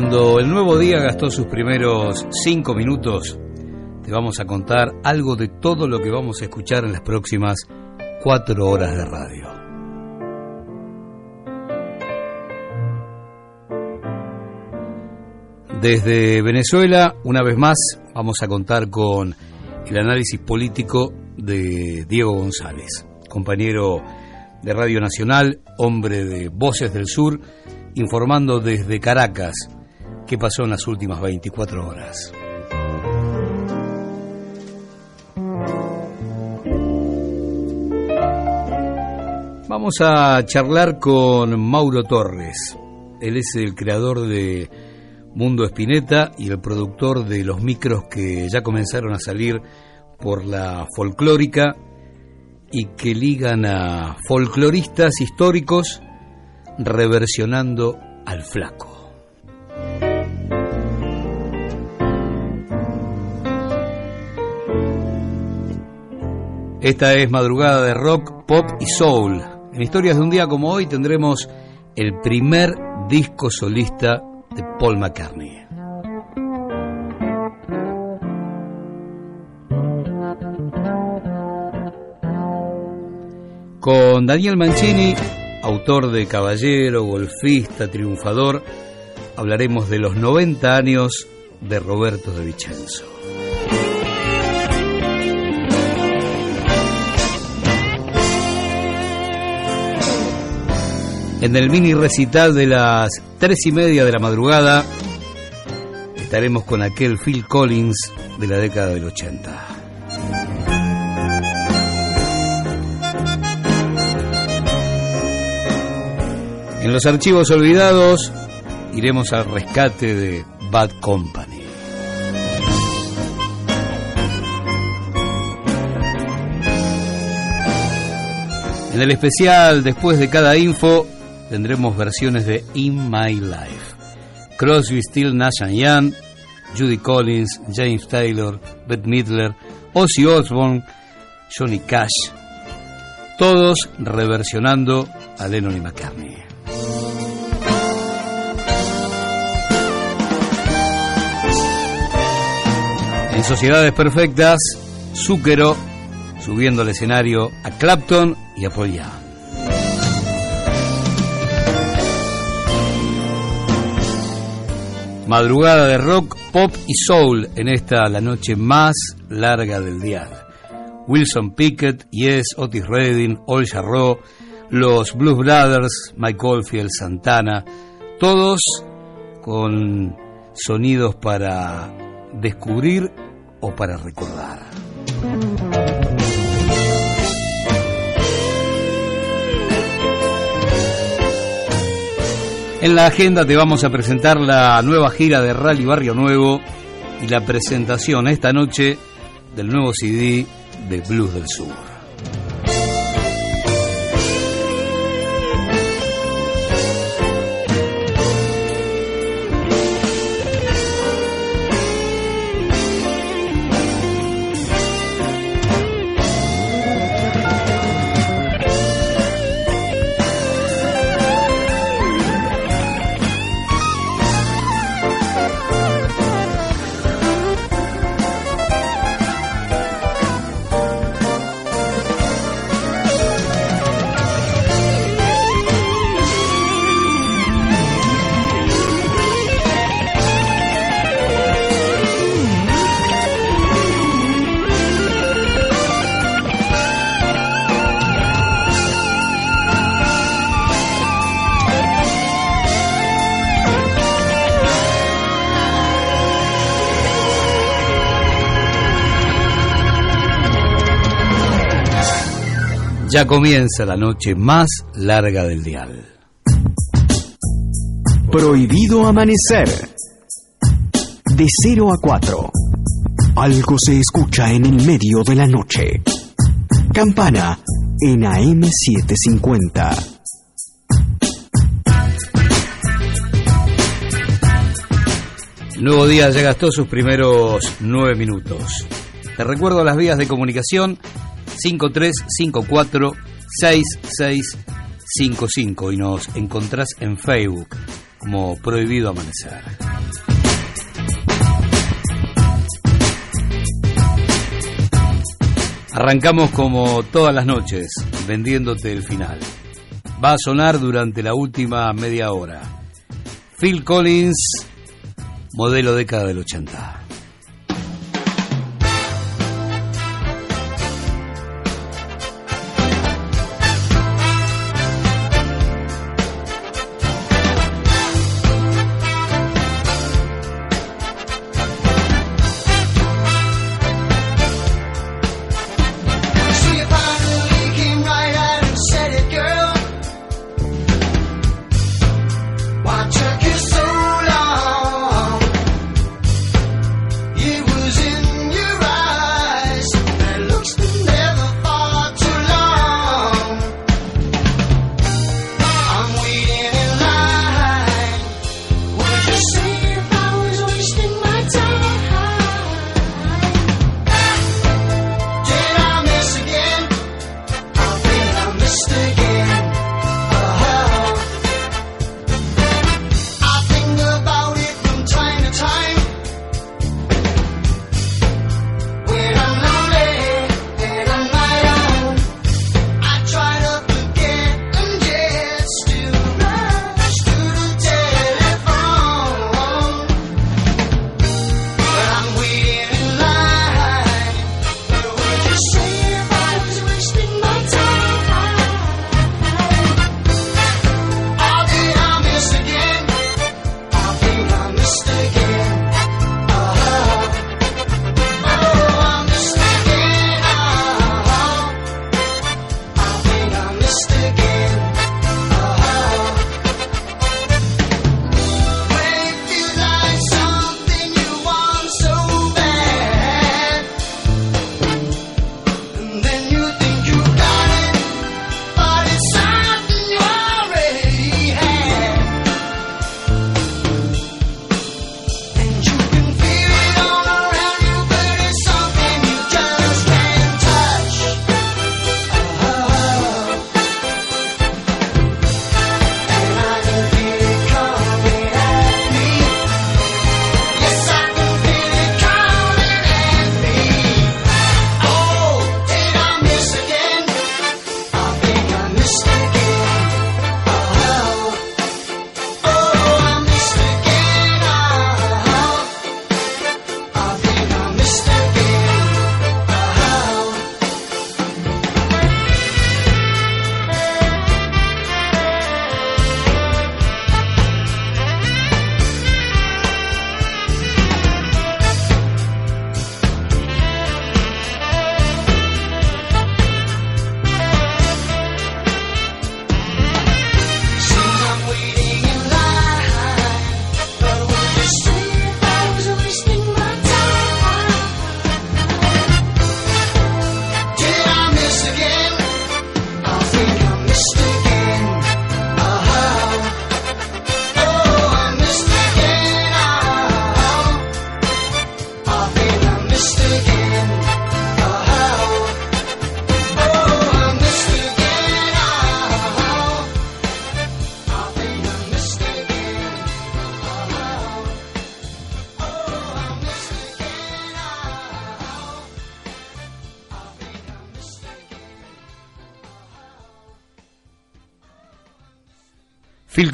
Cuando el nuevo día gastó sus primeros cinco minutos, te vamos a contar algo de todo lo que vamos a escuchar en las próximas cuatro horas de radio. Desde Venezuela, una vez más, vamos a contar con el análisis político de Diego González, compañero de Radio Nacional, hombre de Voces del Sur, informando desde Caracas qué pasó en las últimas 24 horas. Vamos a charlar con Mauro Torres. Él es el creador de Mundo Espineta y el productor de los micros que ya comenzaron a salir por la folclórica y que ligan a folcloristas históricos reversionando al flaco. Esta es madrugada de rock, pop y soul. En Historias de un día como hoy tendremos el primer disco solista de Paul McCartney. Con Daniel Mancini, autor de Caballero, golfista, triunfador, hablaremos de los 90 años de Roberto de Vicenzo. En el mini recital de las tres y media de la madrugada estaremos con aquel Phil Collins de la década del 80. En los archivos olvidados iremos al rescate de Bad Company. En el especial, después de cada info, tendremos versiones de In My Life. Crosby, Still, Nash Young, Judy Collins, James Taylor, Bette Midler, Ozzy Osbourne, Johnny Cash, todos reversionando a Lennon y McCartney. En Sociedades Perfectas, Zúquero subiendo al escenario a Clapton y a Paul Young. Madrugada de rock, pop y soul en esta la noche más larga del día. Wilson Pickett, Yes, Otis Redding, Ol Jarreau, los Blues Brothers, Mike Oldfield, Santana, todos con sonidos para descubrir o para recordar. En la agenda te vamos a presentar la nueva gira de Rally Barrio Nuevo y la presentación esta noche del nuevo CD de Blues del Sur. Ya comienza la noche más larga del dial. Prohibido amanecer. De 0 a 4. Algo se escucha en el medio de la noche. Campana en AM750. El nuevo día ya gastó sus primeros nueve minutos. Te recuerdo las vías de comunicación 5354 6655 y nos encontrás en Facebook como Prohibido Amanecer. Arrancamos como todas las noches, vendiéndote el final. Va a sonar durante la última media hora. Phil Collins, modelo década del 80.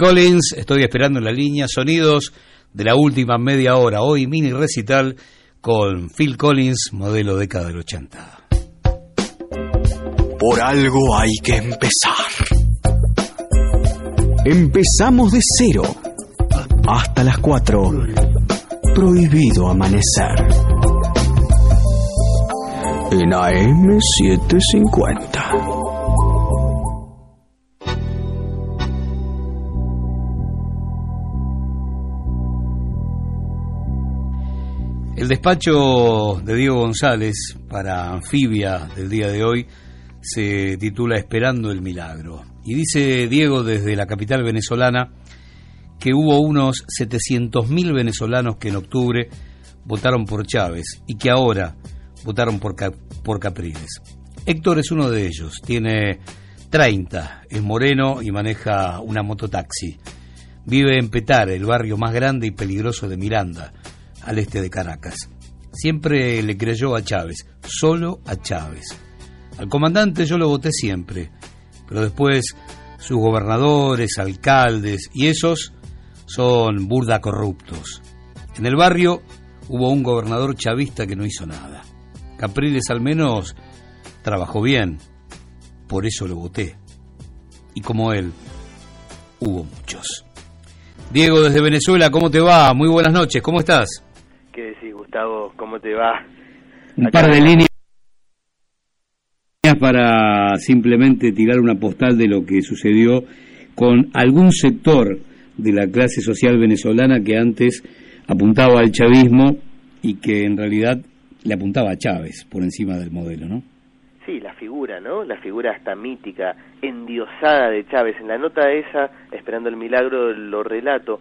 Collins, estoy esperando en la línea, sonidos de la última media hora, hoy mini recital con Phil Collins, modelo década del 80. Por algo hay que empezar. Empezamos de cero. Hasta las 4. Prohibido amanecer. En AM750. El despacho de Diego González para Anfibia del día de hoy se titula Esperando el Milagro. Y dice Diego desde la capital venezolana que hubo unos 700.000 venezolanos que en octubre votaron por Chávez y que ahora votaron por, por Capriles. Héctor es uno de ellos, tiene 30, es moreno y maneja una mototaxi. Vive en Petar, el barrio más grande y peligroso de Miranda, al este de Caracas. Siempre le creyó a Chávez, solo a Chávez. Al comandante yo lo voté siempre, pero después sus gobernadores, alcaldes y esos son burda corruptos. En el barrio hubo un gobernador chavista que no hizo nada. Capriles al menos trabajó bien, por eso lo voté. Y como él, hubo muchos. Diego desde Venezuela, ¿cómo te va? Muy buenas noches, ¿cómo estás? ¿Qué decís, Gustavo? ¿Cómo te va? Un par de líneas para simplemente tirar una postal de lo que sucedió con algún sector de la clase social venezolana que antes apuntaba al chavismo y que en realidad le apuntaba a Chávez por encima del modelo, ¿no? Sí, la figura, ¿no? La figura hasta mítica, endiosada de Chávez. En la nota esa, Esperando el Milagro, lo relato.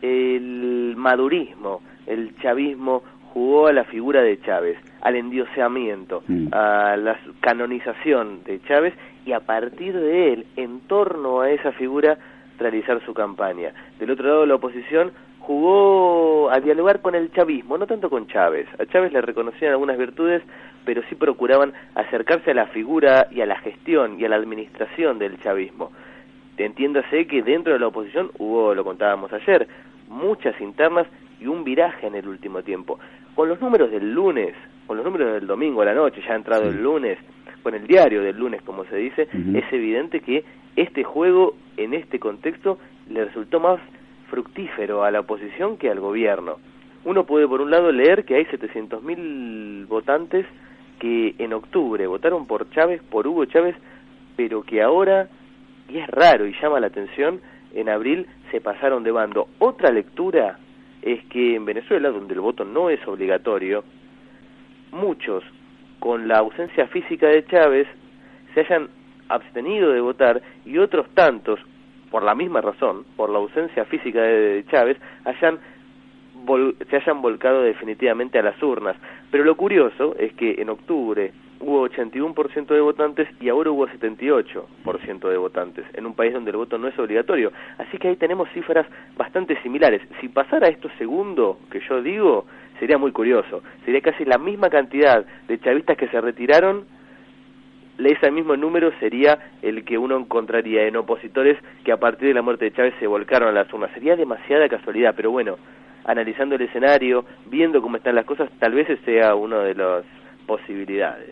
El madurismo, el chavismo jugó a la figura de Chávez, al endioseamiento, mm. a la canonización de Chávez y a partir de él, en torno a esa figura, realizar su campaña. Del otro lado, la oposición jugó a dialogar con el chavismo, no tanto con Chávez. A Chávez le reconocían algunas virtudes, pero sí procuraban acercarse a la figura y a la gestión y a la administración del chavismo. Entiéndase que dentro de la oposición hubo, lo contábamos ayer, muchas internas y un viraje en el último tiempo. Con los números del lunes, con los números del domingo a la noche, ya ha entrado el lunes, con el diario del lunes, como se dice, es evidente que este juego, en este contexto, le resultó más fructífero a la oposición que al gobierno. Uno puede, por un lado, leer que hay 700.000 votantes que en octubre votaron por Chávez, por Hugo Chávez, pero que ahora, y es raro y llama la atención, en abril se pasaron de bando. Otra lectura es que en Venezuela, donde el voto no es obligatorio, muchos, con la ausencia física de Chávez, se hayan abstenido de votar y otros tantos, por la misma razón, por la ausencia física de Chávez, hayan se hayan volcado definitivamente a las urnas. Pero lo curioso es que en octubre hubo 81% de votantes y ahora hubo 78% de votantes, en un país donde el voto no es obligatorio. Así que ahí tenemos cifras bastante similares. Si pasara esto segundo que yo digo, sería muy curioso. Sería casi la misma cantidad de chavistas que se retiraron ese mismo número sería el que uno encontraría en opositores que a partir de la muerte de Chávez se volcaron a las urnas. Sería demasiada casualidad, pero bueno, analizando el escenario, viendo cómo están las cosas, tal vez sea una de las posibilidades.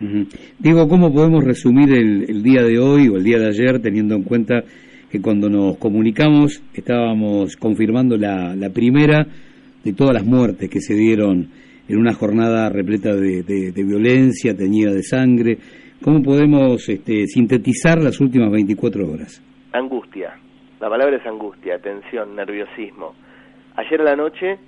Digo, ¿cómo podemos resumir el, día de hoy o el día de ayer, teniendo en cuenta que cuando nos comunicamos estábamos confirmando la, primera de todas las muertes que se dieron en una jornada repleta de, de violencia, teñida de sangre? ¿Cómo podemos este, sintetizar las últimas 24 horas? Angustia. La palabra es angustia, tensión, nerviosismo. Ayer a la noche,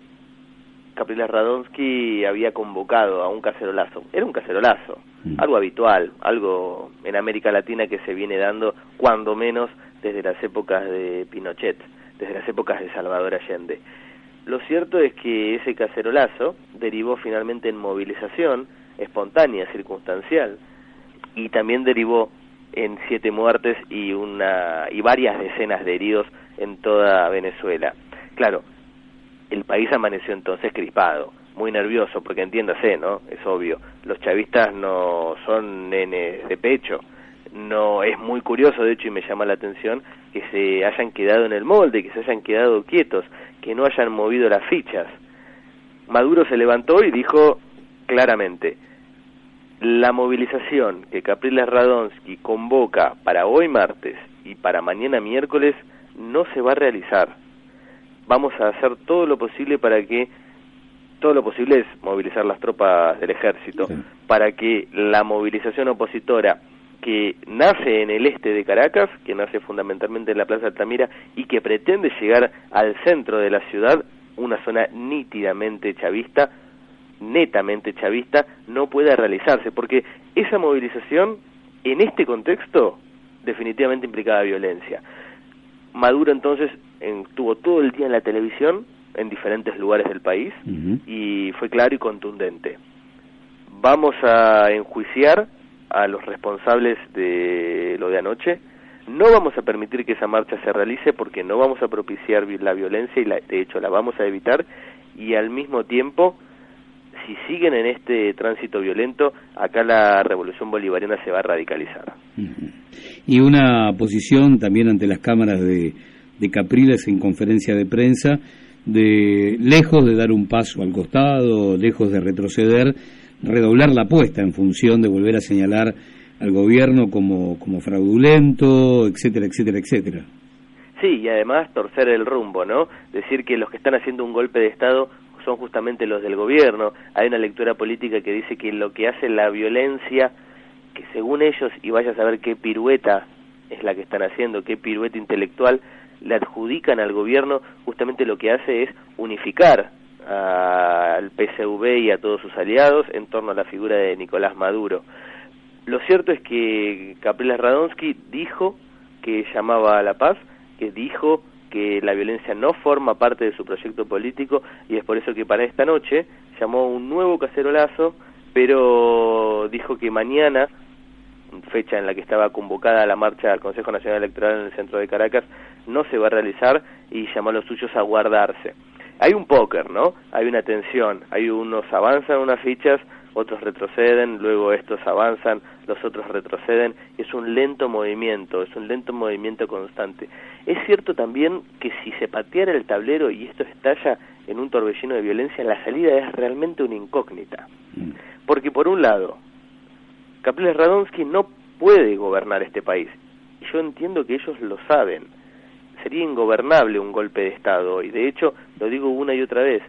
Capriles Radonsky había convocado a un cacerolazo. Era un cacerolazo, mm. algo habitual, algo en América Latina que se viene dando, cuando menos, desde las épocas de Pinochet, desde las épocas de Salvador Allende. Lo cierto es que ese cacerolazo derivó finalmente en movilización espontánea, circunstancial, y también derivó en siete muertes y una y varias decenas de heridos en toda Venezuela. Claro, el país amaneció entonces crispado, muy nervioso, porque entiéndase, ¿no? Es obvio, los chavistas no son nenes de pecho. No es muy curioso, de hecho, y me llama la atención que se hayan quedado en el molde, que se hayan quedado quietos, que no hayan movido las fichas. Maduro se levantó y dijo claramente, la movilización que Capriles Radonsky convoca para hoy martes y para mañana miércoles no se va a realizar. Vamos a hacer todo lo posible para que todo lo posible es movilizar las tropas del ejército para que la movilización opositora que nace en el este de Caracas, que nace fundamentalmente en la Plaza Altamira y que pretende llegar al centro de la ciudad, una zona nítidamente chavista, netamente chavista no pueda realizarse, porque esa movilización en este contexto definitivamente implicaba violencia. Maduro entonces estuvo todo el día en la televisión en diferentes lugares del país y fue claro y contundente. Vamos a enjuiciar a los responsables de lo de anoche, No vamos a permitir que esa marcha se realice porque no vamos a propiciar la violencia y la, de hecho la vamos a evitar. Y al mismo tiempo si siguen en este tránsito violento, acá la revolución bolivariana se va a radicalizar. Y una posición también ante las cámaras de, de Capriles en conferencia de prensa, de lejos de dar un paso al costado, lejos de retroceder, redoblar la apuesta en función de volver a señalar al gobierno como, como fraudulento, etcétera, etcétera, etcétera. Sí, y además torcer el rumbo, ¿no? Decir que los que están haciendo un golpe de Estado son justamente los del gobierno. Hay una lectura política que dice que lo que hace la violencia, que según ellos, y vaya a saber qué pirueta es la que están haciendo, qué pirueta intelectual, le adjudican al gobierno, justamente lo que hace es unificar al PSV y a todos sus aliados en torno a la figura de Nicolás Maduro. Lo cierto es que Capriles Radonsky dijo que llamaba a la paz, que dijo que la violencia no forma parte de su proyecto político y es por eso que para esta noche llamó un nuevo cacerolazo, pero dijo que mañana, fecha en la que estaba convocada la marcha al Consejo Nacional Electoral en el centro de Caracas, no se va a realizar y llamó a los suyos a guardarse. Hay un póker, ¿no? Hay una tensión, hay unos avanzan unas fichas, otros retroceden, luego estos avanzan, los otros retroceden, es un lento movimiento, es un lento movimiento constante. Es cierto también que si se pateara el tablero y esto estalla en un torbellino de violencia, la salida es realmente una incógnita. Mm. Porque por un lado, Capriles Radonsky no puede gobernar este país. Y yo entiendo que ellos lo saben. Sería ingobernable un golpe de Estado. Y de hecho, lo digo una y otra vez,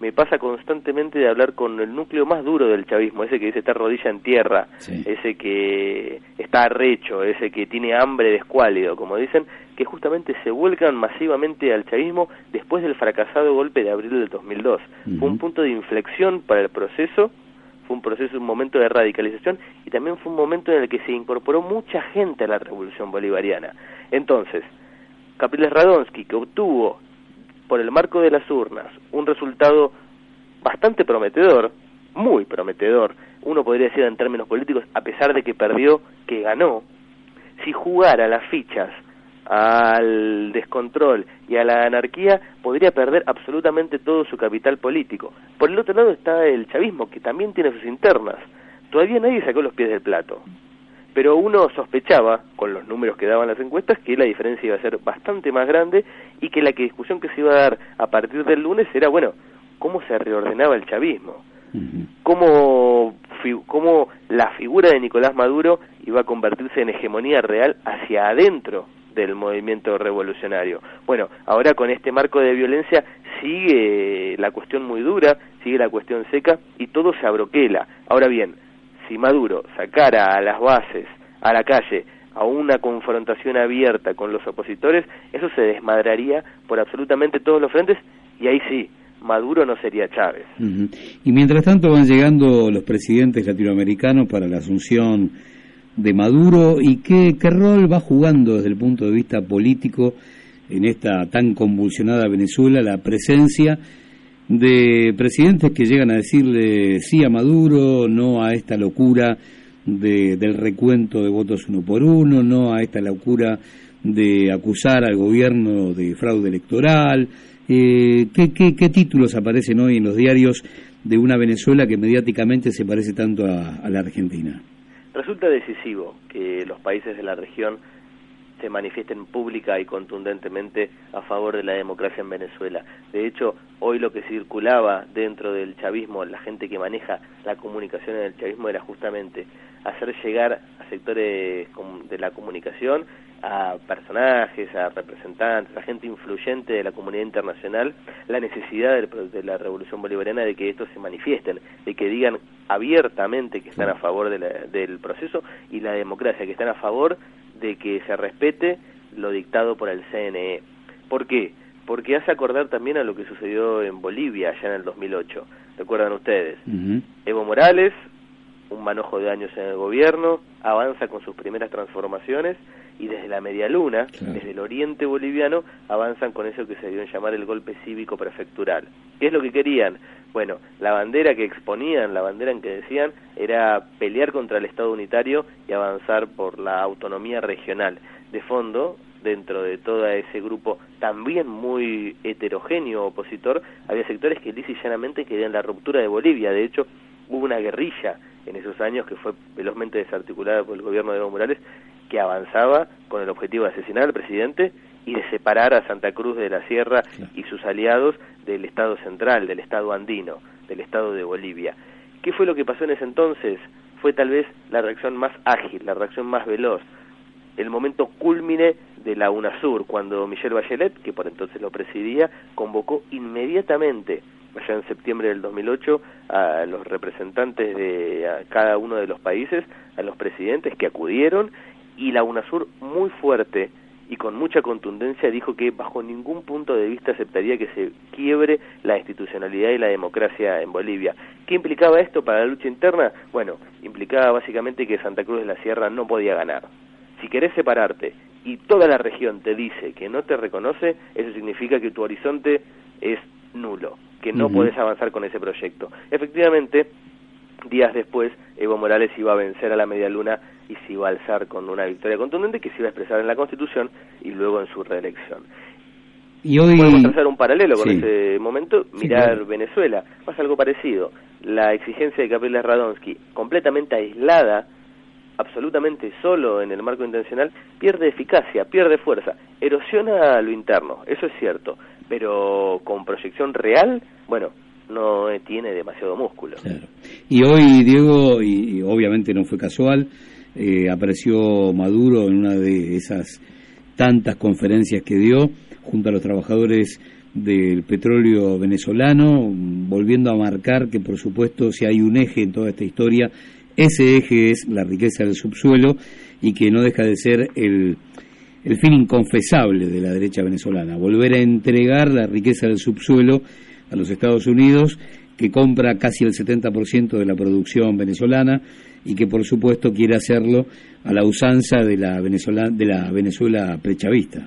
me pasa constantemente de hablar con el núcleo más duro del chavismo, ese que dice estar rodilla en tierra, ese que está arrecho, ese que tiene hambre de escuálido, como dicen, que justamente se vuelcan masivamente al chavismo después del fracasado golpe de abril del 2002. Fue un punto de inflexión para el proceso, fue un proceso, un momento de radicalización y también fue un momento en el que se incorporó mucha gente a la revolución bolivariana. Entonces, Capriles Radonsky, que obtuvo por el marco de las urnas un resultado bastante prometedor, muy prometedor, uno podría decir en términos políticos, a pesar de que perdió, que ganó, si jugara las fichas al descontrol y a la anarquía, podría perder absolutamente todo su capital político. Por el otro lado está el chavismo, que también tiene sus internas. Todavía nadie sacó los pies del plato pero uno sospechaba, con los números que daban las encuestas, que la diferencia iba a ser bastante más grande y que la discusión que se iba a dar a partir del lunes era, bueno, cómo se reordenaba el chavismo, cómo, cómo la figura de Nicolás Maduro iba a convertirse en hegemonía real hacia adentro del movimiento revolucionario. Bueno, ahora con este marco de violencia sigue la cuestión muy dura, sigue la cuestión seca y todo se abroquela. Ahora bien, si Maduro sacara a las bases, a la calle, a una confrontación abierta con los opositores, eso se desmadraría por absolutamente todos los frentes y ahí sí, Maduro no sería Chávez. Y mientras tanto van llegando los presidentes latinoamericanos para la asunción de Maduro y qué, qué rol va jugando desde el punto de vista político en esta tan convulsionada Venezuela la presencia de presidentes que llegan a decirle sí a Maduro, no a esta locura de, del recuento de votos uno por uno, no a esta locura de acusar al gobierno de fraude electoral. Eh, ¿qué, qué, títulos aparecen hoy en los diarios de una Venezuela que mediáticamente se parece tanto a la Argentina? Resulta decisivo que los países de la región se manifiesten pública y contundentemente a favor de la democracia en Venezuela. De hecho, hoy lo que circulaba dentro del chavismo, la gente que maneja la comunicación en el chavismo era justamente hacer llegar a sectores de la comunicación, a personajes, a representantes, a gente influyente de la comunidad internacional, la necesidad de la revolución bolivariana de que estos se manifiesten, de que digan abiertamente que están a favor del proceso y la democracia, que están a favor de que se respete lo dictado por el CNE. ¿Por qué? Porque hace acordar también a lo que sucedió en Bolivia allá en el 2008. ¿Recuerdan ustedes? Evo Morales, un manojo de años en el gobierno, avanza con sus primeras transformaciones y desde la media luna, desde el oriente boliviano, avanzan con eso que se dio en llamar el golpe cívico prefectural. ¿Qué es lo que querían? Bueno, la bandera que exponían, la bandera en que decían, era pelear contra el Estado unitario y avanzar por la autonomía regional. De fondo, dentro de todo ese grupo también muy heterogéneo opositor, había sectores que lisa y llanamente querían la ruptura de Bolivia. De hecho, hubo una guerrilla en esos años que fue velozmente desarticulada por el gobierno de Evo Morales que avanzaba con el objetivo de asesinar al presidente y de separar a Santa Cruz de la Sierra y sus aliados del Estado central, del Estado andino, del Estado de Bolivia. ¿Qué fue lo que pasó en ese entonces? Fue tal vez la reacción más ágil, la reacción más veloz, el momento cúlmine de la UNASUR, cuando Michelle Bachelet, que por entonces lo presidía, convocó inmediatamente, allá en septiembre del 2008, a los representantes de cada uno de los países, a los presidentes que acudieron y la UNASUR muy fuerte y con mucha contundencia dijo que bajo ningún punto de vista aceptaría que se quiebre la institucionalidad y la democracia en Bolivia. ¿Qué implicaba esto para la lucha interna? Bueno, implicaba básicamente que Santa Cruz de la Sierra no podía ganar. Si querés separarte y toda la región te dice que no te reconoce, eso significa que tu horizonte es nulo, que no podés avanzar con ese proyecto. Efectivamente, días después, Evo Morales iba a vencer a la Media Luna y se iba a alzar con una victoria contundente que se iba a expresar en la Constitución y luego en su reelección. Y hoy... Podemos trazar un paralelo con ese momento, mirar Venezuela. Pasa algo parecido. La exigencia de Capriles Radonsky, completamente aislada, absolutamente solo en el marco intencional, pierde eficacia, pierde fuerza, erosiona lo interno, eso es cierto, pero con proyección real, bueno, no tiene demasiado músculo. Y hoy, Diego, y obviamente no fue casual, eh, apareció Maduro en una de esas tantas conferencias que dio junto a los trabajadores del petróleo venezolano, volviendo a marcar que por supuesto si hay un eje en toda esta historia, ese eje es la riqueza del subsuelo y que no deja de ser el, el fin inconfesable de la derecha venezolana, volver a entregar la riqueza del subsuelo a los Estados Unidos, que compra casi el 70% de la producción venezolana, y que por supuesto quiere hacerlo a la usanza de la Venezuela, de la Venezuela prechavista.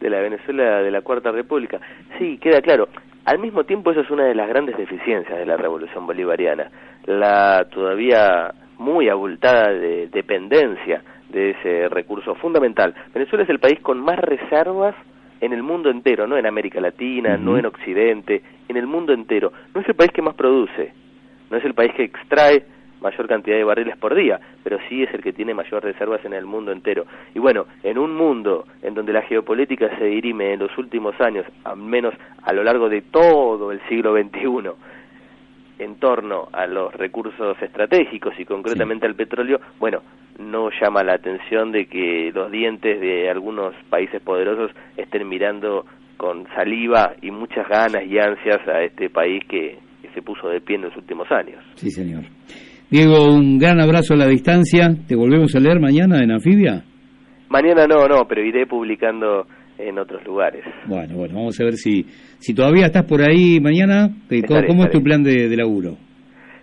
De la Venezuela de la Cuarta República. Sí, queda claro. Al mismo tiempo, eso es una de las grandes deficiencias de la revolución bolivariana. La todavía muy abultada de dependencia de ese recurso fundamental. Venezuela es el país con más reservas en el mundo entero, no en América Latina, no en Occidente, en el mundo entero. No es el país que más produce, no es el país que extrae mayor cantidad de barriles por día, pero sí es el que tiene mayor reservas en el mundo entero. Y bueno, en un mundo en donde la geopolítica se dirime en los últimos años, al menos a lo largo de todo el siglo XXI, en torno a los recursos estratégicos y concretamente al petróleo, bueno, no llama la atención de que los dientes de algunos países poderosos estén mirando con saliva y muchas ganas y ansias a este país que, que se puso de pie en los últimos años. Sí, señor. Diego, un gran abrazo a la distancia. ¿Te volvemos a leer mañana en Anfibia? Mañana no, no, pero iré publicando en otros lugares. Bueno, bueno, vamos a ver si, si todavía estás por ahí mañana. ¿Cómo, es tu plan de, laburo?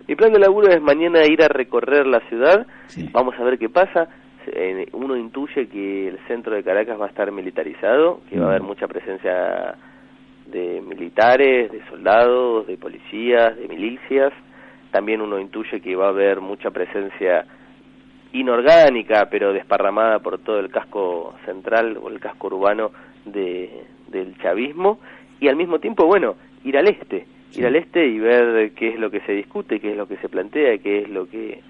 Mi plan de laburo es mañana ir a recorrer la ciudad. Vamos a ver qué pasa. Uno intuye que el centro de Caracas va a estar militarizado, que va a haber mm. mucha presencia de militares, de soldados, de policías, de milicias también uno intuye que va a haber mucha presencia inorgánica, pero desparramada por todo el casco central o el casco urbano de, del chavismo, y al mismo tiempo, bueno, ir al este, ir al este y ver qué es lo que se discute, qué es lo que se plantea, qué es lo que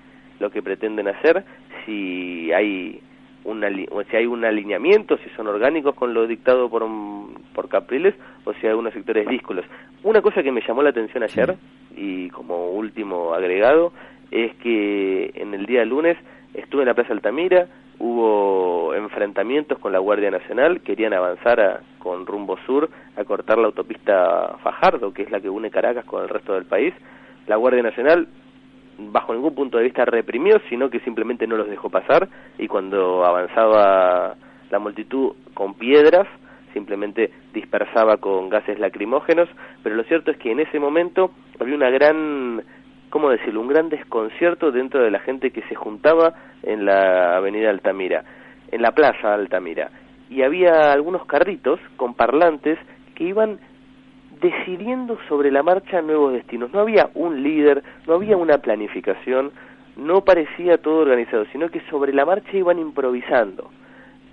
lo que pretenden hacer, si hay una, si hay un alineamiento, si son orgánicos con lo dictado por, por Capriles o si hay algunos sectores díscolos. Una cosa que me llamó la atención ayer, y como último agregado, es que en el día lunes estuve en la Plaza Altamira, hubo enfrentamientos con la Guardia Nacional, querían avanzar con rumbo sur a cortar la autopista Fajardo, que es la que une Caracas con el resto del país. La Guardia Nacional bajo ningún punto de vista reprimió, sino que simplemente no los dejó pasar y cuando avanzaba la multitud con piedras, simplemente dispersaba con gases lacrimógenos, pero lo cierto es que en ese momento había una gran, ¿cómo decirlo?, un gran desconcierto dentro de la gente que se juntaba en la avenida Altamira. en la plaza Altamira y había algunos carritos con parlantes que iban decidiendo sobre la marcha nuevos destinos. No había un líder, no había una planificación, no parecía todo organizado, sino que sobre la marcha iban improvisando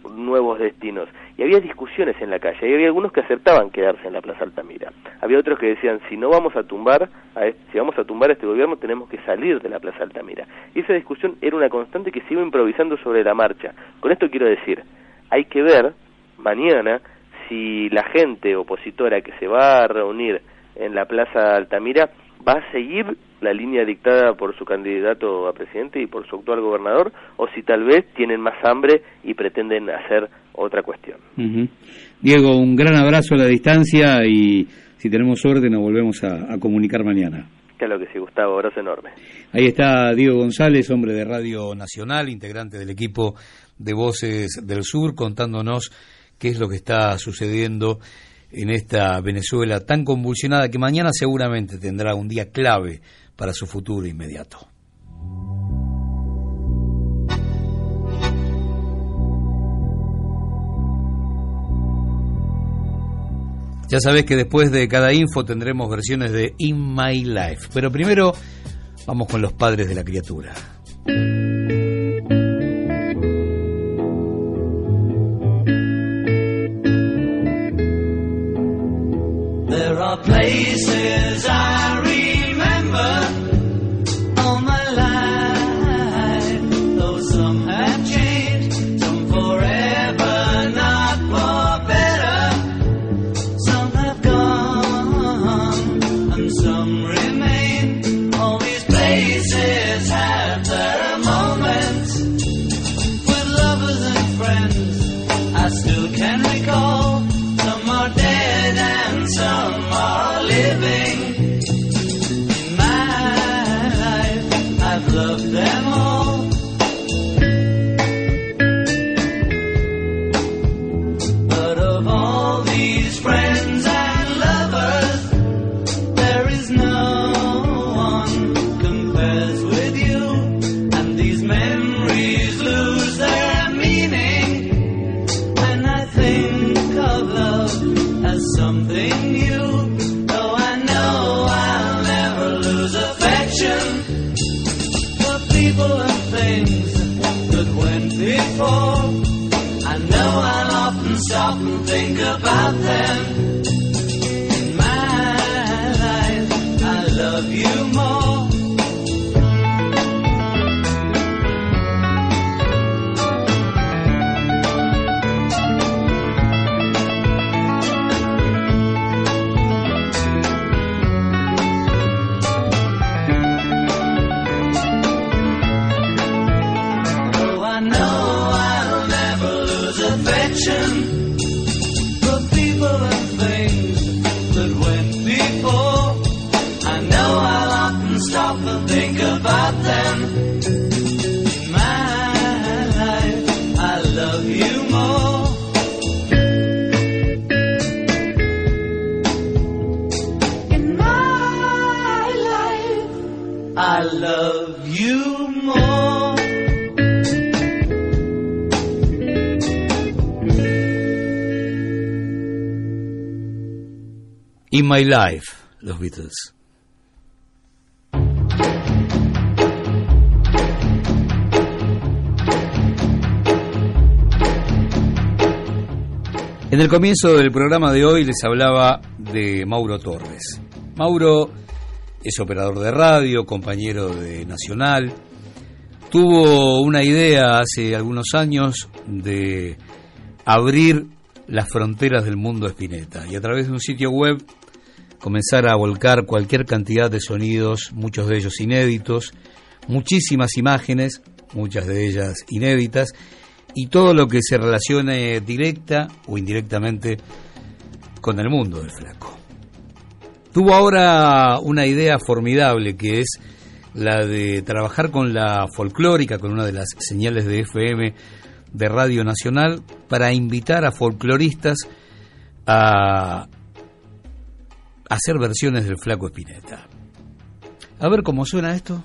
nuevos destinos. Y había discusiones en la calle, y había algunos que aceptaban quedarse en la Plaza Altamira. Había otros que decían, si no vamos a tumbar, a si vamos a tumbar a este gobierno, tenemos que salir de la Plaza Altamira. Y esa discusión era una constante que se iba improvisando sobre la marcha. Con esto quiero decir, hay que ver mañana si la gente opositora que se va a reunir en la Plaza Altamira va a seguir la línea dictada por su candidato a presidente y por su actual gobernador, o si tal vez tienen más hambre y pretenden hacer otra cuestión. Diego, un gran abrazo a la distancia y si tenemos suerte nos volvemos a, comunicar mañana. Claro que sí, Gustavo, abrazo enorme. Ahí está Diego González, hombre de Radio Nacional, integrante del equipo de Voces del Sur, contándonos qué es lo que está sucediendo en esta Venezuela tan convulsionada que mañana seguramente tendrá un día clave para su futuro inmediato. Ya sabes que después de cada info tendremos versiones de In My Life, pero primero vamos con los padres de la criatura. Places I My Life, los Beatles. En el comienzo del programa de hoy les hablaba de Mauro Torres. Mauro es operador de radio, compañero de Nacional. Tuvo una idea hace algunos años de abrir las fronteras del mundo Espineta y a través de un sitio web comenzar a volcar cualquier cantidad de sonidos, muchos de ellos inéditos, muchísimas imágenes, muchas de ellas inéditas, y todo lo que se relacione directa o indirectamente con el mundo del flaco. Tuvo ahora una idea formidable que es la de trabajar con la folclórica, con una de las señales de FM de Radio Nacional, para invitar a folcloristas a hacer versiones del flaco Espineta. A ver cómo suena esto.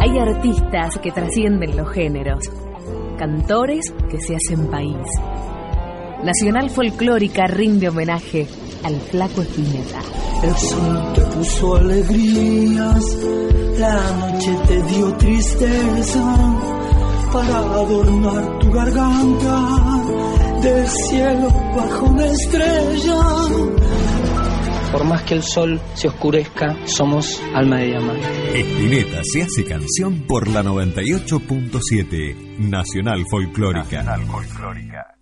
Hay artistas que trascienden los géneros, cantores que se hacen país. Nacional Folclórica rinde homenaje al Flaco Espineta. El sol te puso alegrías, la noche te dio tristeza para adornar tu garganta. Del cielo bajo una estrella por más que el sol se oscurezca, somos alma de diamante. Espineta se hace canción por la 98.7 Nacional Folclórica. Nacional Folclórica.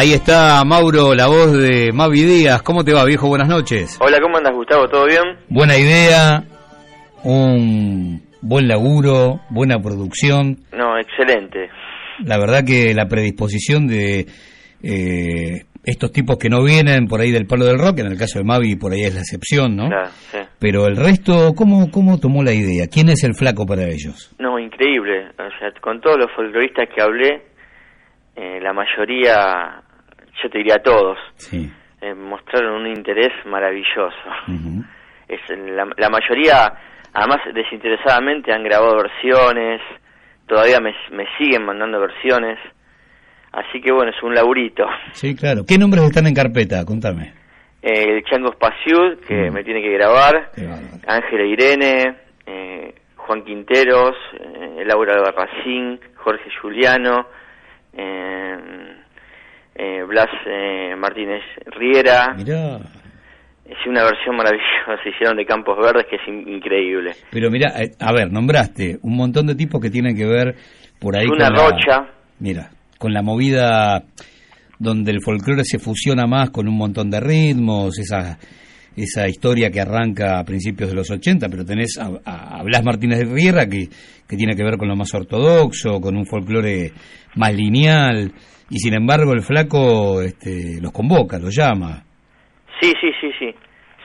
Ahí está Mauro, la voz de Mavi Díaz. ¿Cómo te va, viejo? Buenas noches. Hola, ¿cómo andas, Gustavo? ¿Todo bien? Buena idea, un buen laburo, buena producción. No, excelente. La verdad que la predisposición de eh, estos tipos que no vienen por ahí del palo del rock, en el caso de Mavi por ahí es la excepción, ¿no? Claro, sí. Pero el resto, ¿cómo, ¿cómo tomó la idea? ¿Quién es el flaco para ellos? No, increíble. O sea, con todos los folcloristas que hablé, eh, la mayoría yo te diría todos, eh, mostraron un interés maravilloso. es la, la, mayoría, además desinteresadamente, han grabado versiones, todavía me, me siguen mandando versiones, así que bueno, es un laburito. Sí, claro. ¿Qué nombres están en carpeta? Contame. el Chango Spaciud, que me tiene que grabar, Ángela Irene, eh, Juan Quinteros, eh, Laura Albarracín, Jorge Juliano, eh, eh, Blas eh, Martínez Riera. Mirá. Es una versión maravillosa, se hicieron de Campos Verdes que es increíble. Pero mira, eh, a ver, nombraste un montón de tipos que tienen que ver por ahí una con rocha. mira, con la movida donde el folclore se fusiona más con un montón de ritmos, esa esa historia que arranca a principios de los 80, pero tenés a, a Blas Martínez de Riera que, que tiene que ver con lo más ortodoxo, con un folclore más lineal y sin embargo el flaco este, los convoca, los llama. Sí, sí, sí, sí.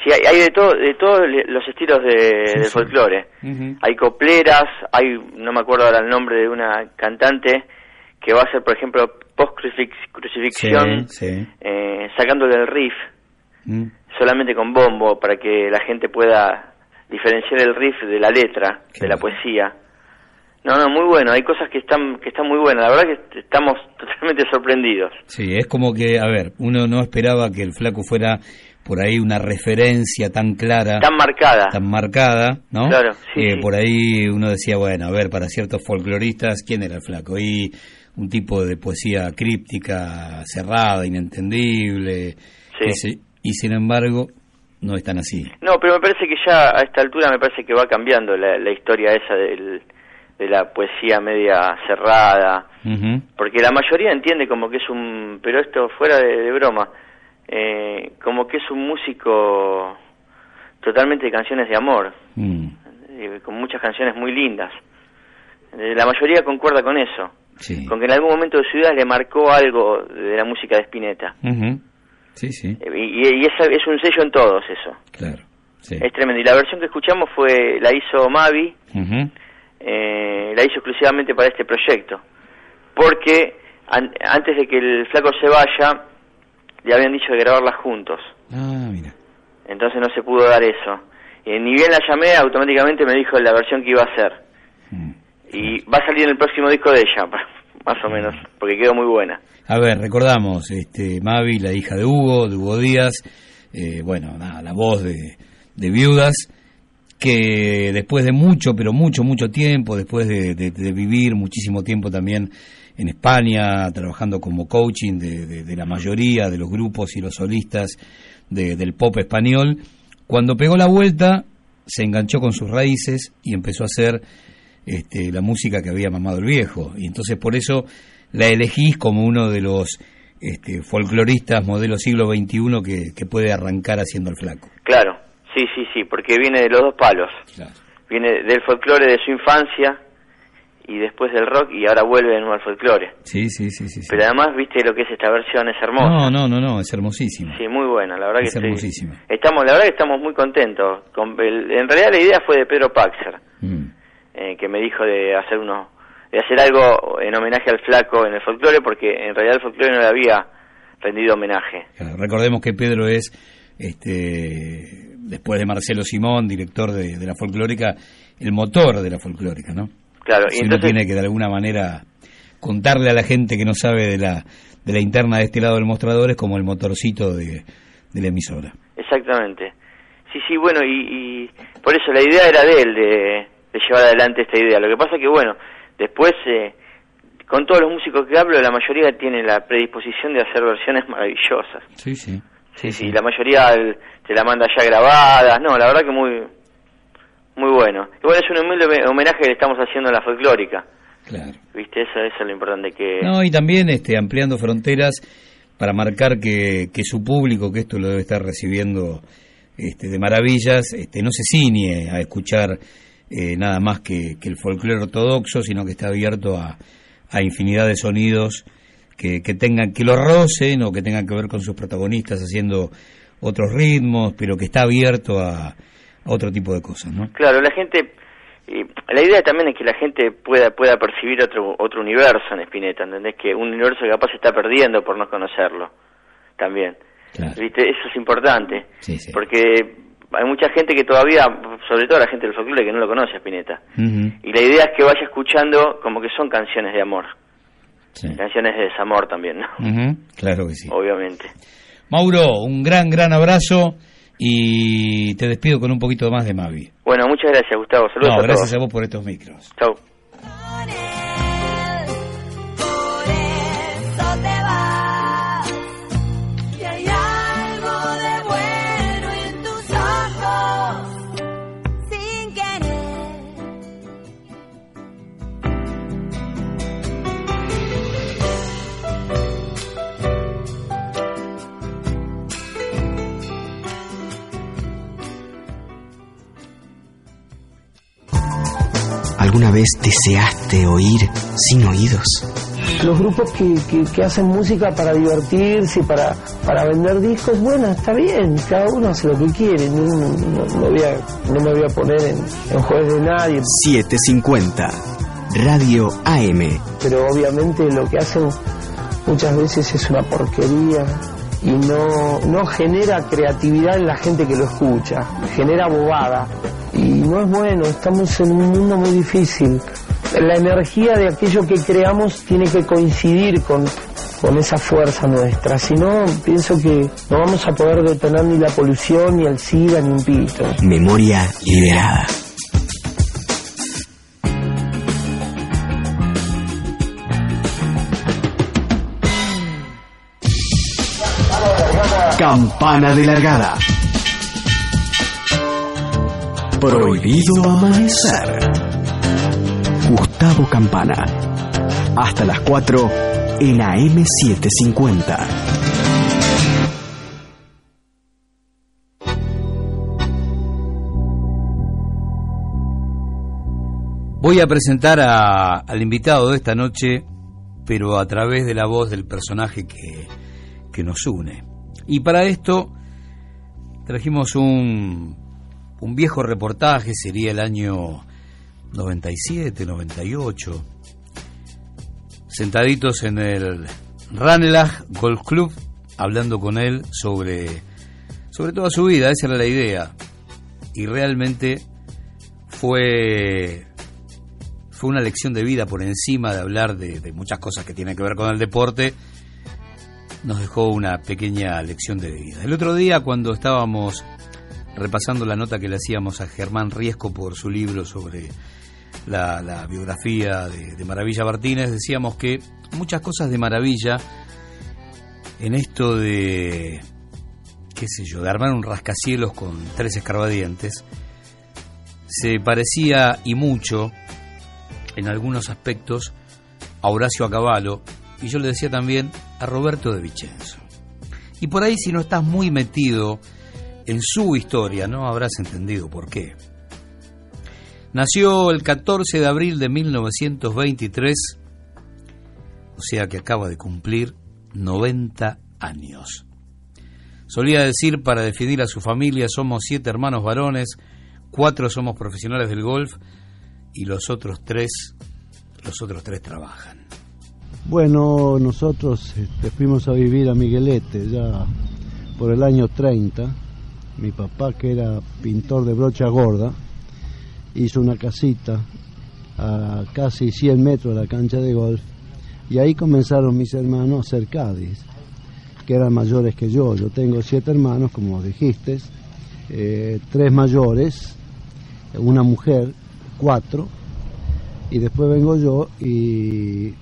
Sí, hay, de todo, de todos los estilos de, del folclore. Hay copleras, hay, no me acuerdo ahora el nombre de una cantante que va a hacer, por ejemplo, post crucifixión, eh, sacándole el riff, mm. solamente con bombo, para que la gente pueda diferenciar el riff de la letra, de la poesía. No, no, muy bueno. Hay cosas que están que están muy buenas. La verdad que estamos totalmente sorprendidos. Sí, es como que, a ver, uno no esperaba que el flaco fuera por ahí una referencia tan clara. Tan marcada. Tan marcada, ¿no? Claro, sí, Por ahí uno decía, bueno, a ver, para ciertos folcloristas, ¿quién era el flaco? Y un tipo de poesía críptica, cerrada, inentendible. Sí. y sin embargo, no es tan así. No, pero me parece que ya a esta altura me parece que va cambiando la historia esa del de la poesía media cerrada, porque la mayoría entiende como que es un, pero esto fuera de, broma, eh, como que es un músico totalmente de canciones de amor, mm. eh, con muchas canciones muy lindas. Eh, la mayoría concuerda con eso, con que en algún momento de su vida le marcó algo de la música de Spinetta. Sí, sí. Y, es, es, un sello en todos eso. Claro. Es tremendo. Y la versión que escuchamos fue la hizo Mavi eh, la hizo exclusivamente para este proyecto, porque antes de que el flaco se vaya, le habían dicho de grabarla juntos. Ah, mira. Entonces no se pudo dar eso. Eh, ni bien la llamé, automáticamente me dijo la versión que iba a hacer. Mm. Y va a salir en el próximo disco de ella, más o menos, porque quedó muy buena. A ver, recordamos, este, Mavi, la hija de Hugo, de Hugo Díaz, eh, bueno, nada, la voz de, de Viudas, que después de mucho, pero mucho, mucho tiempo, después de, vivir muchísimo tiempo también en España, trabajando como coaching de, la mayoría de los grupos y los solistas de- del pop español, cuando pegó la vuelta, se enganchó con sus raíces y empezó a hacer este, la música que había mamado el viejo. Y entonces por eso la elegís como uno de los este, folcloristas modelo siglo XXI que, que puede arrancar haciendo el flaco. Claro, sí, sí, sí, porque viene de los dos palos. Claro. Viene del folclore de su infancia y después del rock y ahora vuelve de nuevo al folclore. Sí, sí, sí, sí. sí. Pero además, viste lo que es esta versión, es hermosa. No, no, no, no, es hermosísimo. Sí, muy buena, la verdad que Es estoy- hermosísima. Estamos, la verdad que estamos muy contentos. Con el- en realidad la idea fue de Pedro Paxer, Mm. eh, que me dijo de hacer uno, de hacer algo en homenaje al flaco en el folclore, porque en realidad el folclore no le había rendido homenaje. Claro, Recordemos que Pedro es, este, después de Marcelo Simón, director de, de la folclórica, el motor de la folclórica, ¿no? Claro, y Si uno entonces tiene que de alguna manera contarle a la gente que no sabe de la, de la interna de este lado del mostrador es como el motorcito de, de la emisora. Exactamente. Sí, sí, bueno, y, y por eso la idea era de él, de, de llevar adelante esta idea. Lo que pasa que, bueno, después, eh, con todos los músicos que hablo, la mayoría tiene la predisposición de hacer versiones maravillosas. Sí, sí. Sí, sí, la mayoría te la manda ya grabadas. No, la verdad que muy muy bueno. Igual es un humilde home- homenaje que le estamos haciendo a la folclórica. Claro. ¿Viste? Eso, eso es lo importante que... No, y también este, ampliando fronteras para marcar que, que su público, que esto lo debe estar recibiendo este, de maravillas, este, no se ciñe a escuchar eh, nada más que, que el folclore ortodoxo, sino que está abierto a, a infinidad de sonidos que, que tengan que lo rocen o que tengan que ver con sus protagonistas haciendo otros ritmos, pero que está abierto a, a otro tipo de cosas, ¿no? Claro, la gente... y la idea también es que la gente pueda pueda percibir otro otro universo en Spinetta, ¿entendés? Que un universo que capaz se está perdiendo por no conocerlo. También. Claro. ¿Viste? Eso es importante. Sí, sí. Porque hay mucha gente que todavía, sobre todo la gente del folclore, que no lo conoce a Spinetta. Y la idea es que vaya escuchando como que son canciones de amor. sí. Canciones de desamor también, ¿no? Claro que sí. Obviamente. Mauro, un gran, gran abrazo y te despido con un poquito más de Mavi. Bueno, muchas gracias, Gustavo. Saludos No, a gracias todos. a vos por estos micros. Chau. ¿Alguna vez deseaste oír sin oídos? Los grupos que, que- que hacen música para divertirse, para, para vender discos, bueno, está bien, cada uno hace lo que quiere, no, no- no voy a- no me voy a poner en, en juez de nadie, 750. Radio AM. pero obviamente lo que hacen muchas veces es una porquería y no, no genera creatividad en la gente que lo escucha, genera bobada. Y no es bueno, estamos en un mundo muy difícil. La energía de aquello que creamos tiene que coincidir con, con esa fuerza nuestra, si no, pienso que no vamos a poder detener ni la polución, ni el SIDA, ni un pito. Memoria liberada. Campana de largada. Prohibido amanecer. Gustavo Campana. Hasta las 4 en AM750. Voy a presentar a- al invitado de esta noche, pero a través de la voz del personaje que, que nos une. Y para esto trajimos un, un viejo reportaje, sería el año 97, 98, sentaditos en el Ranelagh Golf Club, hablando con él sobre, sobre toda su vida, esa era la idea. y realmente fue fue una lección de vida por encima de hablar de, de muchas cosas que tienen que ver con el deporte nos dejó una pequeña lección de vida. El otro día cuando estábamos repasando la nota que le hacíamos a Germán Riesco por su libro sobre la, biografía de, de Maravilla Martínez, decíamos que muchas cosas de Maravilla en esto de, qué sé yo, de armar un rascacielos con tres escarbadientes, se parecía y mucho en algunos aspectos a Horacio Acabalo y yo le decía también a Roberto de Vicenzo. Y por ahí si no estás muy metido en su historia, no habrás entendido por qué. Nació el 14 de abril de 1923, o sea que acaba de cumplir 90 años. Solía decir para definir a su familia, somos siete hermanos varones, cuatro somos profesionales del golf y los otros tres, los otros tres trabajan. Bueno, nosotros este, fuimos a vivir a Miguelete ya por el año 30. Mi papá, que era pintor de brocha gorda, hizo una casita a casi 100 metros de la cancha de golf y ahí comenzaron mis hermanos a hacer Cádiz, que eran mayores que yo. Yo tengo siete hermanos, como dijiste, eh, tres mayores, una mujer, cuatro, y después vengo yo y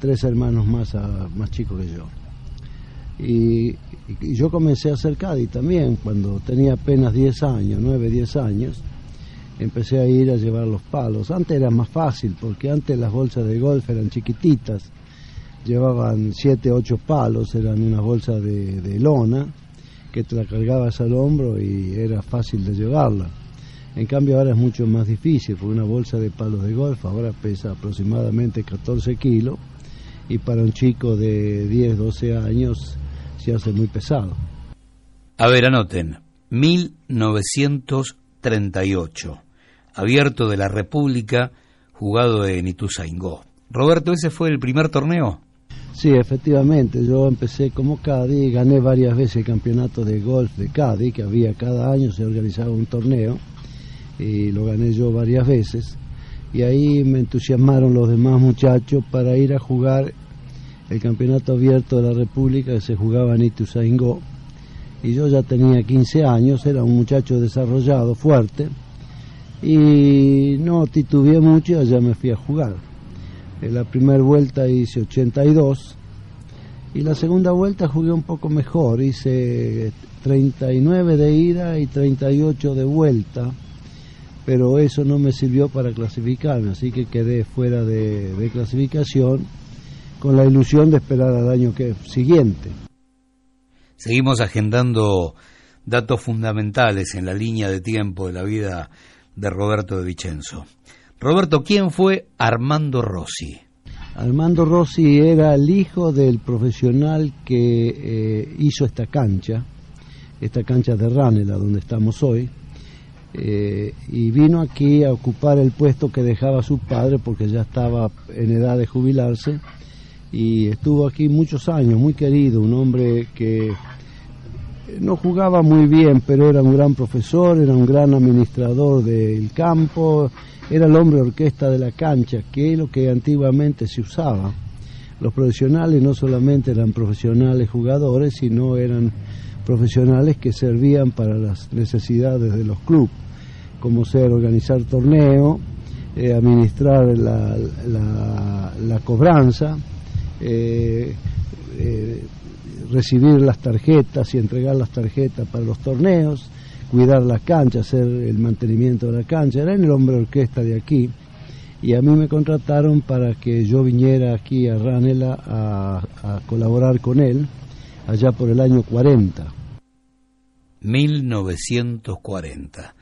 tres hermanos más, a- más chicos que yo. Y, y yo comencé a hacer Cádiz también cuando tenía apenas 10 años, 9, 10 años. Empecé a ir a llevar los palos. Antes era más fácil porque antes las bolsas de golf eran chiquititas. Llevaban 7, 8 palos, eran unas bolsas de, de lona que te la cargabas al hombro y era fácil de llevarla. En cambio ahora es mucho más difícil porque una bolsa de palos de golf ahora pesa aproximadamente 14 kilos y para un chico de 10, 12 años se hace muy pesado. A ver, anoten. 1938. Abierto de la República, jugado en Ituzaingó. Roberto, ¿ese fue el primer torneo? Sí, efectivamente, yo empecé como Cádiz, gané varias veces el campeonato de golf de Cádiz, que había cada año, se organizaba un torneo, y lo gané yo varias veces, y ahí me entusiasmaron los demás muchachos para ir a jugar el campeonato abierto de la República que se jugaba en Ituzaingó, y yo ya tenía 15 años, era un muchacho desarrollado, fuerte, y no titubeé mucho y allá me fui a jugar. En la primera vuelta hice 82 y la segunda vuelta jugué un poco mejor, hice 39 de ida y 38 de vuelta, pero eso no me sirvió para clasificarme, así que quedé fuera de, de clasificación con la ilusión de esperar al año que siguiente. Seguimos agendando datos fundamentales en la línea de tiempo de la vida de Roberto de Vicenzo. Roberto, ¿quién fue Armando Rossi? Armando Rossi era el hijo del profesional que eh, hizo esta cancha, esta cancha de Ranela, donde estamos hoy, eh, y vino aquí a ocupar el puesto que dejaba su padre porque ya estaba en edad de jubilarse y estuvo aquí muchos años, muy querido, un hombre que no jugaba muy bien, pero era un gran profesor, era un gran administrador del campo, era el hombre orquesta de la cancha, que es lo que antiguamente se usaba. Los profesionales no solamente eran profesionales jugadores, sino eran profesionales que servían para las necesidades de los clubes, como ser organizar torneo, eh, administrar la, la, la cobranza, eh, eh, recibir las tarjetas y entregar las tarjetas para los torneos, cuidar la cancha, hacer el mantenimiento de la cancha. Era el hombre orquesta de aquí y a mí me contrataron para que yo viniera aquí a Ranela a, a colaborar con él allá por el año 40. 1940.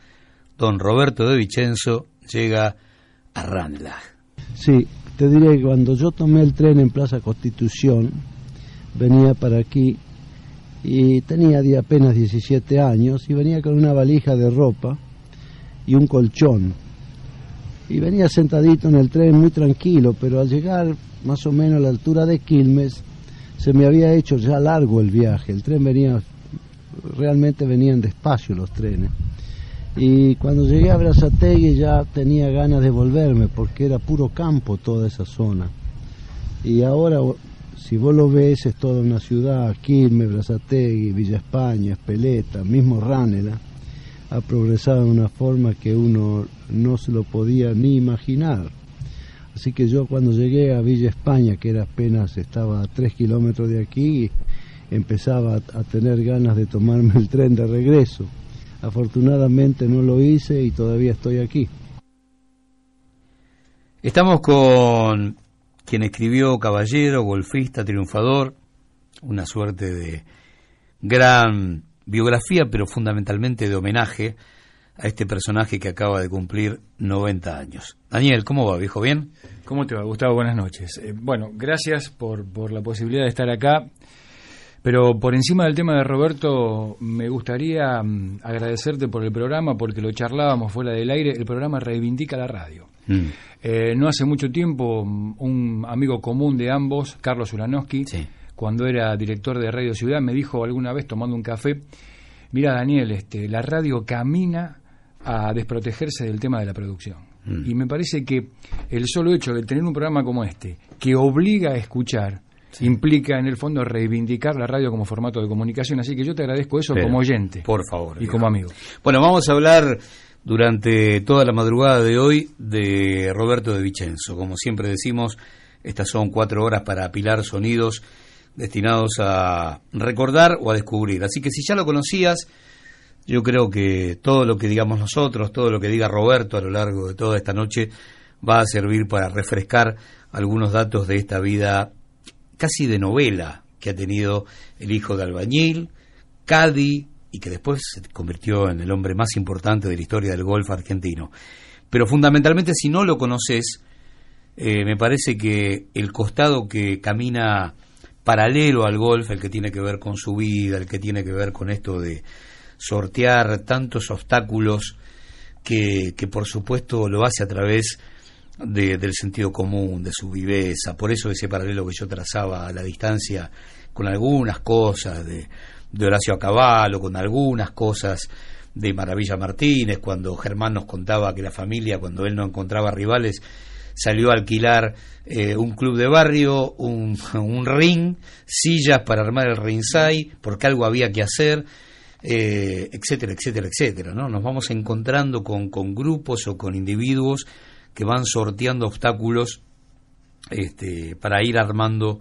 Don Roberto de Vicenzo llega a Ranelagh. Sí, te diré que cuando yo tomé el tren en Plaza Constitución, venía para aquí y tenía de apenas 17 años y venía con una valija de ropa y un colchón. Y venía sentadito en el tren muy tranquilo, pero al llegar más o menos a la altura de Quilmes, se me había hecho ya largo el viaje. El tren venía, realmente venían despacio los trenes. Y cuando llegué a Brazategui ya tenía ganas de volverme porque era puro campo toda esa zona. Y ahora, si vos lo ves, es toda una ciudad, Quilmes, Brazategui, Villa España, Espeleta, mismo Ránela, ha progresado de una forma que uno no se lo podía ni imaginar. Así que yo cuando llegué a Villa España, que era apenas estaba a tres kilómetros de aquí, empezaba a tener ganas de tomarme el tren de regreso. Afortunadamente no lo hice y todavía estoy aquí. Estamos con quien escribió Caballero, golfista, triunfador, una suerte de gran biografía, pero fundamentalmente de homenaje a este personaje que acaba de cumplir 90 años. Daniel, ¿cómo va, viejo? ¿Bien? ¿Cómo te va, Gustavo? Buenas noches. Eh, bueno, gracias por, por la posibilidad de estar acá. Pero por encima del tema de Roberto, me gustaría mm, agradecerte por el programa, porque lo charlábamos fuera del aire. El programa reivindica la radio. Mm. Eh, no hace mucho tiempo, mm, un amigo común de ambos, Carlos Ulanowski, cuando era director de Radio Ciudad, me dijo alguna vez tomando un café, mira Daniel, este, la radio camina a desprotegerse del tema de la producción. Mm. Y me parece que el solo hecho de tener un programa como este, que obliga a escuchar, implica en el fondo reivindicar la radio como formato de comunicación. Así que yo te agradezco eso Pero, como oyente. Por favor. Y como amigo. Bueno, vamos a hablar durante toda la madrugada de hoy de Roberto de Vicenzo. Como siempre decimos, estas son cuatro horas para apilar sonidos destinados a recordar o a descubrir. Así que si ya lo conocías, yo creo que todo lo que digamos nosotros, todo lo que diga Roberto a lo largo de toda esta noche va a servir para refrescar algunos datos de esta vida casi de novela que ha tenido el hijo de albañil, Cadi, y que después se convirtió en el hombre más importante de la historia del golf argentino. Pero fundamentalmente si no lo conoces, eh, me parece que el costado que camina paralelo al golf, el que tiene que ver con su vida, el que tiene que ver con esto de sortear tantos obstáculos que, que por supuesto lo hace a través de- del sentido común, de su viveza. Por eso ese paralelo que yo trazaba a la distancia con algunas cosas de, de Horacio Acabalo, con algunas cosas de Maravilla Martínez, cuando Germán nos contaba que la familia, cuando él no encontraba rivales, salió a alquilar eh, un club de barrio, un, un ring, sillas para armar el ringside, porque algo había que hacer, eh, etcétera, etcétera, etcétera. ¿no? Nos vamos encontrando con, con grupos o con individuos que van sorteando obstáculos este, para ir armando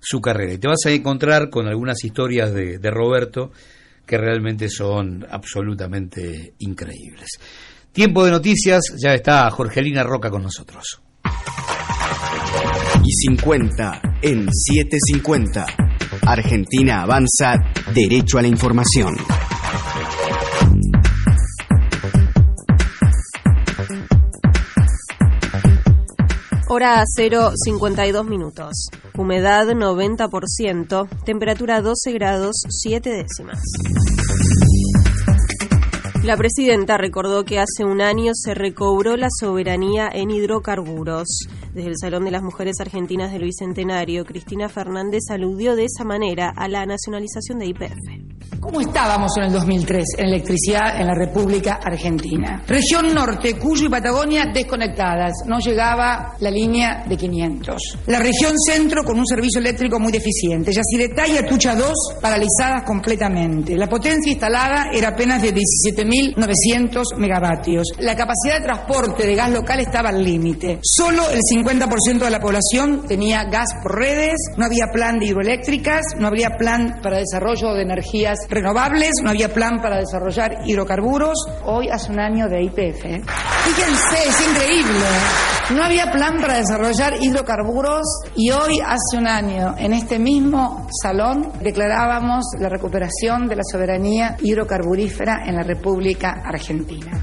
su carrera. Y te vas a encontrar con algunas historias de, de Roberto que realmente son absolutamente increíbles. Tiempo de noticias, ya está Jorgelina Roca con nosotros. Y 50 en 750. Argentina avanza derecho a la información. Hora 0, 52 minutos. Humedad 90%. Temperatura 12 grados 7 décimas. La presidenta recordó que hace un año se recobró la soberanía en hidrocarburos. Desde el Salón de las Mujeres Argentinas del Bicentenario, Cristina Fernández aludió de esa manera a la nacionalización de IPF. ¿Cómo estábamos en el 2003 en electricidad en la República Argentina? Región Norte, Cuyo y Patagonia desconectadas, no llegaba la línea de 500. La región Centro con un servicio eléctrico muy deficiente. Yacyretá y Atucha 2 paralizadas completamente. La potencia instalada era apenas de 17.900 megavatios. La capacidad de transporte de gas local estaba al límite. Solo el 50% de la población tenía gas por redes, no había plan de hidroeléctricas, no había plan para desarrollo de energías renovables, no había plan para desarrollar hidrocarburos. Hoy hace un año de IPF. ¿eh? Fíjense, es increíble. No había plan para desarrollar hidrocarburos y hoy hace un año en este mismo salón declarábamos la recuperación de la soberanía hidrocarburífera en la República Argentina.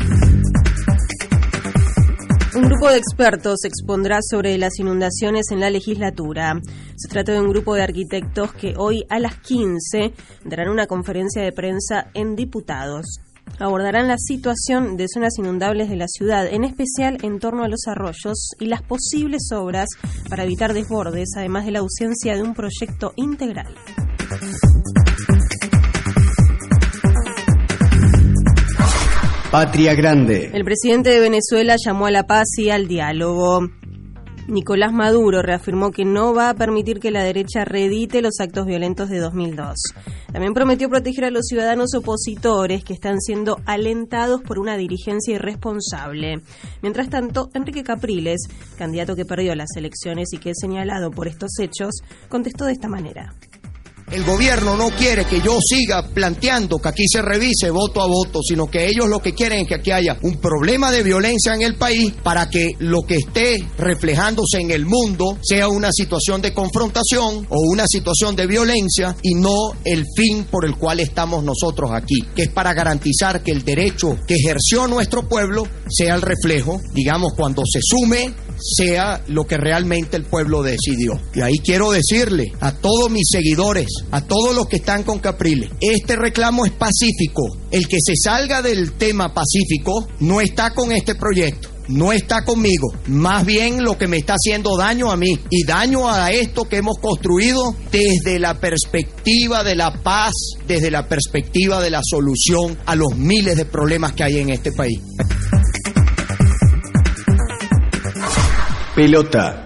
Grupo de expertos expondrá sobre las inundaciones en la legislatura. Se trata de un grupo de arquitectos que hoy a las 15 darán una conferencia de prensa en diputados. Abordarán la situación de zonas inundables de la ciudad, en especial en torno a los arroyos y las posibles obras para evitar desbordes, además de la ausencia de un proyecto integral. Patria Grande. El presidente de Venezuela llamó a la paz y al diálogo. Nicolás Maduro reafirmó que no va a permitir que la derecha reedite los actos violentos de 2002. También prometió proteger a los ciudadanos opositores que están siendo alentados por una dirigencia irresponsable. Mientras tanto, Enrique Capriles, candidato que perdió las elecciones y que es señalado por estos hechos, contestó de esta manera. El gobierno no quiere que yo siga planteando que aquí se revise voto a voto, sino que ellos lo que quieren es que aquí haya un problema de violencia en el país para que lo que esté reflejándose en el mundo sea una situación de confrontación o una situación de violencia y no el fin por el cual estamos nosotros aquí, que es para garantizar que el derecho que ejerció nuestro pueblo sea el reflejo, digamos, cuando se sume sea lo que realmente el pueblo decidió. Y ahí quiero decirle a todos mis seguidores, a todos los que están con Capriles, este reclamo es pacífico. El que se salga del tema pacífico no está con este proyecto. No está conmigo, más bien lo que me está haciendo daño a mí y daño a esto que hemos construido desde la perspectiva de la paz, desde la perspectiva de la solución a los miles de problemas que hay en este país.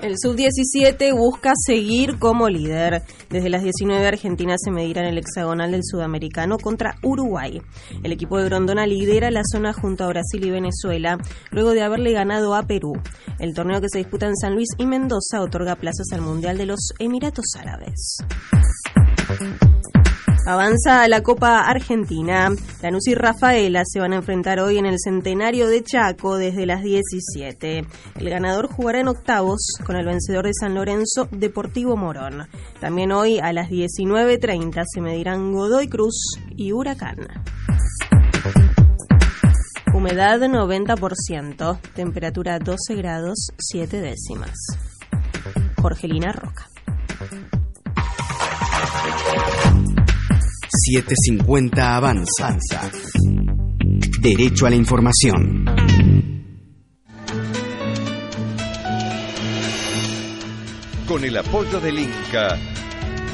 El sub-17 busca seguir como líder. Desde las 19 Argentina se medirá en el hexagonal del sudamericano contra Uruguay. El equipo de Grondona lidera la zona junto a Brasil y Venezuela luego de haberle ganado a Perú. El torneo que se disputa en San Luis y Mendoza otorga plazas al Mundial de los Emiratos Árabes. Avanza la Copa Argentina. Lanús y Rafaela se van a enfrentar hoy en el centenario de Chaco desde las 17. El ganador jugará en octavos con el vencedor de San Lorenzo, Deportivo Morón. También hoy a las 19.30 se medirán Godoy Cruz y Huracán. Humedad 90%, temperatura 12 grados 7 décimas. Jorgelina Roca. 750 Avanza. Derecho a la información. Con el apoyo del Inca,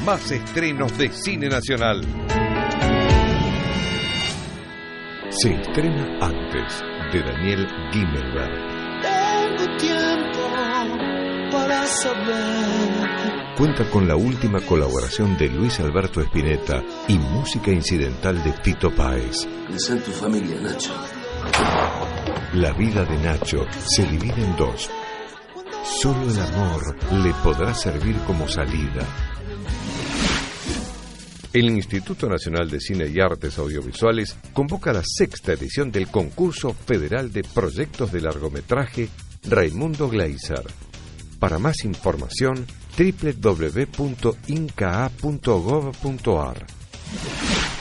más estrenos de cine nacional. Se estrena antes de Daniel Gimmelberg. Tengo tiempo para saber. Cuenta con la última colaboración de Luis Alberto Spinetta y música incidental de Tito Páez. Pensá en tu familia, Nacho. La vida de Nacho se divide en dos. Solo el amor le podrá servir como salida. El Instituto Nacional de Cine y Artes Audiovisuales convoca la sexta edición del concurso federal de proyectos de largometraje Raimundo Gleiser. Para más información, www.inca.gov.ar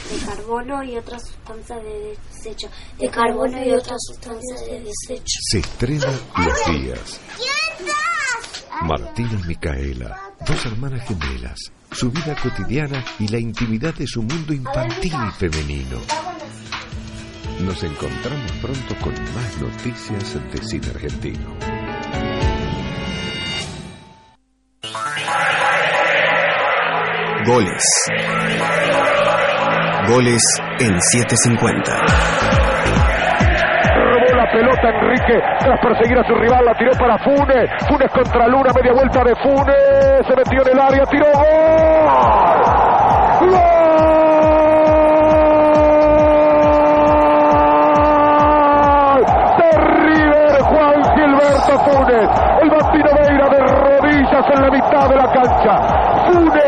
de carbono y otras sustancias de desecho. De carbono y otras sustancias de desecho. Se estrena Los Días. Martina y Micaela, dos hermanas gemelas, su vida cotidiana y la intimidad de su mundo infantil y femenino. Nos encontramos pronto con más noticias de cine argentino. Goles. Goles en 750. Robó la pelota Enrique tras perseguir a su rival, la tiró para Funes. Funes contra Luna, media vuelta de Funes. Se metió en el área, tiró. ¡Gol! ¡Gol! De River, Juan Gilberto Funes. El bambino Veira de rodillas en la mitad de la cancha.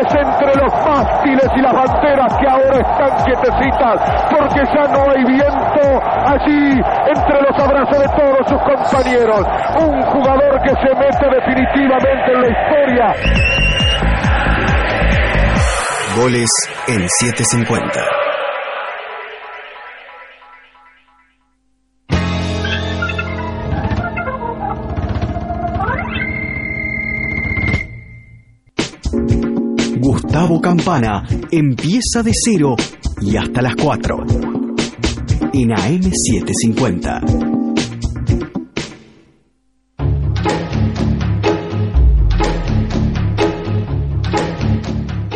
Entre los mástiles y las banderas que ahora están quietecitas porque ya no hay viento allí entre los abrazos de todos sus compañeros. Un jugador que se mete definitivamente en la historia. Goles en 750. Campana empieza de cero y hasta las 4 en AM750.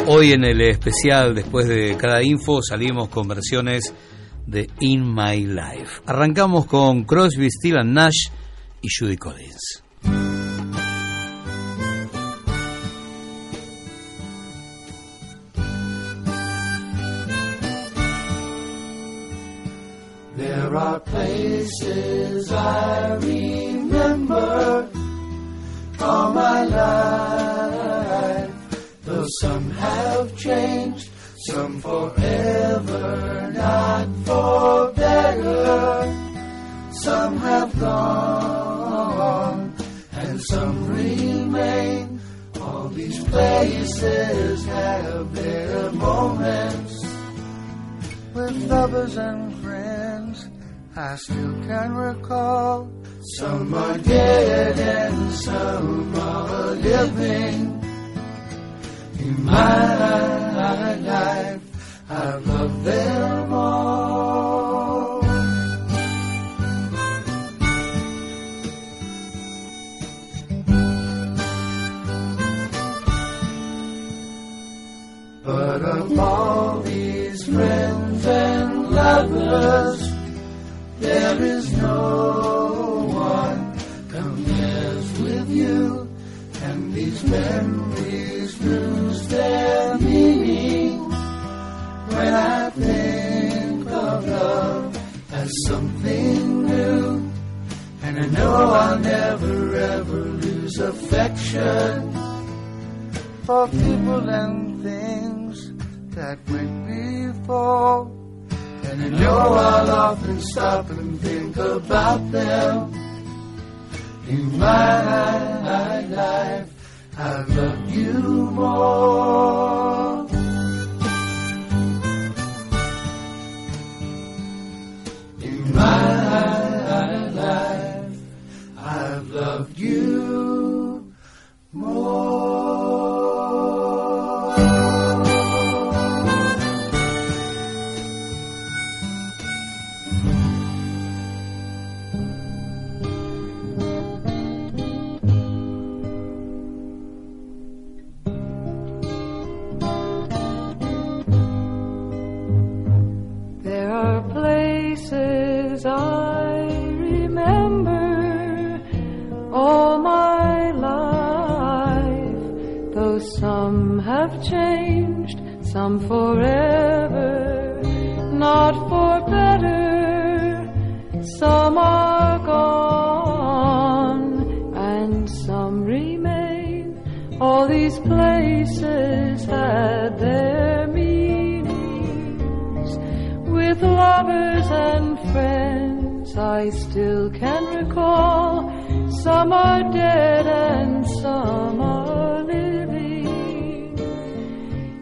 Hoy en el especial, después de cada info, salimos con versiones de In My Life. Arrancamos con Crosby, and Nash y Judy Collins. There are places I remember all my life, though some have changed, some forever, not for better. Some have gone, and some remain. All these places have their moments with lovers and friends. I still can recall. Some are dead and some are living. In my life, I've loved them all. But of all these friends and lovers, there is no one compares with you, and these memories lose their meaning when I think of love as something new. And I know I'll never ever lose affection for people and things that went before. And I know I'll often stop and think about them. In my life, I've loved you more. In my life, I've loved you more. Have changed, some forever, not for better. Some are gone and some remain. All these places had their meanings with lovers and friends I still can recall. Some are dead and some are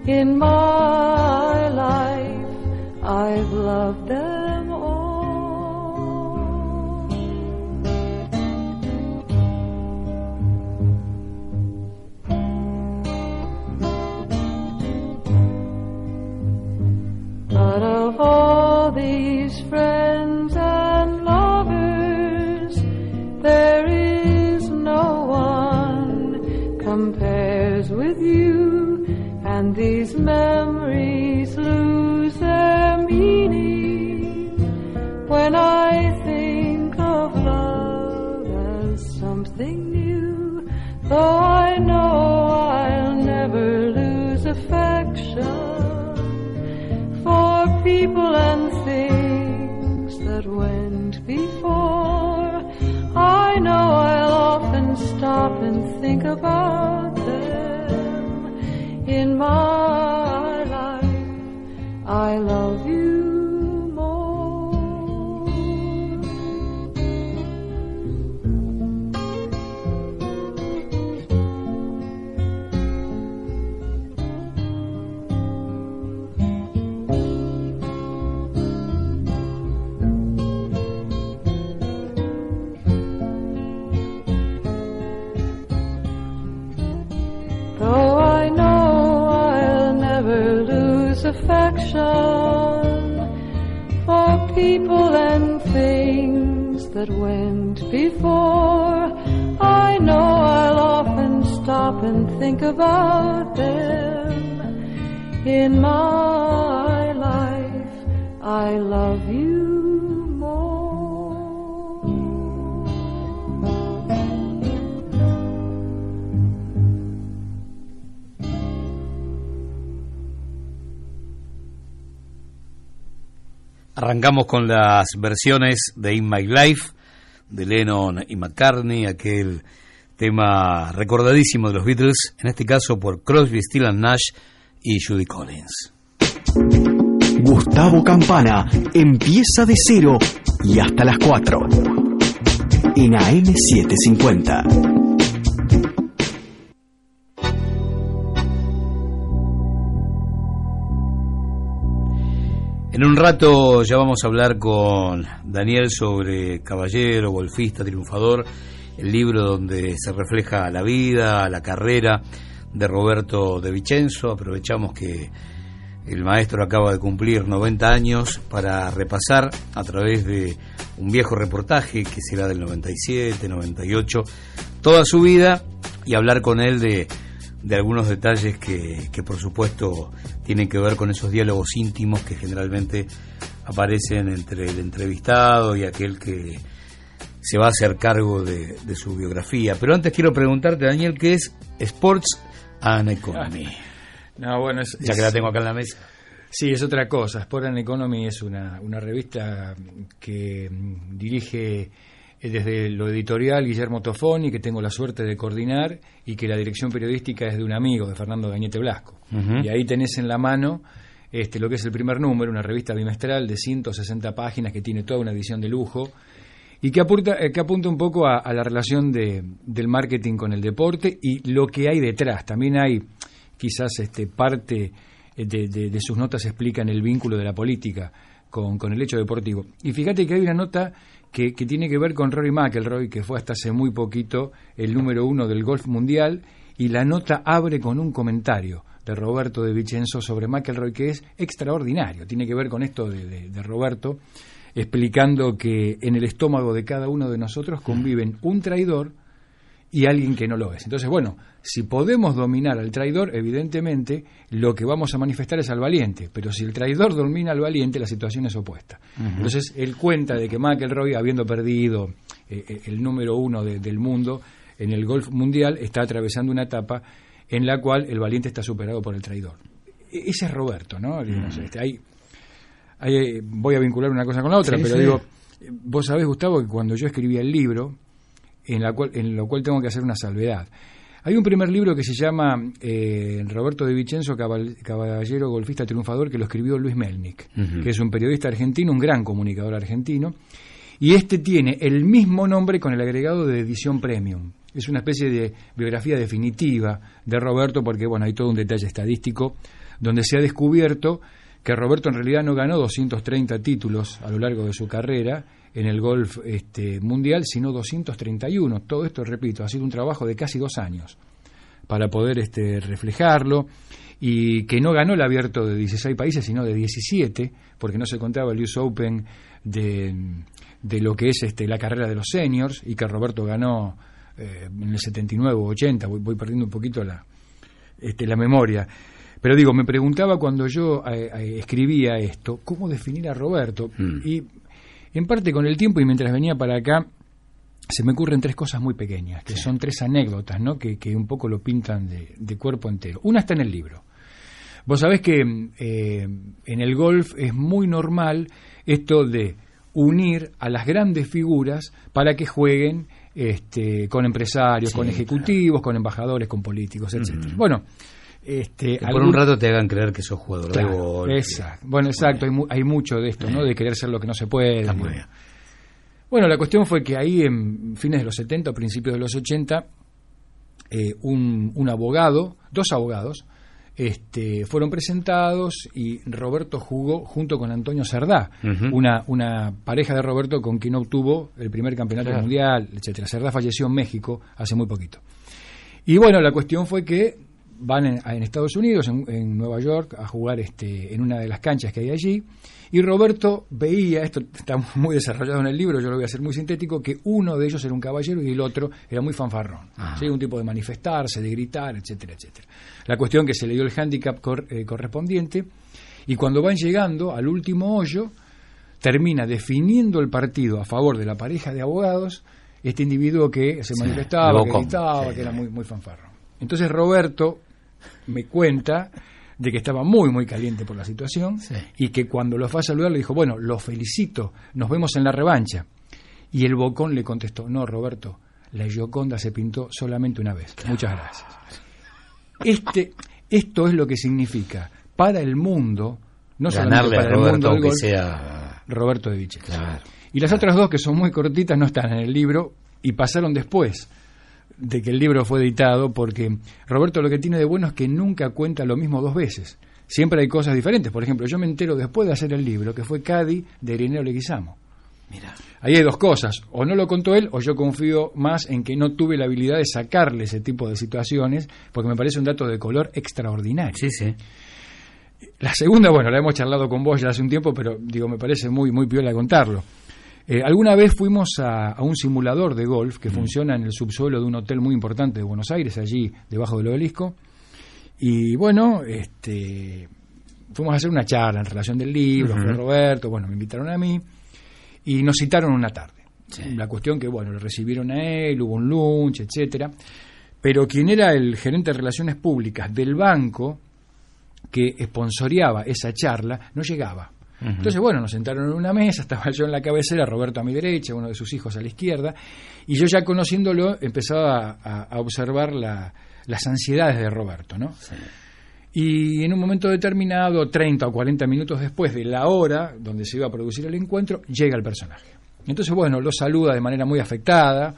In my life, I've loved them that went before, I know I'll often stop and think about them. In my life, I love you. Arrancamos con las versiones de In My Life de Lennon y McCartney, aquel tema recordadísimo de los Beatles, en este caso por Crosby, Still and Nash y Judy Collins. Gustavo Campana empieza de cero y hasta las 4 en AM750. En un rato ya vamos a hablar con Daniel sobre Caballero, Golfista, Triunfador, el libro donde se refleja la vida, la carrera de Roberto de Vicenzo. Aprovechamos que el maestro acaba de cumplir 90 años para repasar a través de un viejo reportaje que será del 97, 98, toda su vida y hablar con él de, de algunos detalles que, que por supuesto tienen que ver con esos diálogos íntimos que generalmente aparecen entre el entrevistado y aquel que se va a hacer cargo de, de su biografía. Pero antes quiero preguntarte, Daniel, ¿qué es Sports and Economy? No, bueno, es, ya que la tengo acá en la mesa. Sí, es otra cosa. Sport and Economy es una, una revista que mm, dirige desde lo editorial Guillermo Tofoni, que tengo la suerte de coordinar, y que la dirección periodística es de un amigo, de Fernando Gañete Blasco. Y ahí tenés en la mano este, lo que es el primer número, una revista bimestral de 160 páginas que tiene toda una edición de lujo y que apunta, eh, que apunta un poco a, a la relación de, del marketing con el deporte y lo que hay detrás. También hay quizás este, parte eh, de, de- de sus notas explican el vínculo de la política con, con el hecho deportivo. Y fíjate que hay una nota que, tiene que ver con Rory McIlroy, que fue hasta hace muy poquito el número uno del golf mundial, y la nota abre con un comentario de Roberto de Vicenzo sobre McIlroy que es extraordinario. Tiene que ver con esto de, de- de Roberto, explicando que en el estómago de cada uno de nosotros conviven un traidor y alguien que no lo es. Entonces, bueno, si podemos dominar al traidor, evidentemente lo que vamos a manifestar es al valiente, pero si el traidor domina al valiente, la situación es opuesta. Entonces, él cuenta de que McElroy, habiendo perdido eh, eh, el número uno de- del mundo en el golf mundial, está atravesando una etapa en la cual el valiente está superado por el traidor. E- Ese es Roberto, ¿no? Este, hay- hay, eh, voy a vincular una cosa con la otra, Sí, pero sí. digo, vos sabés, Gustavo, que cuando yo escribía el libro, en, la cual, en lo cual tengo que hacer una salvedad. Hay un primer libro que se llama eh, Roberto de Vicenzo, Cabal- Caballero Golfista Triunfador, que lo escribió Luis Melnick, Ujú. que es un periodista argentino, un gran comunicador argentino, y este tiene el mismo nombre con el agregado de edición premium. Es una especie de biografía definitiva de Roberto, porque bueno, hay todo un detalle estadístico donde se ha descubierto que Roberto en realidad no ganó 230 títulos a lo largo de su carrera en el golf este, mundial, sino 231. Todo esto, repito, ha sido un trabajo de casi dos años para poder este, reflejarlo y que no ganó el abierto de 16 países, sino de 17, porque no se contaba el US Open de, de lo que es este, la carrera de los seniors y que Roberto ganó eh, en el 79 o 80, voy, voy perdiendo un poquito la, este, la memoria. Pero digo, me preguntaba cuando yo eh, eh, escribía esto, ¿cómo definir a Roberto? Y en parte con el tiempo y mientras venía para acá, se me ocurren tres cosas muy pequeñas, que son tres anécdotas, ¿no? Que, que un poco lo pintan de, de cuerpo entero. Una está en el libro. Vos sabés que eh, en el golf es muy normal esto de unir a las grandes figuras para que jueguen este, con empresarios, Sí, con ejecutivos, con embajadores, con políticos, etcétera. Bueno, este, Que por algún- un rato te hagan creer que sos jugador Claro, de golf. Exacto. Bueno, exacto. Hay, mu- hay mucho de esto, ¿no? De querer ser lo que no se puede. Está muy bien. Bueno, la cuestión fue que ahí en fines de los 70, principios de los 80, eh, un, un abogado, dos abogados, este, fueron presentados y Roberto jugó junto con Antonio Cerdá, una, una pareja de Roberto con quien obtuvo el primer campeonato Claro. mundial, etcétera. Cerdá falleció en México hace muy poquito. Y bueno, la cuestión fue que van en, en Estados Unidos, en, en Nueva York, a jugar este, en una de las canchas que hay allí. Y Roberto veía, esto está muy desarrollado en el libro, yo lo voy a hacer muy sintético, que uno de ellos era un caballero y el otro era muy fanfarrón. ¿sí? Un tipo de manifestarse, de gritar, etcétera, etcétera. La cuestión que se le dio el hándicap cor- eh, correspondiente y cuando van llegando al último hoyo, termina definiendo el partido a favor de la pareja de abogados, este individuo que se manifestaba, que gritaba, Sí, que era muy, muy fanfarro. Entonces Roberto me cuenta de que estaba muy, muy caliente por la situación y que cuando lo fue a saludar le dijo, bueno, lo felicito, nos vemos en la revancha. Y el bocón le contestó, no, Roberto, la Gioconda se pintó solamente una vez. Muchas gracias. Este, esto es lo que significa para el mundo, no Ganarle solamente a para el Roberto, mundo del aunque golf, sea- Roberto de Vicenzo. Y las otras dos, que son muy cortitas, no están en el libro y pasaron después de que el libro fue editado, porque Roberto lo que tiene de bueno es que nunca cuenta lo mismo dos veces. Siempre hay cosas diferentes. Por ejemplo, yo me entero después de hacer el libro que fue Cadi de Irineo Leguizamo. Ahí hay dos cosas. O no lo contó él, o yo confío más en que no tuve la habilidad de sacarle ese tipo de situaciones, porque me parece un dato de color extraordinario. Sí, sí. La segunda, bueno, la hemos charlado con vos ya hace un tiempo, pero digo, me parece muy, muy piola contarlo. Eh, alguna vez fuimos a, a un simulador de golf que funciona en el subsuelo de un hotel muy importante de Buenos Aires, allí debajo del obelisco. Y bueno, este, fuimos a hacer una charla en relación del libro, fue Roberto, bueno, me invitaron a mí y nos citaron una tarde. La cuestión que, bueno, lo recibieron a él, hubo un lunch, etcétera. Pero quien era el gerente de relaciones públicas del banco que sponsoreaba esa charla no llegaba. Entonces, bueno, nos sentaron en una mesa, estaba yo en la cabecera, Roberto a mi derecha, uno de sus hijos a la izquierda, y yo ya conociéndolo empezaba a, a observar la- las ansiedades de Roberto, ¿no? Y en un momento determinado, 30 o 40 minutos después de la hora donde se iba a producir el encuentro, llega el personaje. Entonces, bueno, lo saluda de manera muy afectada.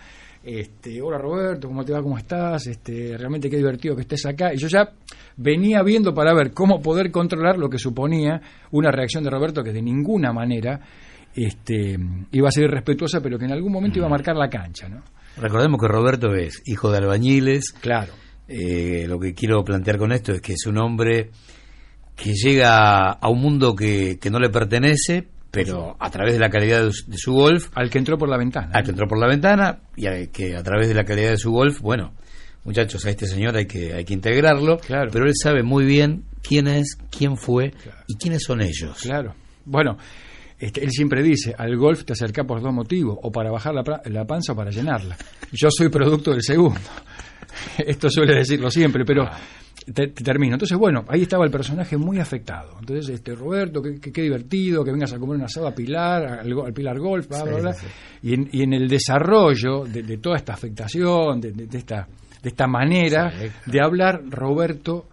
Este, hola Roberto, ¿cómo te va? ¿Cómo estás? Este, realmente qué divertido que estés acá. Y yo ya venía viendo para ver cómo poder controlar lo que suponía una reacción de Roberto que de ninguna manera este, iba a ser irrespetuosa, pero que en algún momento iba a marcar la cancha, ¿no? Recordemos que Roberto es hijo de albañiles. Claro. Eh, lo que quiero plantear con esto es que es un hombre que llega a un mundo que, que no le pertenece, pero a través de la calidad de, su- de su golf. Al que entró por la ventana. Al que entró por la ventana y a- que a través de la calidad de su golf, bueno, muchachos, a este señor hay que, hay que integrarlo, pero él sabe muy bien quién es, quién fue y quiénes son ellos. Claro. Bueno, este, él siempre dice, al golf te acerca por dos motivos, o para bajar la, la panza o para llenarla. Yo soy producto del segundo. Esto suele decirlo siempre, pero te, te termino. Entonces, bueno, ahí estaba el personaje muy afectado. Entonces, este Roberto, qué, divertido, que vengas a comer un asado a Pilar, al, al Pilar Golf, bla, bla, Sí, bla. sí. Y, en, y en el desarrollo de, de toda esta afectación, de, de- de esta, de esta manera de hablar, Roberto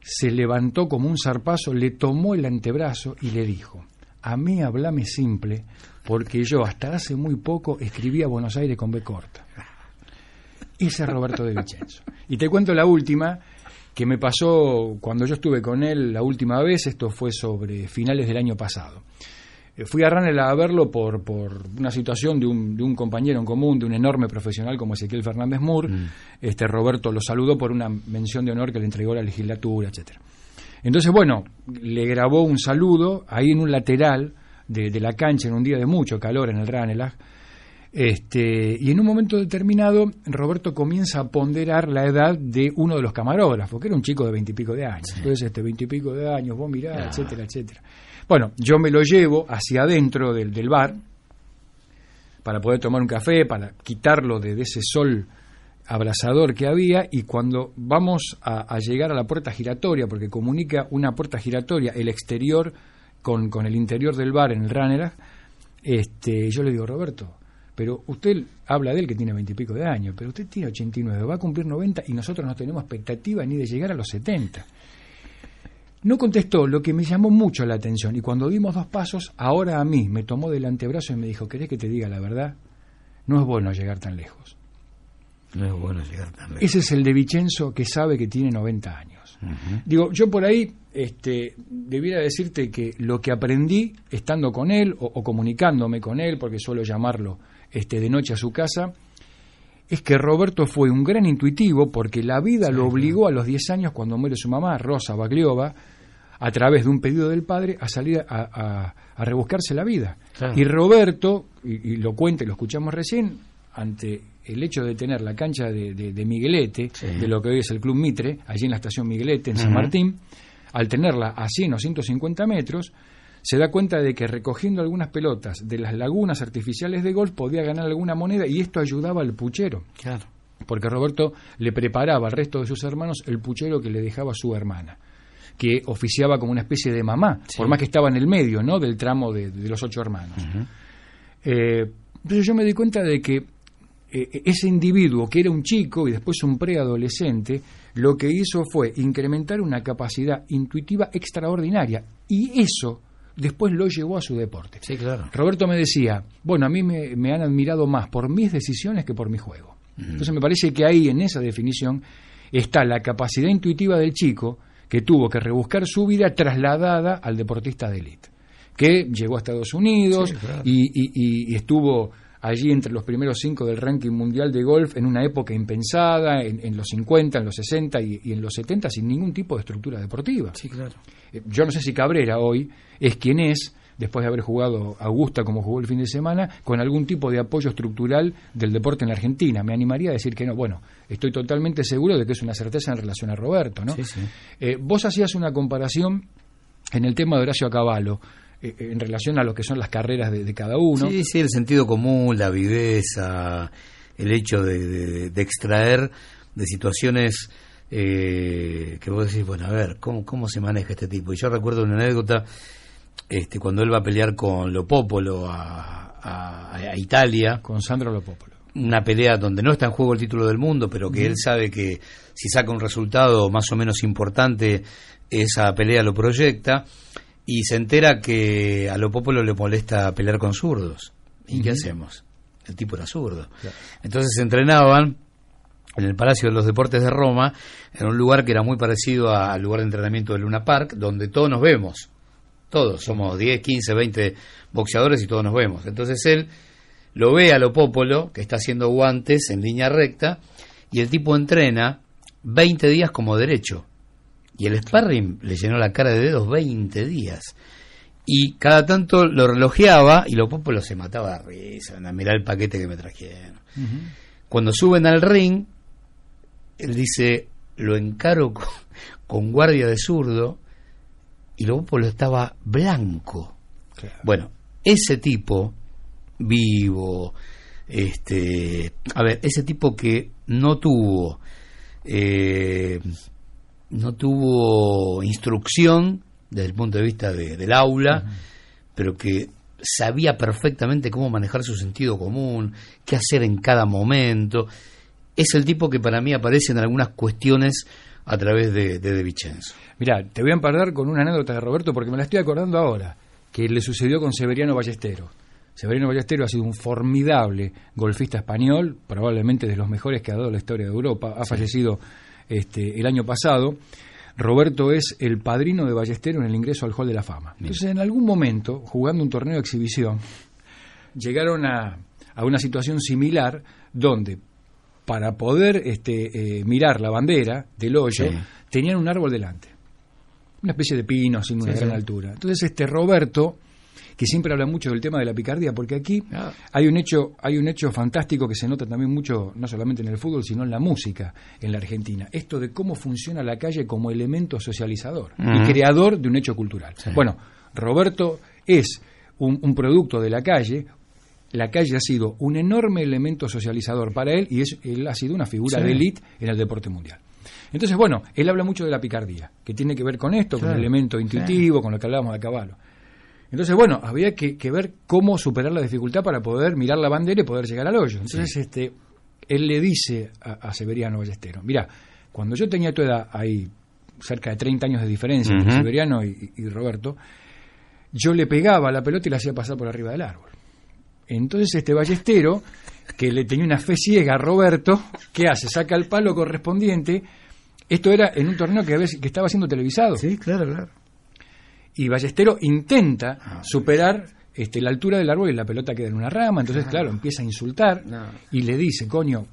se levantó como un zarpazo, le tomó el antebrazo y le dijo, a mí hablame simple, porque yo hasta hace muy poco escribía Buenos Aires con B corta. Ese es Roberto de Vicenzo. Y te cuento la última, que me pasó cuando yo estuve con él la última vez, esto fue sobre finales del año pasado. Eh, Fui a Ranel a verlo por, por una situación de un, de un compañero en común, de un enorme profesional como Ezequiel Fernández Moore. Este Roberto lo saludó por una mención de honor que le entregó la legislatura, etcétera. Entonces, bueno, le grabó un saludo ahí en un lateral de, de la cancha en un día de mucho calor en el Ranelagh. Este, y en un momento determinado, Roberto comienza a ponderar la edad de uno de los camarógrafos, que era un chico de veintipico de años. Entonces, este veintipico de años, vos mirá, etcétera, etcétera. Bueno, yo me lo llevo hacia adentro del, del bar para poder tomar un café, para quitarlo de, de ese sol abrasador que había y cuando vamos a, a llegar a la puerta giratoria, porque comunica una puerta giratoria, el exterior con, con el interior del bar en el Ranelagh, este, yo le digo, Roberto, pero usted habla de él que tiene veintipico de años, pero usted tiene 89, va a cumplir 90 y nosotros no tenemos expectativa ni de llegar a los 70. No contestó, lo que me llamó mucho la atención. Y cuando dimos dos pasos, ahora a mí me tomó del antebrazo y me dijo, ¿querés que te diga la verdad? No es bueno llegar tan lejos. No es bueno llegar tan lejos. Ese es el de Vicenzo que sabe que tiene 90 años. Digo, yo por ahí este, debiera decirte que lo que aprendí estando con él o, o comunicándome con él, porque suelo llamarlo este, de noche a su casa, es que Roberto fue un gran intuitivo porque la vida lo obligó a los 10 años cuando muere su mamá, Rosa Bagliova, a través de un pedido del padre, a salir a, a- a rebuscarse la vida. Claro. Y Roberto, y, y lo cuenta y lo escuchamos recién, ante el hecho de tener la cancha de, de- de Miguelete, de lo que hoy es el Club Mitre, allí en la estación Miguelete, en San. Martín, al tenerla a 100 o 150 metros, se da cuenta de que recogiendo algunas pelotas de las lagunas artificiales de golf podía ganar alguna moneda y esto ayudaba al puchero. Claro. Porque Roberto le preparaba al resto de sus hermanos el puchero que le dejaba su hermana, que oficiaba como una especie de mamá, por más que estaba en el medio ¿no? del tramo de, de los ocho hermanos. Eh, entonces yo me di cuenta de que eh, ese individuo, que era un chico y después un preadolescente, lo que hizo fue incrementar una capacidad intuitiva extraordinaria. Y eso después lo llevó a su deporte. Sí, claro. Roberto me decía, bueno, a mí me, me han admirado más por mis decisiones que por mi juego. Entonces me parece que ahí, en esa definición, está la capacidad intuitiva del chico que tuvo que rebuscar su vida trasladada al deportista de élite, que llegó a Estados Unidos Sí, claro. y, y- y estuvo allí entre los primeros cinco del ranking mundial de golf en una época impensada, en, en los 50, en los 60 y, y en los 70, sin ningún tipo de estructura deportiva. Sí, claro. Eh, Yo no sé si Cabrera hoy es quien es, después de haber jugado Augusta como jugó el fin de semana, con algún tipo de apoyo estructural del deporte en la Argentina. Me animaría a decir que no. Bueno, estoy totalmente seguro de que es una certeza en relación a Roberto. ¿no? Sí, sí. Eh, vos hacías una comparación en el tema de Horacio Cavallo, eh, eh, en relación a lo que son las carreras de, de cada uno. Sí, sí, el sentido común, la viveza, el hecho de, de- de extraer de situaciones eh, que vos decís, bueno, a ver, ¿cómo, ¿cómo se maneja este tipo? Y yo recuerdo una anécdota, este, cuando él va a pelear con Lopopolo a, a- a Italia. Con Sandro Lopopolo. Una pelea donde no está en juego el título del mundo, pero que él sabe que si saca un resultado más o menos importante, esa pelea lo proyecta. Y se entera que a Lopopolo le molesta pelear con zurdos. ¿Y qué hacemos? El tipo era zurdo. Entonces se entrenaban en el Palacio de los Deportes de Roma, en un lugar que era muy parecido a- al lugar de entrenamiento de Luna Park, donde todos nos vemos. Todos, somos 10, 15, 20 boxeadores y todos nos vemos. Entonces él lo ve a Lopopolo, que está haciendo guantes en línea recta, y el tipo entrena 20 días como derecho. Y el sparring le llenó la cara de dedos 20 días. Y cada tanto lo relojeaba y Lopopolo se mataba de risa. Mirá el paquete que me trajeron. Cuando suben al ring, él dice, lo encaro con, con guardia de zurdo y Lopopolo estaba blanco. Bueno, ese tipo vivo, este, a ver, ese tipo que no tuvo, eh, no tuvo instrucción desde el punto de vista de- del aula, pero que sabía perfectamente cómo manejar su sentido común, qué hacer en cada momento. Es el tipo que para mí aparece en algunas cuestiones a través de, de De Vicenzo. Mira, te voy a empardar con una anécdota de Roberto porque me la estoy acordando ahora, que le sucedió con Severiano Ballestero. Severiano Ballestero ha sido un formidable golfista español, probablemente de los mejores que ha dado la historia de Europa. Ha fallecido este, el año pasado. Roberto es el padrino de Ballestero en el ingreso al Hall de la Fama. Entonces, en algún momento, jugando un torneo de exhibición, llegaron a, a una situación similar donde para poder este, eh, mirar la bandera del hoyo Sí. tenían un árbol delante una especie de pino sin una Sí, gran sí. altura. Entonces este Roberto, que siempre habla mucho del tema de la picardía, porque aquí Ah. hay un hecho, hay un hecho fantástico que se nota también mucho, no solamente en el fútbol, sino en la música en la Argentina. Esto de cómo funciona la calle como elemento socializador y creador de un hecho cultural. Bueno, Roberto es un, un producto de la calle. La calle ha sido un enorme elemento socializador para él y es, él ha sido una figura Sí. de élite en el deporte mundial. Entonces, bueno, él habla mucho de la picardía, que tiene que ver con esto, con el elemento intuitivo, con lo que hablábamos de caballo. Entonces, bueno, había que, que ver cómo superar la dificultad para poder mirar la bandera y poder llegar al hoyo. Entonces, este, él le dice a, a Severiano Ballestero, mira, cuando yo tenía tu edad, hay cerca de 30 años de diferencia entre. Severiano y, y Roberto, yo le pegaba la pelota y la hacía pasar por arriba del árbol. Entonces este ballestero, que le tenía una fe ciega a Roberto, ¿qué hace? Saca el palo correspondiente. Esto era en un torneo que, que estaba siendo televisado. Sí, claro, claro. Y Ballestero intenta Ah, superar este, la altura del árbol y la pelota queda en una rama. Entonces, claro, empieza a insultar y le dice, coño,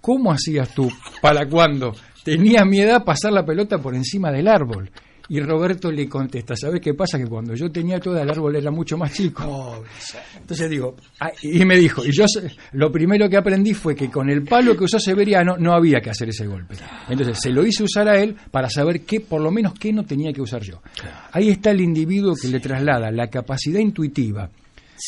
¿cómo hacías tú para cuando tenía mi edad pasar la pelota por encima del árbol? Y Roberto le contesta, ¿sabes qué pasa? Que cuando yo tenía todo el árbol era mucho más chico. Entonces digo, ah, y me dijo, y yo lo primero que aprendí fue que con el palo que usó Severiano no había que hacer ese golpe. Entonces se lo hice usar a él para saber qué, por lo menos qué no tenía que usar yo. Ahí está el individuo que le traslada la capacidad intuitiva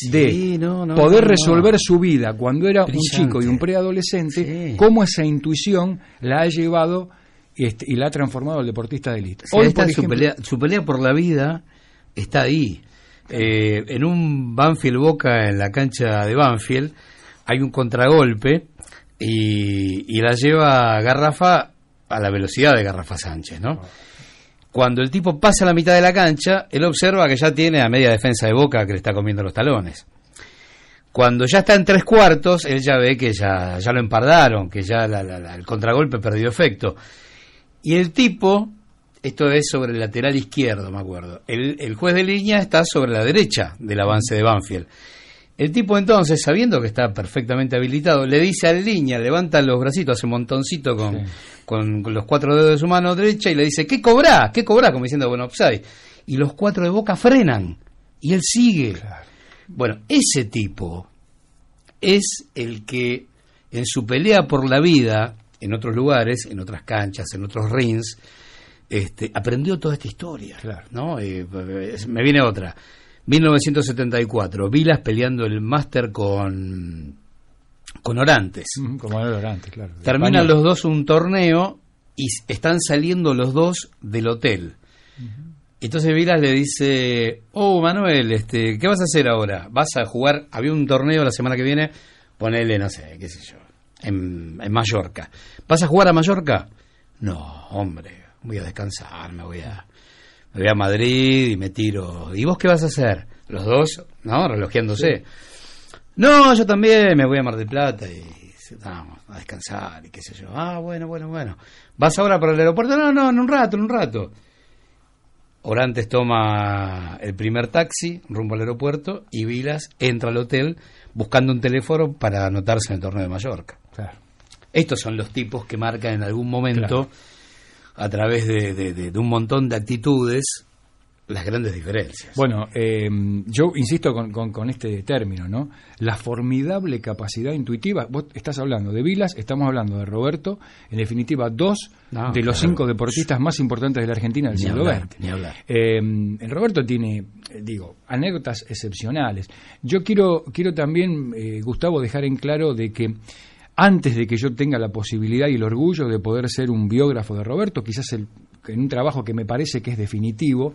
de Sí, no, no, poder no, resolver su vida cuando era un chico y un preadolescente, cómo esa intuición la ha llevado este, y la ha transformado al deportista de élite. Hoy, esta por su, pelea, su pelea por la vida está ahí. Eh, en un Banfield Boca, en la cancha de Banfield, hay un contragolpe y, y la lleva Garrafa a la velocidad de Garrafa Sánchez, ¿no? Cuando el tipo pasa la mitad de la cancha, él observa que ya tiene a media defensa de Boca que le está comiendo los talones. Cuando ya está en tres cuartos, él ya ve que ya, ya lo empardaron, que ya la- la- la- el contragolpe perdió efecto. Y el tipo, esto es sobre el lateral izquierdo, me acuerdo. El, el juez de línea está sobre la derecha del avance de Banfield. El tipo entonces, sabiendo que está perfectamente habilitado, le dice al línea, levanta los bracitos, hace un montoncito con, con, con los cuatro dedos de su mano derecha y le dice, ¿qué cobra? ¿Qué cobra? Como diciendo, bueno, offside. Y los cuatro de boca frenan. Y él sigue. Bueno, ese tipo es el que en su pelea por la vida, en otros lugares, en otras canchas, en otros rings, este, aprendió toda esta historia. ¿no? Eh, me viene otra. 1974, Vilas peleando el máster con, con Orantes. Como era Orantes, claro. Terminan España. los dos un torneo y están saliendo los dos del hotel. Entonces Vilas le dice, oh Manuel, este, ¿qué vas a hacer ahora? ¿Vas a jugar? Había un torneo la semana que viene, ponele, no sé, qué sé yo, en, en Mallorca. ¿Vas a jugar a Mallorca? No, hombre, voy a descansar, me voy a, me voy a Madrid y me tiro. ¿Y vos qué vas a hacer? Los dos, ¿no? Relojeándose. No, yo también me voy a Mar del Plata y vamos a descansar y qué sé yo. Ah, bueno, bueno, bueno. ¿Vas ahora para el aeropuerto? No, no, en un rato, en un rato. Orantes toma el primer taxi rumbo al aeropuerto y Vilas entra al hotel buscando un teléfono para anotarse en el torneo de Mallorca. Estos son los tipos que marcan en algún momento, a través de, de- de- de un montón de actitudes, las grandes diferencias. Bueno, eh, yo insisto con, con- con este término, ¿no? La formidable capacidad intuitiva. Vos estás hablando de Vilas, estamos hablando de Roberto, en definitiva, dos No, de los claro. cinco deportistas más importantes de la Argentina del Ni siglo XX. ni hablar. Eh, el Roberto tiene, eh, digo, anécdotas excepcionales. Yo quiero, quiero también, eh, Gustavo, dejar en claro de que antes de que yo tenga la posibilidad y el orgullo de poder ser un biógrafo de Roberto, quizás el- en un trabajo que me parece que es definitivo,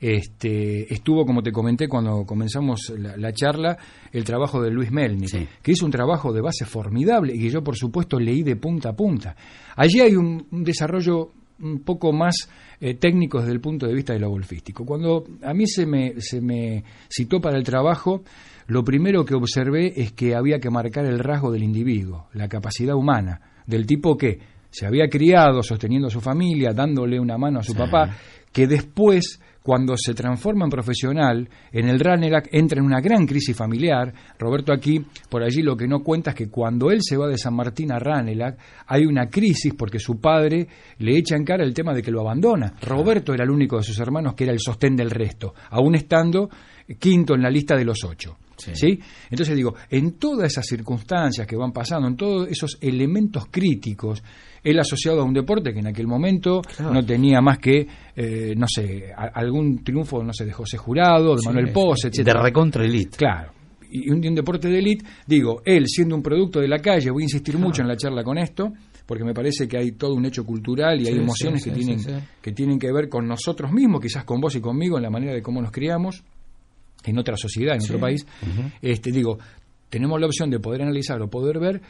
este, estuvo, como te comenté cuando comenzamos la, la charla, el trabajo de Luis Melnick, que hizo un trabajo de base formidable y que yo, por supuesto, leí de punta a punta. Allí hay un, un desarrollo un poco más eh, técnico desde el punto de vista de lo golfístico. Cuando a mí se me, se me citó para el trabajo, lo primero que observé es que había que marcar el rasgo del individuo, la capacidad humana, del tipo que se había criado sosteniendo a su familia, dándole una mano a su papá, que después, cuando se transforma en profesional, en el Ranelac entra en una gran crisis familiar. Roberto aquí, por allí lo que no cuenta es que cuando él se va de San Martín a Ranelac, hay una crisis porque su padre le echa en cara el tema de que lo abandona. Roberto era el único de sus hermanos que era el sostén del resto, aún estando quinto en la lista de los ocho. Sí. Entonces digo, en todas esas circunstancias que van pasando, en todos esos elementos críticos, él asociado a un deporte que en aquel momento no tenía más que, eh, no sé, a- algún triunfo, no sé, de José Jurado, de Sí, Manuel Pos, de etcétera. recontra elite. Claro. Y un, deporte de élite, digo, él siendo un producto de la calle, voy a insistir mucho en la charla con esto, porque me parece que hay todo un hecho cultural y hay emociones que, tienen, que tienen que ver con nosotros mismos, quizás con vos y conmigo, en la manera de cómo nos criamos, en otra sociedad, en Sí. otro país. Este, digo, tenemos la opción de poder analizar o poder ver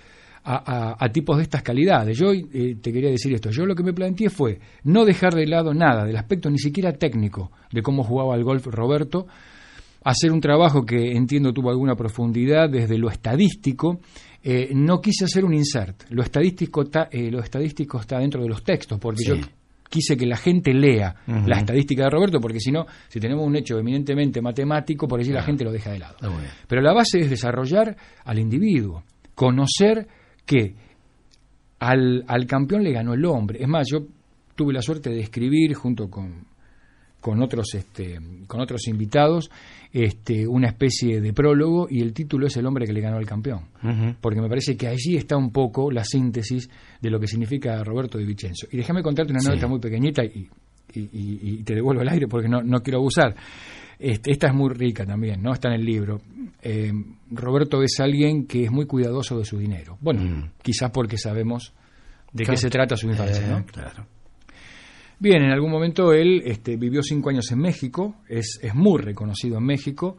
a, a- a tipos de estas calidades. Yo eh, te quería decir esto, yo lo que me planteé fue no dejar de lado nada del aspecto ni siquiera técnico de cómo jugaba el golf Roberto, hacer un trabajo que entiendo tuvo alguna profundidad desde lo estadístico. Eh, no quise hacer un insert. Lo estadístico, está, eh, lo estadístico está dentro de los textos, porque Sí. yo quise que la gente lea la estadística de Roberto, porque si no, si tenemos un hecho eminentemente matemático, por allí la gente lo deja de lado. Pero la base es desarrollar al individuo, conocer que al, al campeón le ganó el hombre. Es más, yo tuve la suerte de escribir junto con con otros, este, con otros invitados, este, una especie de prólogo y el título es El hombre que le ganó al campeón. Porque me parece que allí está un poco la síntesis de lo que significa Roberto Di Vicenzo. Y déjame contarte una Sí. anécdota muy pequeñita y, y- y- y te devuelvo el aire porque no, no quiero abusar. Este, esta es muy rica también, ¿no? Está en el libro. Eh, Roberto es alguien que es muy cuidadoso de su dinero. Bueno, quizás porque sabemos de Claro. qué se trata su infancia, Eh, ¿no? Claro. Bien, en algún momento él este, vivió cinco años en México, es, es muy reconocido en México.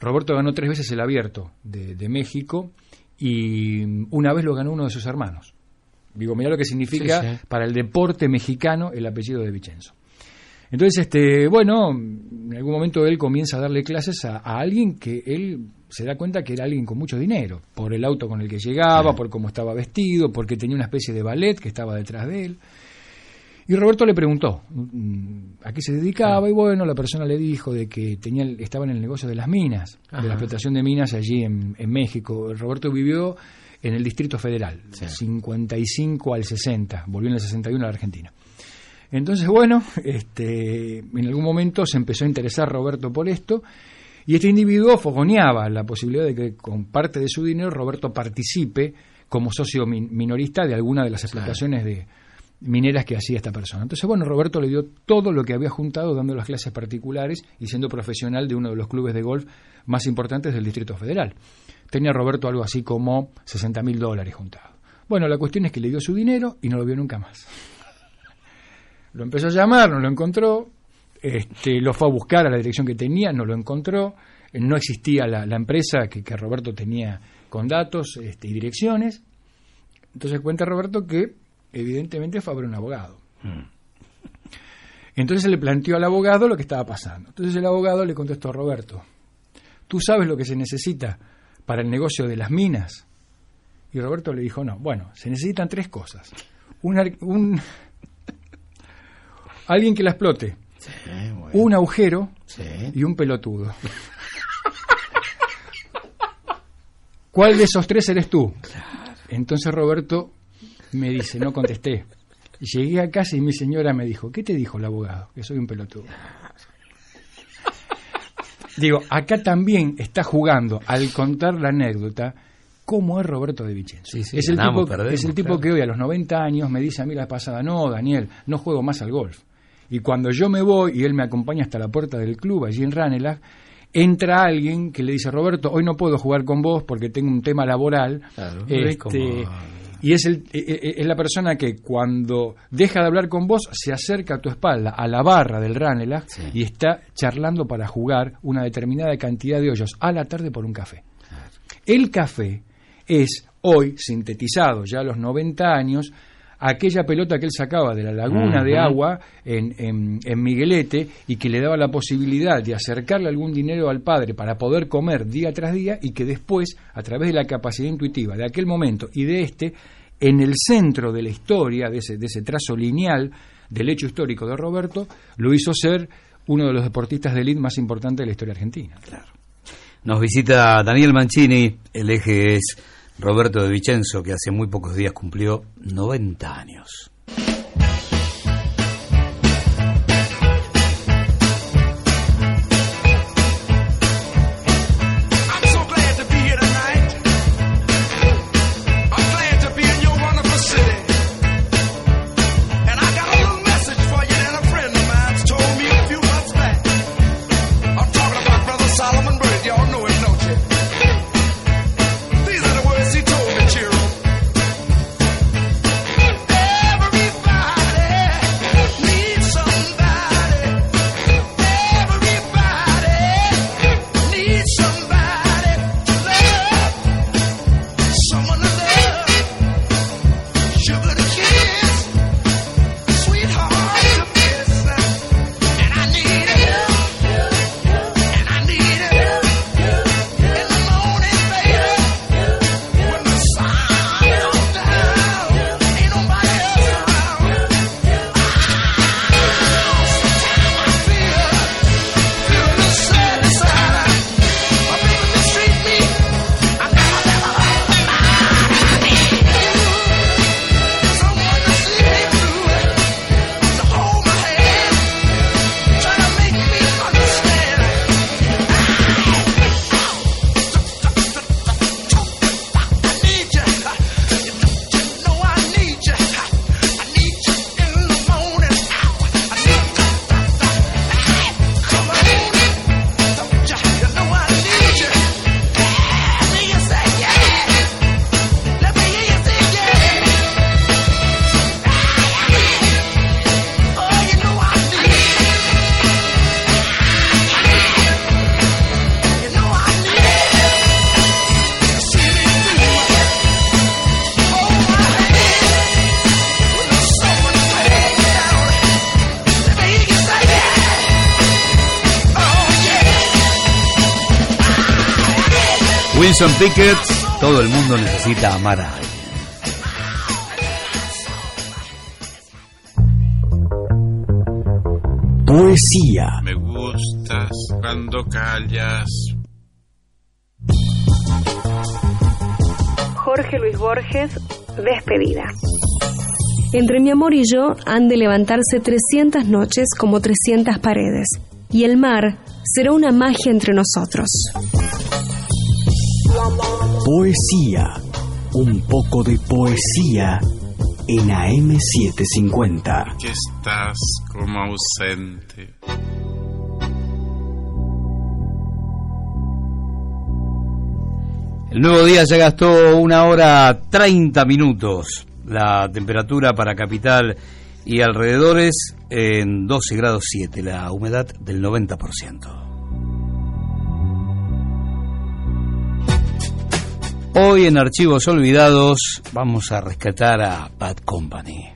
Roberto ganó tres veces el abierto de, de México y una vez lo ganó uno de sus hermanos. Digo, mira lo que significa Sí, sí. para el deporte mexicano el apellido de Vicenzo. Entonces, este, bueno, en algún momento él comienza a darle clases a, a alguien que él se da cuenta que era alguien con mucho dinero, por el auto con el que llegaba, por cómo estaba vestido, porque tenía una especie de ballet que estaba detrás de él. Y Roberto le preguntó mm, a qué se dedicaba y bueno, la persona le dijo de que tenía, estaba en el negocio de las minas, de la explotación de minas allí en, en México. Roberto vivió en el Distrito Federal, 55 al 60, volvió en el 61 a la Argentina. Entonces, bueno, este, en algún momento se empezó a interesar Roberto por esto y este individuo fogoneaba la posibilidad de que con parte de su dinero Roberto participe como socio min- minorista de alguna de las explotaciones de mineras que hacía esta persona. Entonces, bueno, Roberto le dio todo lo que había juntado dando las clases particulares y siendo profesional de uno de los clubes de golf más importantes del Distrito Federal. Tenía Roberto algo así como 60 mil dólares juntados. Bueno, la cuestión es que le dio su dinero y no lo vio nunca más. Lo empezó a llamar, no lo encontró, este, lo fue a buscar a la dirección que tenía, no lo encontró, no existía la, empresa que, que Roberto tenía con datos este, y direcciones. Entonces cuenta Roberto que evidentemente fue a ver un abogado. Entonces se le planteó al abogado lo que estaba pasando. Entonces el abogado le contestó a Roberto, ¿tú sabes lo que se necesita para el negocio de las minas? Y Roberto le dijo, no, bueno, se necesitan tres cosas. Un- alguien que la explote, un agujero y un pelotudo. ¿Cuál de esos tres eres tú? Entonces Roberto me dice, no contesté. Llegué a casa y mi señora me dijo, ¿qué te dijo el abogado? Que soy un pelotudo. Digo, acá también está jugando, al contar la anécdota, cómo es Roberto de Vicenzo. sí, es, el ganamos, tipo, perdemos, es el tipo claro. que hoy a los 90 años me dice a mí la pasada, no, Daniel, no juego más al golf. Y cuando yo me voy y él me acompaña hasta la puerta del club, allí en Ranelagh, entra alguien que le dice, Roberto, hoy no puedo jugar con vos porque tengo un tema laboral. Claro, Este, y es, el, e- e- es la persona que cuando deja de hablar con vos se acerca a tu espalda, a la barra del Ranelagh, y está charlando para jugar una determinada cantidad de hoyos a la tarde por un café. El café es hoy, sintetizado ya a los 90 años, aquella pelota que él sacaba de la laguna de agua en, en- en Miguelete y que le daba la posibilidad de acercarle algún dinero al padre para poder comer día tras día y que después, a través de la capacidad intuitiva de aquel momento y de este, en el centro de la historia, de ese, de ese trazo lineal del hecho histórico de Roberto, lo hizo ser uno de los deportistas de elite más importantes de la historia argentina. Nos visita Daniel Mancini, el eje es Roberto de Vicenzo, que hace muy pocos días cumplió 90 años. Wilson Pickett, todo el mundo necesita amar a alguien. Poesía. Me gustas cuando callas. Jorge Luis Borges, despedida. Entre mi amor y yo han de levantarse 300 noches como 300 paredes, y el mar será una magia entre nosotros. Poesía. Un poco de poesía en AM750. Que estás como ausente. El nuevo día ya gastó una hora 30 minutos. La temperatura para capital y alrededores en 12 grados 7, la humedad del 90%. Hoy en Archivos Olvidados vamos a rescatar a Bad Company.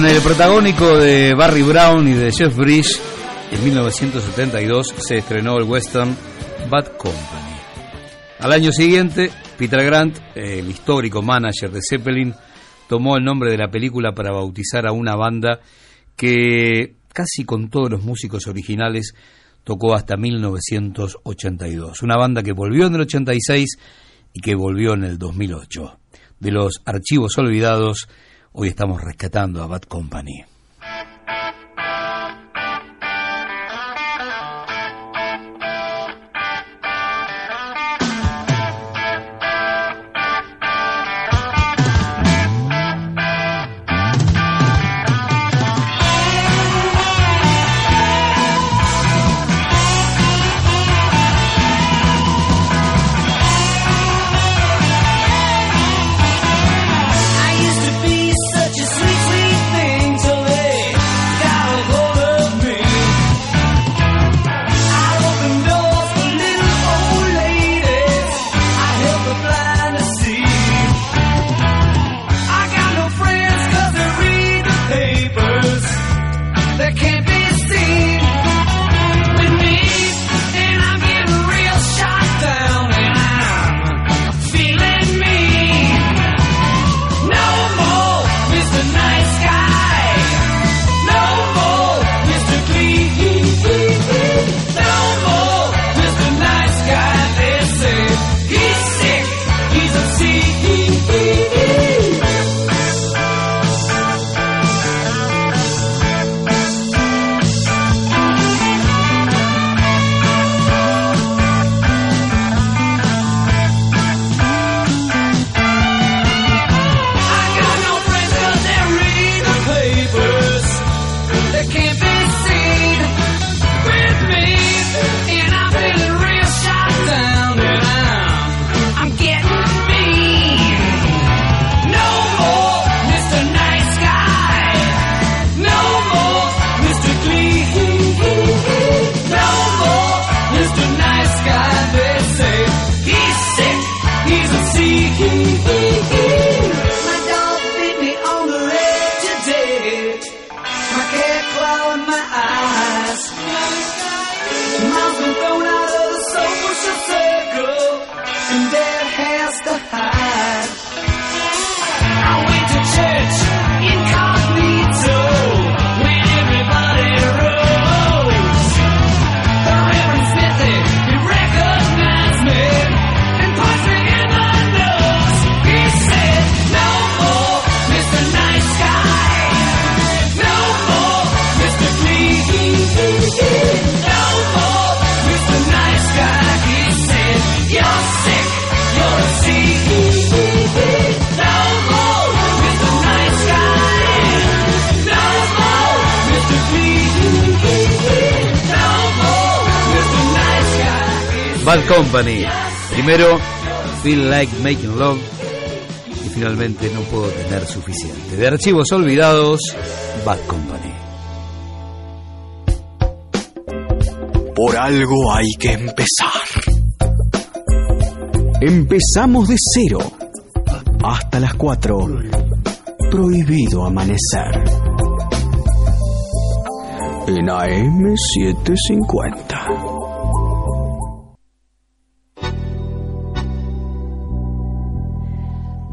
Con el protagónico de Barry Brown y de Jeff Bridge, en 1972 se estrenó el western Bad Company. Al año siguiente, Peter Grant, el histórico manager de Zeppelin, tomó el nombre de la película para bautizar a una banda que casi con todos los músicos originales tocó hasta 1982. Una banda que volvió en el 86 y que volvió en el 2008. De los archivos olvidados, hoy estamos rescatando a Bad Company. Making Love. Y finalmente, No Puedo Tener Suficiente. De archivos olvidados, Bad Company. Por algo hay que empezar. Empezamos de cero. Hasta las 4. Prohibido amanecer. En AM750.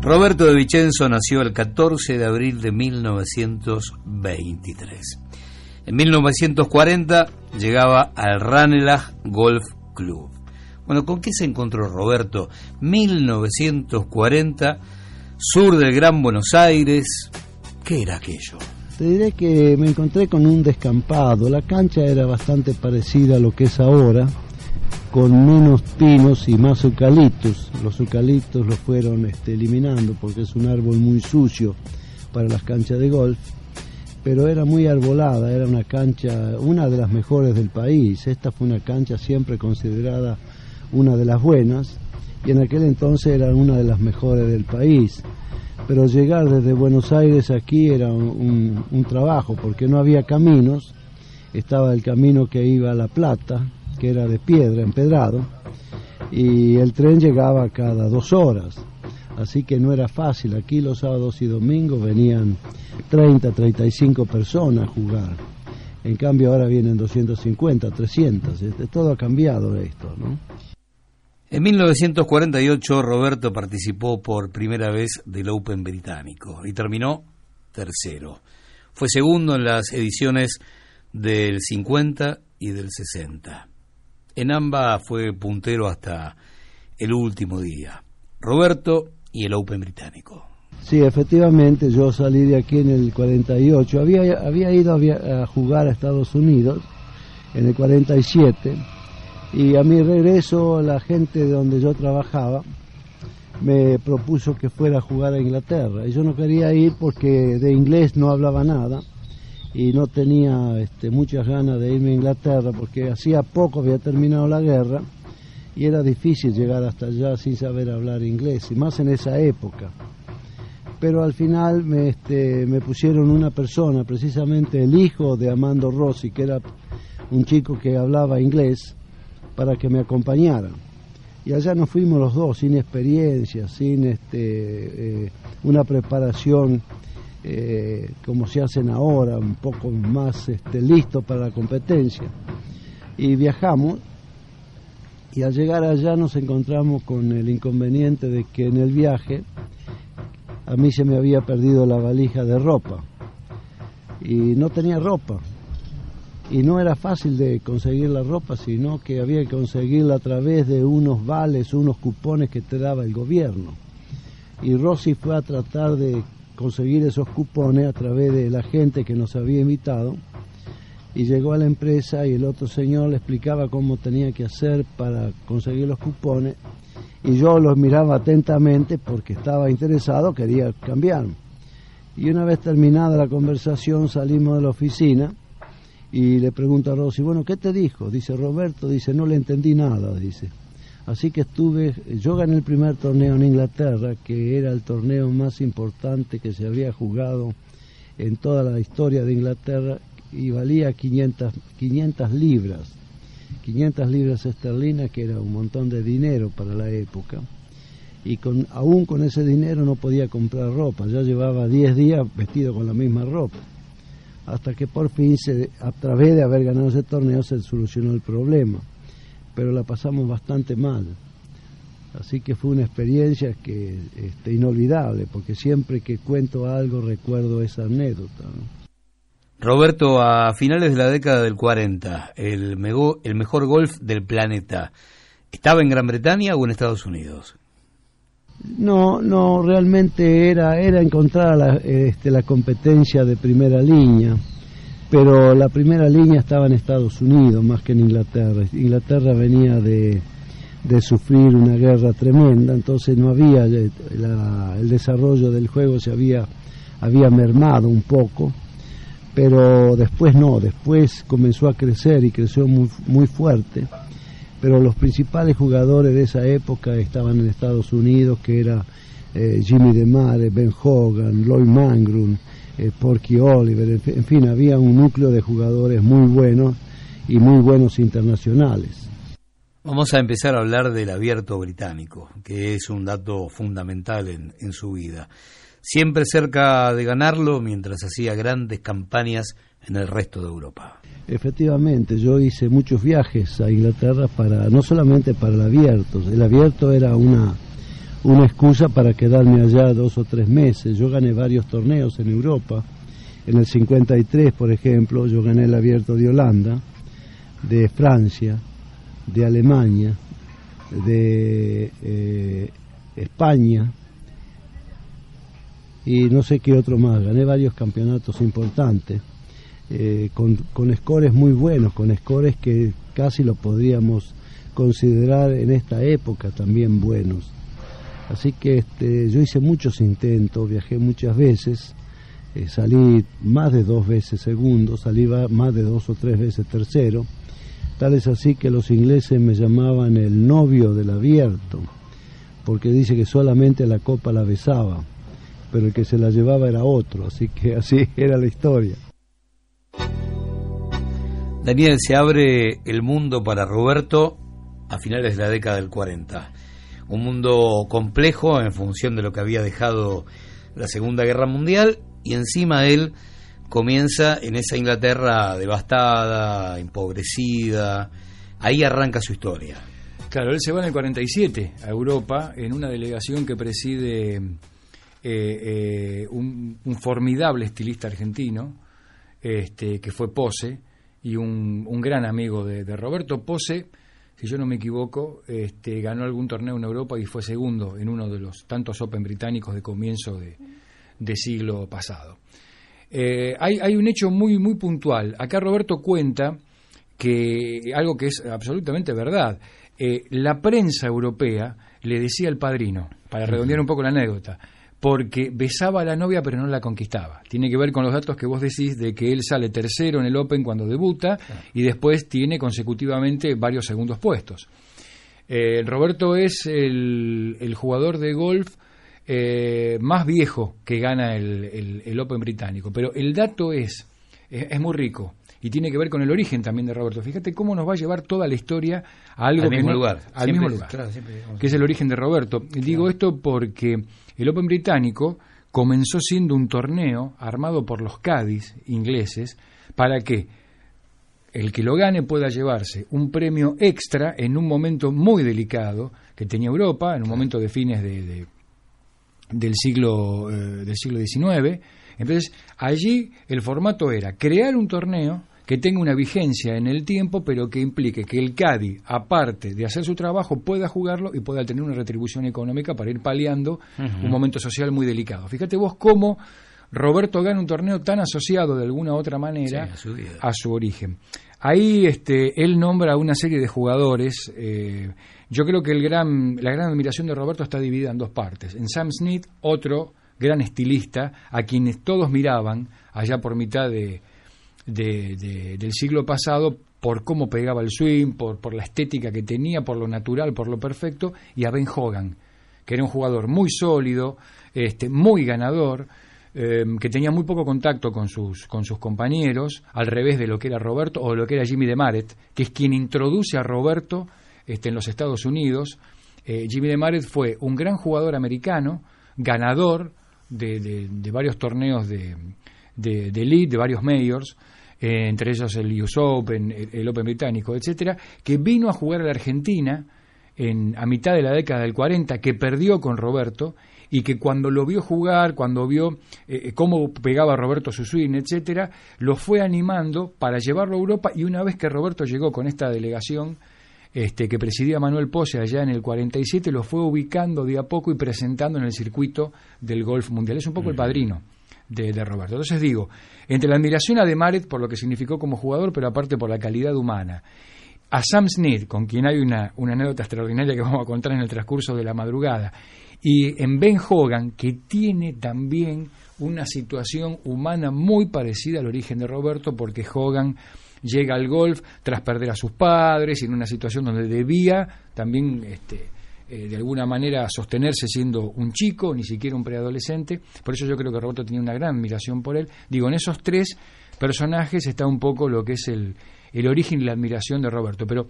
Roberto de Vicenzo nació el 14 de abril de 1923. En 1940 llegaba al Ranelagh Golf Club. Bueno, ¿con qué se encontró Roberto? 1940, sur del Gran Buenos Aires. ¿Qué era aquello? Te diré que me encontré con un descampado. La cancha era bastante parecida a lo que es ahora, con menos pinos y más eucaliptos. Los eucaliptos los fueron este, eliminando porque es un árbol muy sucio para las canchas de golf. Pero era muy arbolada, era una cancha, una de las mejores del país. Esta fue una cancha siempre considerada una de las buenas y en aquel entonces era una de las mejores del país pero llegar desde Buenos Aires aquí era un, trabajo porque no había caminos, estaba el camino que iba a La Plata, que era de piedra, empedrado, y el tren llegaba cada dos horas, así que no era fácil. Aquí los sábados y domingos venían 30, 35 personas a jugar. En cambio ahora vienen 250, 300. Este, todo ha cambiado esto, ¿no? En 1948 Roberto participó por primera vez del Open británico y terminó tercero. Fue segundo en las ediciones del 50 y del 60. En ambas fue puntero hasta el último día. Roberto y el Open británico. Sí, efectivamente, yo salí de aquí en el 48. Había, había ido a, a jugar a Estados Unidos en el 47 y a mi regreso la gente de donde yo trabajaba me propuso que fuera a jugar a Inglaterra. Y yo no quería ir porque de inglés no hablaba nada y no tenía este, muchas ganas de irme a Inglaterra porque hacía poco había terminado la guerra y era difícil llegar hasta allá sin saber hablar inglés, y más en esa época. Pero al final me, este, me pusieron una persona, precisamente el hijo de Amando Rossi, que era un chico que hablaba inglés, para que me acompañara. Y allá nos fuimos los dos, sin experiencia, sin este, eh, una preparación eh, como se hacen ahora, un poco más este, listo para la competencia. Y viajamos y al llegar allá nos encontramos con el inconveniente de que en el viaje a mí se me había perdido la valija de ropa y no tenía ropa. Y no era fácil de conseguir la ropa, sino que había que conseguirla a través de unos vales, unos cupones que te daba el gobierno. Y Rossi fue a tratar de conseguir esos cupones a través de la gente que nos había invitado y llegó a la empresa y el otro señor le explicaba cómo tenía que hacer para conseguir los cupones y yo los miraba atentamente porque estaba interesado, quería cambiar. Y una vez terminada la conversación salimos de la oficina y le pregunto a Rossi, bueno, ¿qué te dijo? Dice Roberto, dice, no le entendí nada, dice. Así que estuve, yo gané el primer torneo en Inglaterra, que era el torneo más importante que se había jugado en toda la historia de Inglaterra y valía 500, 500 libras, 500 libras esterlinas, que era un montón de dinero para la época. Y con, aún con ese dinero no podía comprar ropa, ya llevaba 10 días vestido con la misma ropa. Hasta que por fin, se, a través de haber ganado ese torneo, se solucionó el problema. Pero la pasamos bastante mal. Así que fue una experiencia que este, inolvidable, porque siempre que cuento algo recuerdo esa anécdota. ¿no? Roberto, a finales de la década del 40, el, mego- el mejor golf del planeta, ¿estaba en Gran Bretaña o en Estados Unidos? No, no, realmente era, era encontrar la, este, la competencia de primera línea, pero la primera línea estaba en Estados Unidos más que en Inglaterra. Inglaterra venía de, de sufrir una guerra tremenda, entonces no había, eh, la- el desarrollo del juego se había, había mermado un poco, pero después no, después comenzó a crecer y creció muy, muy fuerte pero los principales jugadores de esa época estaban en Estados Unidos, que era eh, Jimmy DeMare, Ben Hogan, Lloyd Mangrum, eh, Porky Oliver, en fi- en fin, había un núcleo de jugadores muy buenos y muy buenos internacionales. Vamos a empezar a hablar del abierto británico, que es un dato fundamental en, en su vida. Siempre cerca de ganarlo mientras hacía grandes campañas en el resto de Europa. Efectivamente, yo hice muchos viajes a Inglaterra para no solamente para el abierto, el abierto era una una excusa para quedarme allá dos o tres meses. Yo gané varios torneos en Europa. En el 53, por ejemplo, yo gané el abierto de Holanda, de Francia, de Alemania, de eh, España y no sé qué otro más. Gané varios campeonatos importantes eh, con, con scores muy buenos, con scores que casi lo podríamos considerar en esta época también buenos. Así que este, yo hice muchos intentos, viajé muchas veces, eh, salí más de dos veces segundo, salí más de dos o tres veces tercero. Tal es así que los ingleses me llamaban el novio del abierto, porque dice que solamente la copa la besaba, pero el que se la llevaba era otro, así que así era la historia. Daniel, se abre el mundo para Roberto a finales de la década del 40. Un mundo complejo en función de lo que había dejado la Segunda Guerra Mundial y encima él comienza en esa Inglaterra devastada, empobrecida, ahí arranca su historia. Claro, él se va en el 47 a Europa en una delegación que preside eh, eh, un, un formidable estilista argentino, este, que fue Pose, y un, un gran amigo de, de Roberto Pose, si yo no me equivoco, este, ganó algún torneo en Europa y fue segundo en uno de los tantos Open británicos de comienzo de, de siglo pasado. Eh, hay, hay un hecho muy, muy puntual. Acá Roberto cuenta que algo que es absolutamente verdad. Eh, la prensa europea le decía al padrino, para redondear un poco la anécdota, porque besaba a la novia pero no la conquistaba. Tiene que ver con los datos que vos decís de que él sale tercero en el Open cuando debuta y después tiene consecutivamente varios segundos puestos. Eh, Roberto es el, el jugador de golf eh, más viejo que gana el, el- el Open británico, pero el dato es, es, es muy rico y tiene que ver con el origen también de Roberto. Fíjate cómo nos va a llevar toda la historia a algo Al que mismo no- lugar. al Siempre- mismo lugar, claro, digamos- que es el origen de Roberto. Digo esto porque el Open británico comenzó siendo un torneo armado por los Cádiz ingleses para que el que lo gane pueda llevarse un premio extra en un momento muy delicado que tenía Europa, en un momento de fines de, de- del siglo eh, del siglo XIX. Entonces, allí el formato era crear un torneo que tenga una vigencia en el tiempo, pero que implique que el Cádiz, aparte de hacer su trabajo, pueda jugarlo y pueda tener una retribución económica para ir paliando un momento social muy delicado. Fíjate vos cómo Roberto gana un torneo tan asociado de alguna u otra manera Sí, a su a origen. Ahí este, él nombra una serie de jugadores. eh, yo creo que el gran, la gran admiración de Roberto está dividida en dos partes. En Sam Smith, otro gran estilista, a quienes todos miraban allá por mitad de, de- de- del siglo pasado por cómo pegaba el swing, por, por la estética que tenía, por lo natural, por lo perfecto, y a Ben Hogan, que era un jugador muy sólido, este, muy ganador, eh, que tenía muy poco contacto con sus, con sus compañeros, al revés de lo que era Roberto o lo que era Jimmy DeMaret, que es quien introduce a Roberto este, en los Estados Unidos. Eh, Jimmy DeMaret fue un gran jugador americano, ganador de, de- de varios torneos de, de, de de varios majors, eh, entre ellos el US Open, el, el Open británico, etcétera, que vino a jugar a la Argentina en, a mitad de la década del 40, que perdió con Roberto y que cuando lo vio jugar, cuando vio eh, cómo pegaba Roberto su swing, etcétera, lo fue animando para llevarlo a Europa y una vez que Roberto llegó con esta delegación este, que presidía Manuel Pose allá en el 47, lo fue ubicando de a poco y presentando en el circuito del golf mundial. Es un poco el padrino de, de Roberto. Entonces digo, entre la admiración a Demaret por lo que significó como jugador, pero aparte por la calidad humana, a Sam Snead, con quien hay una, una anécdota extraordinaria que vamos a contar en el transcurso de la madrugada, y en Ben Hogan, que tiene también una situación humana muy parecida al origen de Roberto, porque Hogan llega al golf tras perder a sus padres y en una situación donde debía también este, eh, de alguna manera sostenerse siendo un chico, ni siquiera un preadolescente. Por eso yo creo que Roberto tenía una gran admiración por él. Digo, en esos tres personajes está un poco lo que es el, el origen y la admiración de Roberto. Pero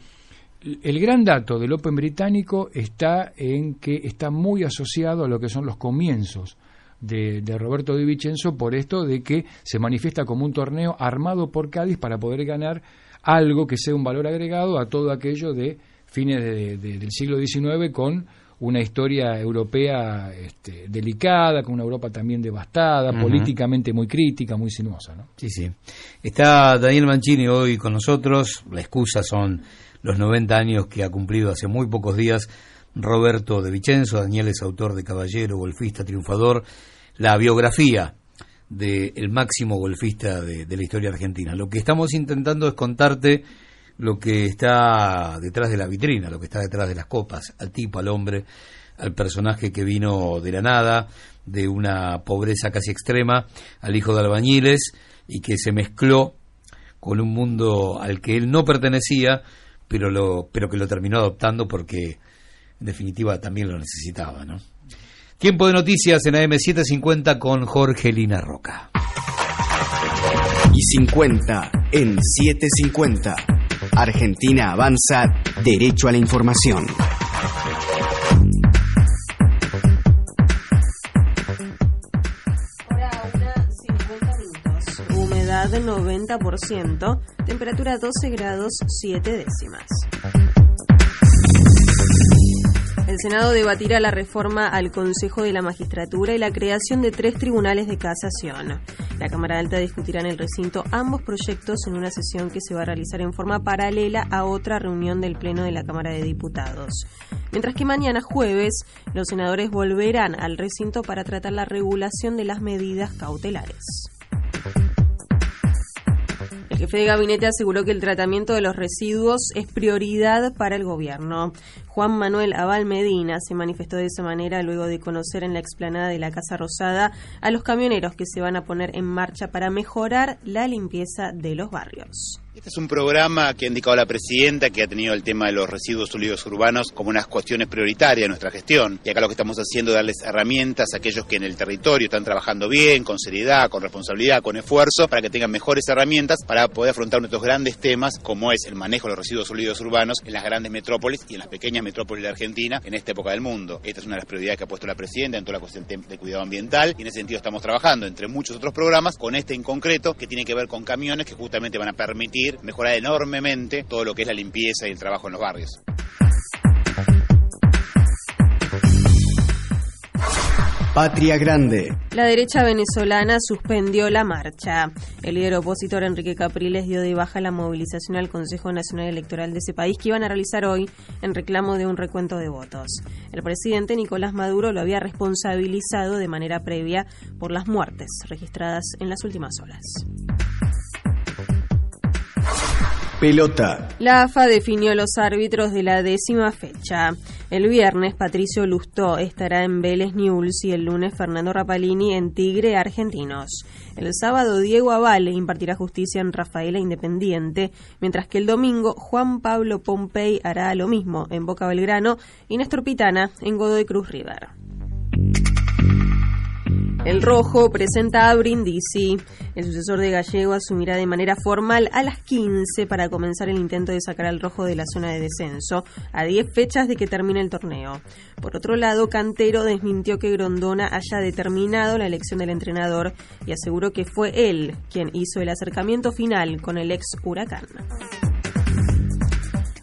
el gran dato del Open británico está en que está muy asociado a lo que son los comienzos de, de Roberto Di Vincenzo por esto de que se manifiesta como un torneo armado por Cádiz para poder ganar algo que sea un valor agregado a todo aquello de fines de- de- del siglo XIX con una historia europea este, delicada, con una Europa también devastada, políticamente muy crítica, muy sinuosa. ¿no? Sí, sí. Está Daniel Mancini hoy con nosotros. La excusa son los 90 años que ha cumplido hace muy pocos días Roberto de Vicenzo. Daniel es autor de Caballero, golfista, triunfador. La biografía del máximo golfista de, de la historia argentina. Lo que estamos intentando es contarte lo que está detrás de la vitrina, lo que está detrás de las copas, al tipo, al hombre, al personaje que vino de la nada, de una pobreza casi extrema, al hijo de albañiles y que se mezcló con un mundo al que él no pertenecía, pero lo pero que lo terminó adoptando porque en definitiva también lo necesitaba, ¿no? Tiempo de noticias en AM750 con Jorge Lina Roca. Y 50 en 750. Argentina avanza derecho a la información. Hora una, 90%, temperatura 12 grados 7 décimas. El Senado debatirá la reforma al Consejo de la Magistratura y la creación de tres tribunales de casación. La Cámara Alta discutirá en el recinto ambos proyectos en una sesión que se va a realizar en forma paralela a otra reunión del Pleno de la Cámara de Diputados. Mientras que mañana jueves los senadores volverán al recinto para tratar la regulación de las medidas cautelares. El jefe de gabinete aseguró que el tratamiento de los residuos es prioridad para el gobierno. Juan Manuel Abal Medina se manifestó de esa manera luego de conocer en la explanada de la Casa Rosada a los camioneros que se van a poner en marcha para mejorar la limpieza de los barrios. Este es un programa que ha indicado la presidenta que ha tenido el tema de los residuos sólidos urbanos como unas cuestiones prioritarias de nuestra gestión. Y acá lo que estamos haciendo es darles herramientas a aquellos que en el territorio están trabajando bien, con seriedad, con responsabilidad, con esfuerzo, para que tengan mejores herramientas para poder afrontar nuestros grandes temas, como es el manejo de los residuos sólidos urbanos en las grandes metrópolis y en las pequeñas metrópolis de Argentina en esta época del mundo. Esta es una de las prioridades que ha puesto la presidenta en toda la cuestión de cuidado ambiental y en ese sentido estamos trabajando entre muchos otros programas con este en concreto que tiene que ver con camiones que justamente van a permitir mejorar enormemente todo lo que es la limpieza y el trabajo en los barrios. Patria Grande. La derecha venezolana suspendió la marcha. El líder opositor Enrique Capriles dio de baja la movilización al Consejo Nacional Electoral de ese país que iban a realizar hoy en reclamo de un recuento de votos. El presidente Nicolás Maduro lo había responsabilizado de manera previa por las muertes registradas en las últimas horas. Pelota. La AFA definió los árbitros de la décima fecha. El viernes Patricio Lustó estará en Vélez News y el lunes Fernando Rapalini en Tigre Argentinos. El sábado Diego Aval impartirá justicia en Rafaela Independiente, mientras que el domingo Juan Pablo Pompey hará lo mismo en Boca Belgrano y Néstor Pitana en Godoy Cruz River. El Rojo presenta a Brindisi. El sucesor de Gallego asumirá de manera formal a las 15 para comenzar el intento de sacar al Rojo de la zona de descenso, a 10 fechas de que termine el torneo. Por otro lado, Cantero desmintió que Grondona haya determinado la elección del entrenador y aseguró que fue él quien hizo el acercamiento final con el ex Huracán.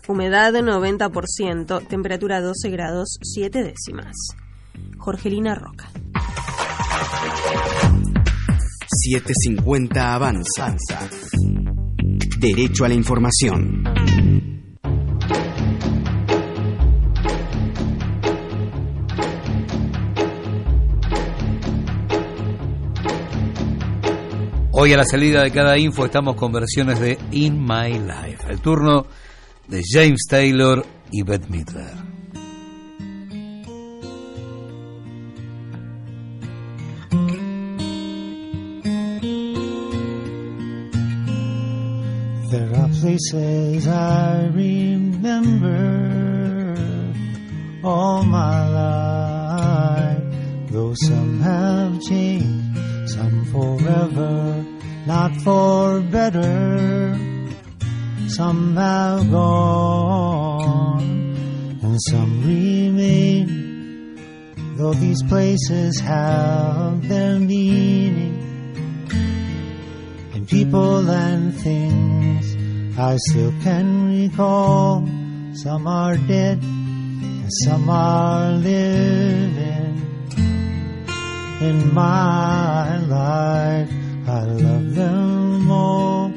Humedad 90%, temperatura 12 grados 7 décimas. Jorgelina Roca. 750 Avanza. Derecho a la información. Hoy a la salida de cada info estamos con versiones de In My Life. El turno de James Taylor y Beth Midler. Places I remember all my life, though some have changed, some forever, not for better. Some have gone, and some remain, though these places have their meaning and people and things I still can recall. Some are dead and some are living. In my life, I love them all.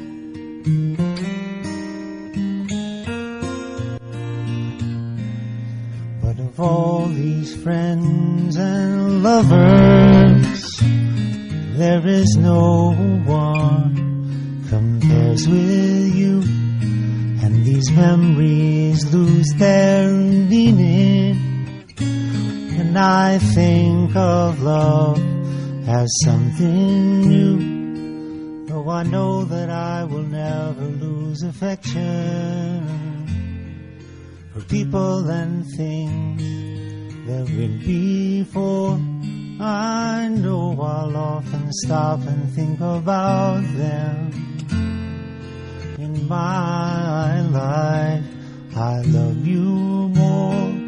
But of all these friends and lovers, there is no one compares with you, and these memories lose their meaning. And I think of love as something new, though I know that I will never lose affection for people and things that went before. I know I'll often stop and think about them. My life, I love you more.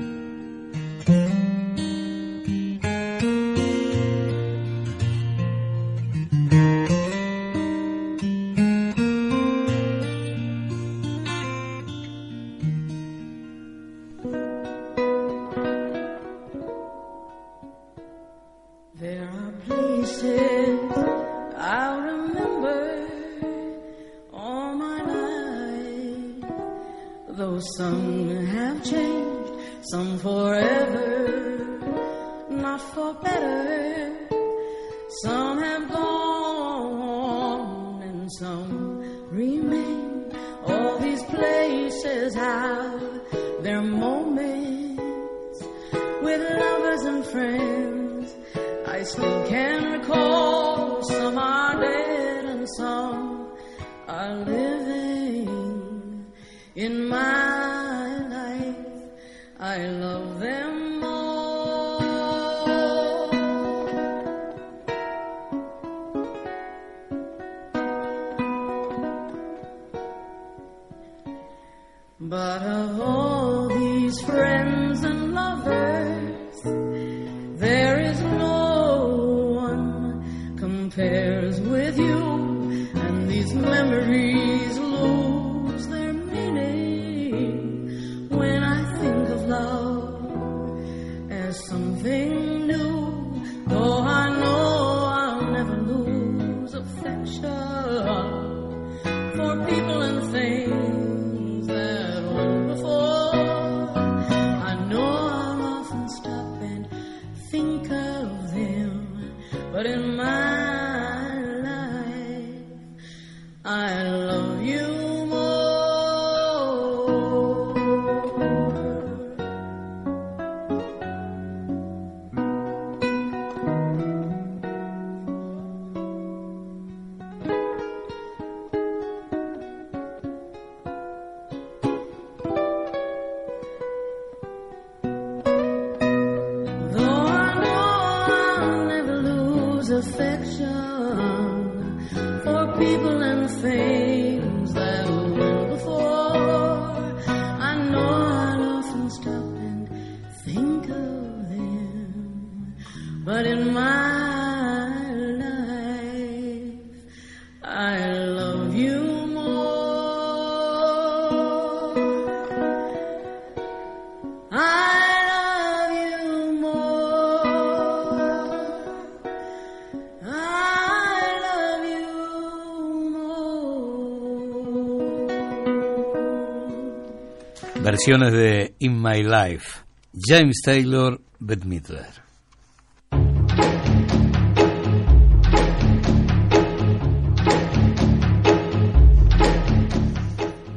Better. Some have gone and some remain. All these places have their moments with lovers and friends. I still can I Versiones de In My Life. James Taylor, Bette Midler.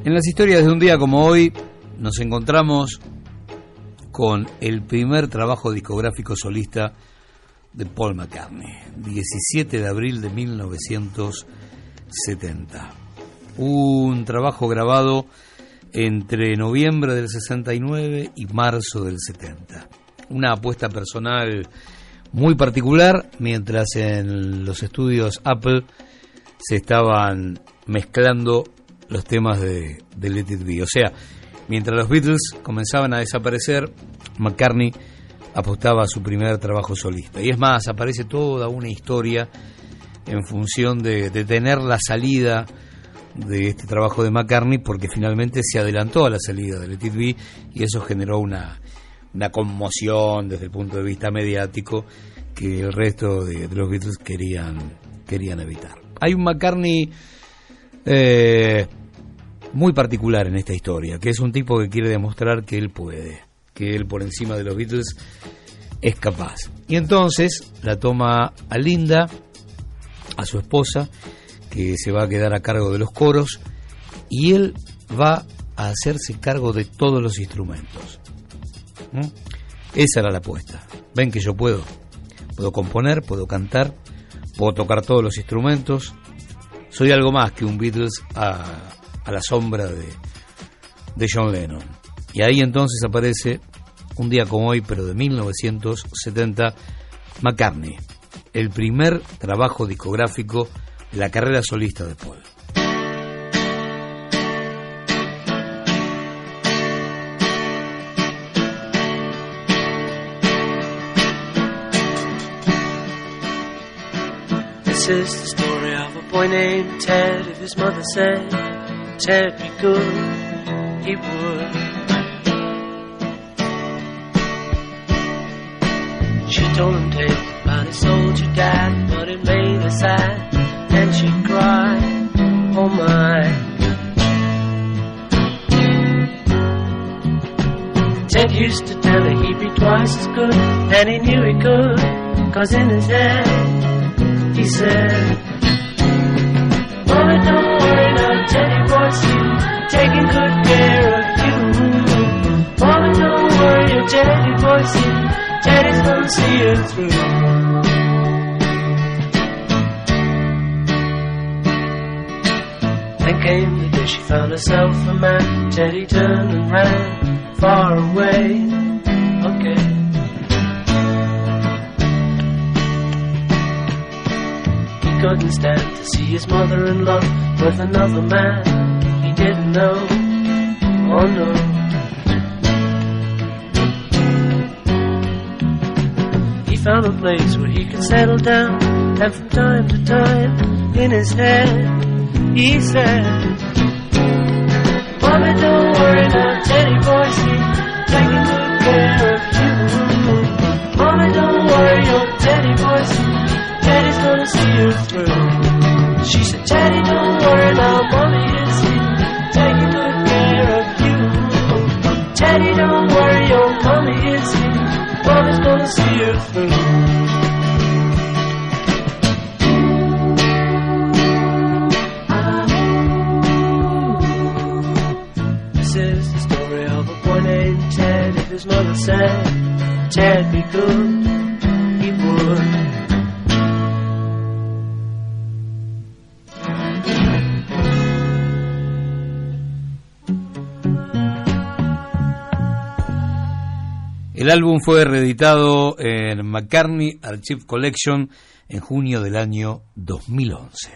En las historias de un día como hoy nos encontramos con el primer trabajo discográfico solista de Paul McCartney, 17 de abril de 1970. Un trabajo grabado entre noviembre del 69 y marzo del 70. Una apuesta personal muy particular, mientras en los estudios Apple se estaban mezclando los temas de, de Let It Be. O sea, mientras los Beatles comenzaban a desaparecer, McCartney apostaba a su primer trabajo solista. Y es más, aparece toda una historia en función de, de tener la salida de este trabajo de McCartney porque finalmente se adelantó a la salida de Let It Be y eso generó una, una conmoción desde el punto de vista mediático que el resto de, los Beatles querían, querían evitar. Hay un McCartney eh, muy particular en esta historia, que es un tipo que quiere demostrar que él puede, que él por encima de los Beatles es capaz. Y entonces la toma a Linda, a su esposa, que se va a quedar a cargo de los coros, y él va a hacerse cargo de todos los instrumentos. ¿Mm? Esa era la apuesta. Ven que yo puedo. Puedo componer, puedo cantar, puedo tocar todos los instrumentos. Soy algo más que un Beatles a, a la sombra de, de John Lennon. Y ahí entonces aparece, un día como hoy, pero de 1970, McCartney, el primer trabajo discográfico la carrera solista de Paul. This is the story of a boy named Ted. If his mother said Ted be good, he would. She told him tales about soldier dad, but it made her sad, and she cried, Oh my. Ted used to tell her he'd be twice as good, and he knew he could, cause in his head he said, Mommy, don't worry now, Teddy boy's here, taking good care of you. Mommy, don't worry, Teddy boy's here, Teddy's gonna see you through. The day she found herself a man. Teddy turned and ran far away Okay. He couldn't stand to see his mother in love with another man he didn't know. Oh no. He found a place where he could settle down, and from time to time, in his head, he said, Mommy, don't worry now, Teddy boy's here, taking good care of you. Mommy, don't worry, your Teddy boy's here, Teddy's gonna see you through. She said, Teddy, don't worry now, El álbum fue reeditado en McCartney Archive Collection en junio del año 2011.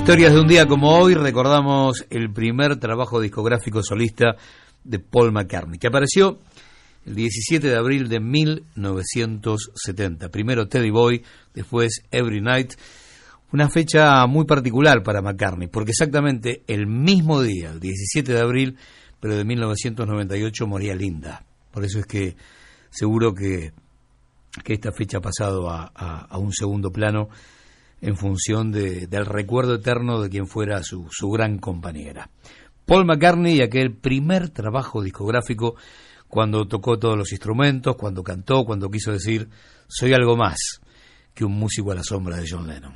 Historias de un día como hoy recordamos el primer trabajo discográfico solista de Paul McCartney, que apareció el 17 de abril de 1970. Primero Teddy Boy, después Every Night. Una fecha muy particular para McCartney, porque exactamente el mismo día, el 17 de abril, pero de 1998, moría Linda. Por eso es que seguro que, que esta fecha ha pasado a, a- a un segundo plano en función de- del recuerdo eterno de quien fuera su, su gran compañera. Paul McCartney y aquel primer trabajo discográfico cuando tocó todos los instrumentos, cuando cantó, cuando quiso decir soy algo más que un músico a la sombra de John Lennon.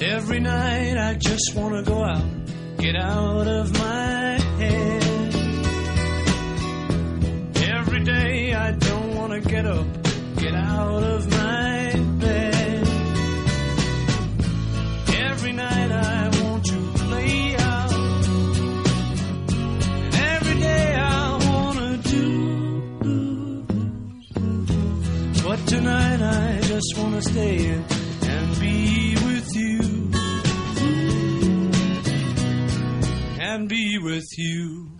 Every night I just wanna go out, get out of my head. Every day I don't wanna get up, get out of my bed. Every night I want to play out, every day I wanna do. But tonight I just wanna stay in and be with you. And be with you.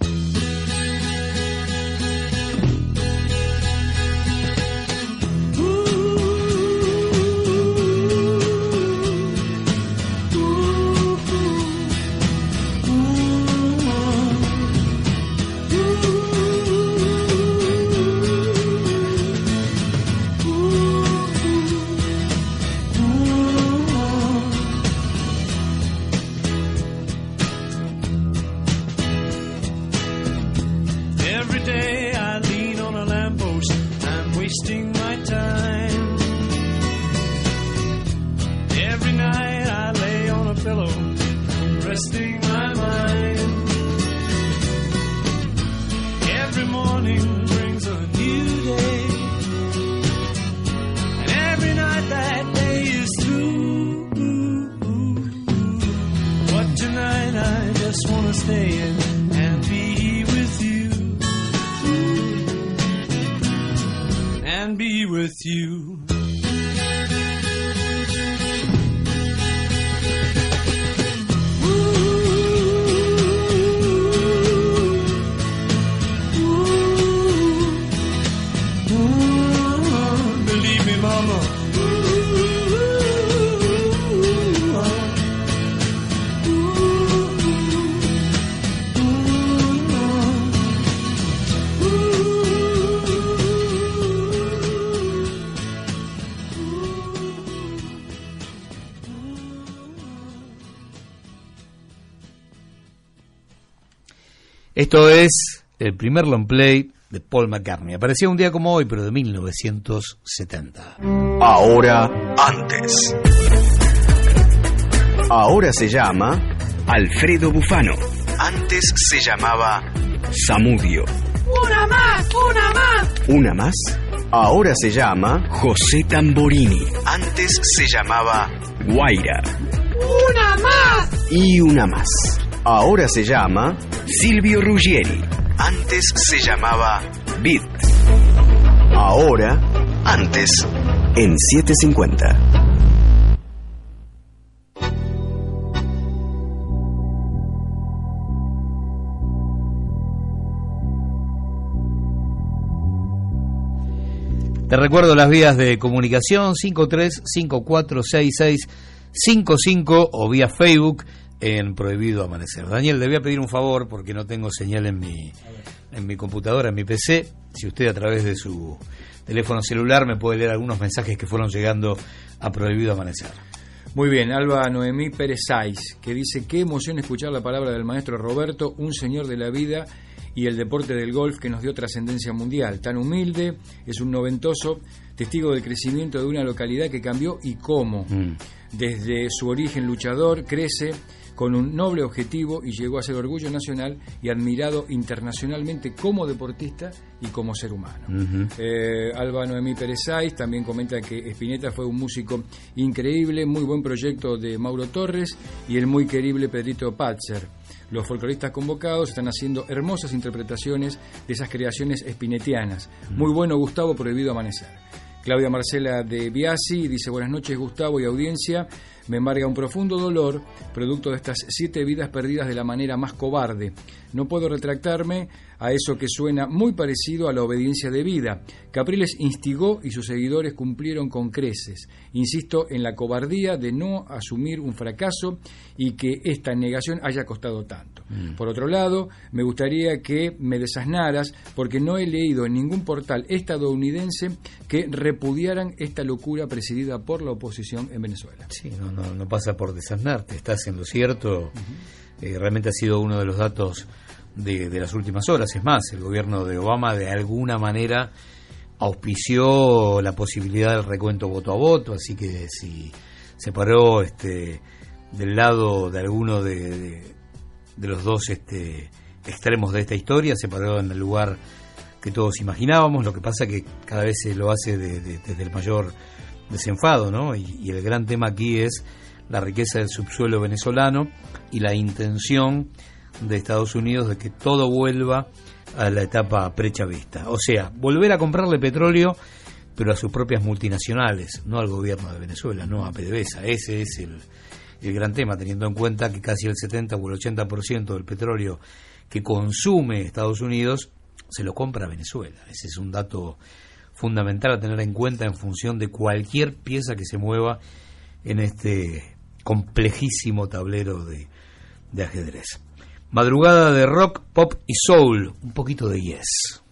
Just wanna stay in and be with you. And be with you. Esto es el primer long play de Paul McCartney. Apareció un día como hoy, pero de 1970. Ahora antes. Ahora se llama Alfredo Bufano. Antes se llamaba Samudio. Una más, una más. Una más. Ahora se llama José Tamborini. Antes se llamaba Guaira. Una más. Y una más. Ahora se llama Silvio Ruggieri. Antes se llamaba Bit. Ahora, antes, en 750. Te recuerdo las vías de comunicación 53546655 o vía Facebook en Prohibido Amanecer. Daniel, le voy a pedir un favor porque no tengo señal en mi, en mi computadora, en mi PC. Si usted a través de su teléfono celular me puede leer algunos mensajes que fueron llegando a Prohibido Amanecer. Muy bien, Alba Noemí Pérez Saiz, que dice, qué emoción escuchar la palabra del maestro Roberto, un señor de la vida y el deporte del golf que nos dio trascendencia mundial. Tan humilde, es un noventoso, testigo del crecimiento de una localidad que cambió y cómo. Desde su origen luchador, crece con un noble objetivo y llegó a ser orgullo nacional y admirado internacionalmente como deportista y como ser humano. Eh, Alba Noemí Pérez Saiz también comenta que Spinetta fue un músico increíble, muy buen proyecto de Mauro Torres y el muy querible Pedrito Patzer. Los folcloristas convocados están haciendo hermosas interpretaciones de esas creaciones espinetianas. Muy bueno Gustavo Prohibido Amanecer. Claudia Marcela de Biasi dice buenas noches Gustavo y audiencia. Me embarga un profundo dolor, producto de estas siete vidas perdidas de la manera más cobarde. No puedo retractarme a eso que suena muy parecido a la obediencia de vida. Capriles instigó y sus seguidores cumplieron con creces. Insisto en la cobardía de no asumir un fracaso y que esta negación haya costado tanto. Por otro lado, me gustaría que me desasnaras porque no he leído en ningún portal estadounidense que repudiaran esta locura presidida por la oposición en Venezuela. Sí, no, no, no pasa por desasnarte, estás en lo cierto. Eh, realmente ha sido uno de los datos de, las últimas horas. Es más, el gobierno de Obama de alguna manera auspició la posibilidad del recuento voto a voto, así que si se paró este, del lado de alguno de, de- los dos este, extremos de esta historia, se paró en el lugar que todos imaginábamos, lo que pasa que cada vez se lo hace de- de- desde el mayor desenfado, ¿no? Y el gran tema aquí es la riqueza del subsuelo venezolano y la intención de Estados Unidos de que todo vuelva a la etapa prechavista. O sea, volver a comprarle petróleo, pero a sus propias multinacionales, no al gobierno de Venezuela, no a PDVSA. Ese es el, el gran tema, teniendo en cuenta que casi el 70 o el 80% del petróleo que consume Estados Unidos se lo compra Venezuela. Ese es un dato fundamental a tener en cuenta en función de cualquier pieza que se mueva en este complejísimo tablero de, de ajedrez. Madrugada de rock, pop y soul, un poquito de yes.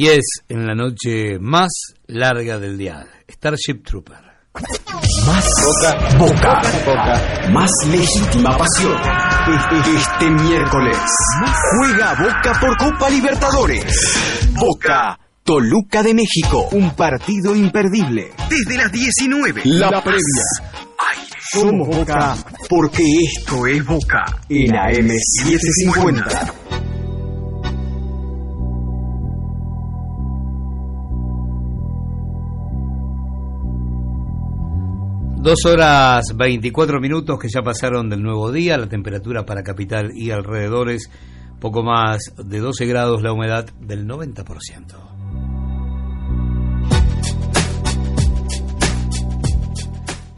Y es en la noche más larga del día. Starship Trooper. Más Boca. Más legítima pasión. Este, este miércoles. Juega Boca por Copa Libertadores. Boca. Toluca de México. Un partido imperdible. Desde las 19. La previa. Somos Boca porque esto es Boca. En AM750. Dos horas 24 minutos que ya pasaron del nuevo día, la temperatura para capital y alrededores poco más de 12 grados, la humedad del 90%.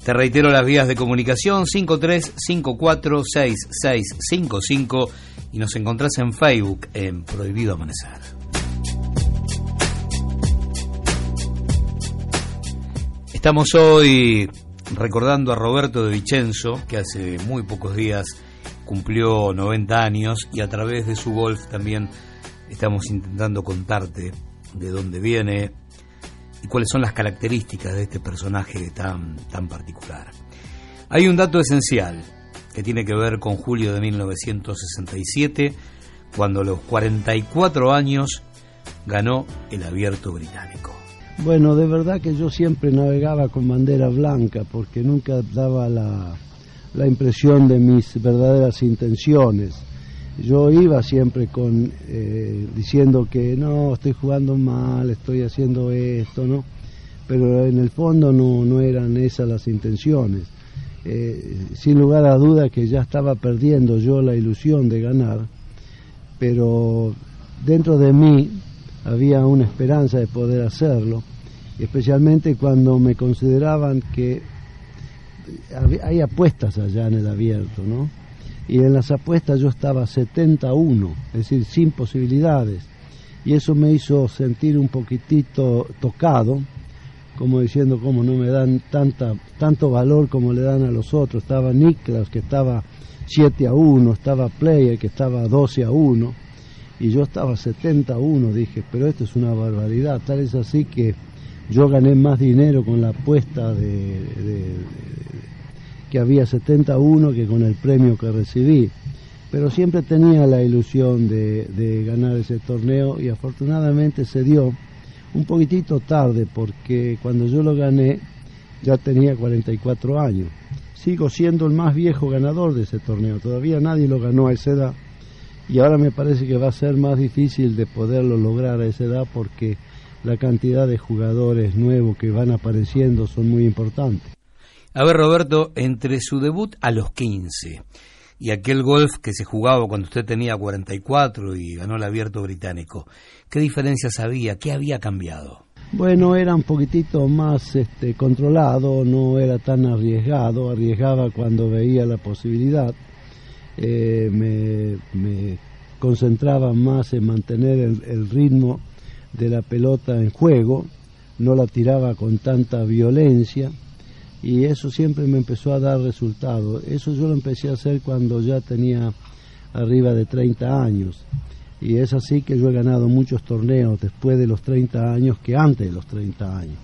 Te reitero las vías de comunicación 53546655 y nos encontrás en Facebook en Prohibido Amanecer. Estamos hoy recordando a Roberto de Vicenzo, que hace muy pocos días cumplió 90 años y a través de su golf también estamos intentando contarte de dónde viene y cuáles son las características de este personaje tan, tan particular. Hay un dato esencial que tiene que ver con julio de 1967, cuando a los 44 años ganó el abierto británico. Bueno, de verdad que yo siempre navegaba con bandera blanca porque nunca daba la, la impresión de mis verdaderas intenciones. Yo iba siempre con eh, diciendo que no, estoy jugando mal, estoy haciendo esto, ¿no? Pero en el fondo no, no eran esas las intenciones. Eh, sin lugar a duda que ya estaba perdiendo yo la ilusión de ganar, pero dentro de mí había una esperanza de poder hacerlo, especialmente cuando me consideraban que hay apuestas allá en el abierto, ¿no? Y en las apuestas yo estaba 71, es decir, sin posibilidades. Y eso me hizo sentir un poquitito tocado, como diciendo cómo no me dan tanta, tanto valor como le dan a los otros. Estaba Niklas, que estaba 7 a 1, estaba Player, que estaba 12 a 1, y yo estaba 70 a 1, dije, pero esto es una barbaridad. Tal es así que yo gané más dinero con la apuesta de, de, que había 71 que con el premio que recibí. Pero siempre tenía la ilusión de, de, ganar ese torneo y afortunadamente se dio un poquitito tarde porque cuando yo lo gané ya tenía 44 años. Sigo siendo el más viejo ganador de ese torneo, todavía nadie lo ganó a esa edad y ahora me parece que va a ser más difícil de poderlo lograr a esa edad porque la cantidad de jugadores nuevos que van apareciendo son muy importantes. A ver, Roberto, entre su debut a los 15 y aquel golf que se jugaba cuando usted tenía 44 y ganó el abierto británico, ¿qué diferencias había? ¿Qué había cambiado? Bueno, era un poquitito más este, controlado, no era tan arriesgado, arriesgaba cuando veía la posibilidad, eh, me, concentraba más en mantener el, el ritmo de la pelota en juego, no la tiraba con tanta violencia y eso siempre me empezó a dar resultados. Eso yo lo empecé a hacer cuando ya tenía arriba de 30 años y es así que yo he ganado muchos torneos después de los 30 años que antes de los 30 años.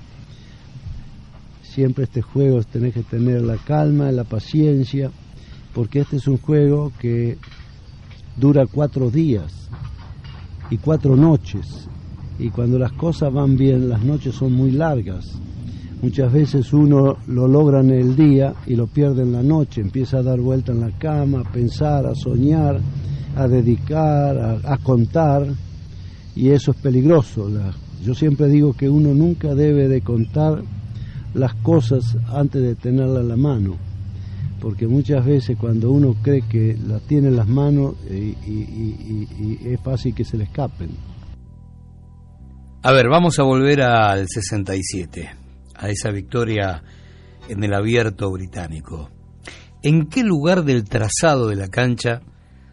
Siempre este juego tenés que tener la calma, la paciencia, porque este es un juego que dura cuatro días y cuatro noches y cuando las cosas van bien las noches son muy largas. Muchas veces uno lo logra en el día y lo pierde en la noche, empieza a dar vuelta en la cama, a pensar, a soñar, a dedicar, a, a contar y eso es peligroso. La, yo siempre digo que uno nunca debe de contar las cosas antes de tenerlas en la mano, porque muchas veces cuando uno cree que las tiene en las manos y, y, y, y es fácil que se le escapen. A ver, vamos a volver al 67, a esa victoria en el abierto británico. ¿En qué lugar del trazado de la cancha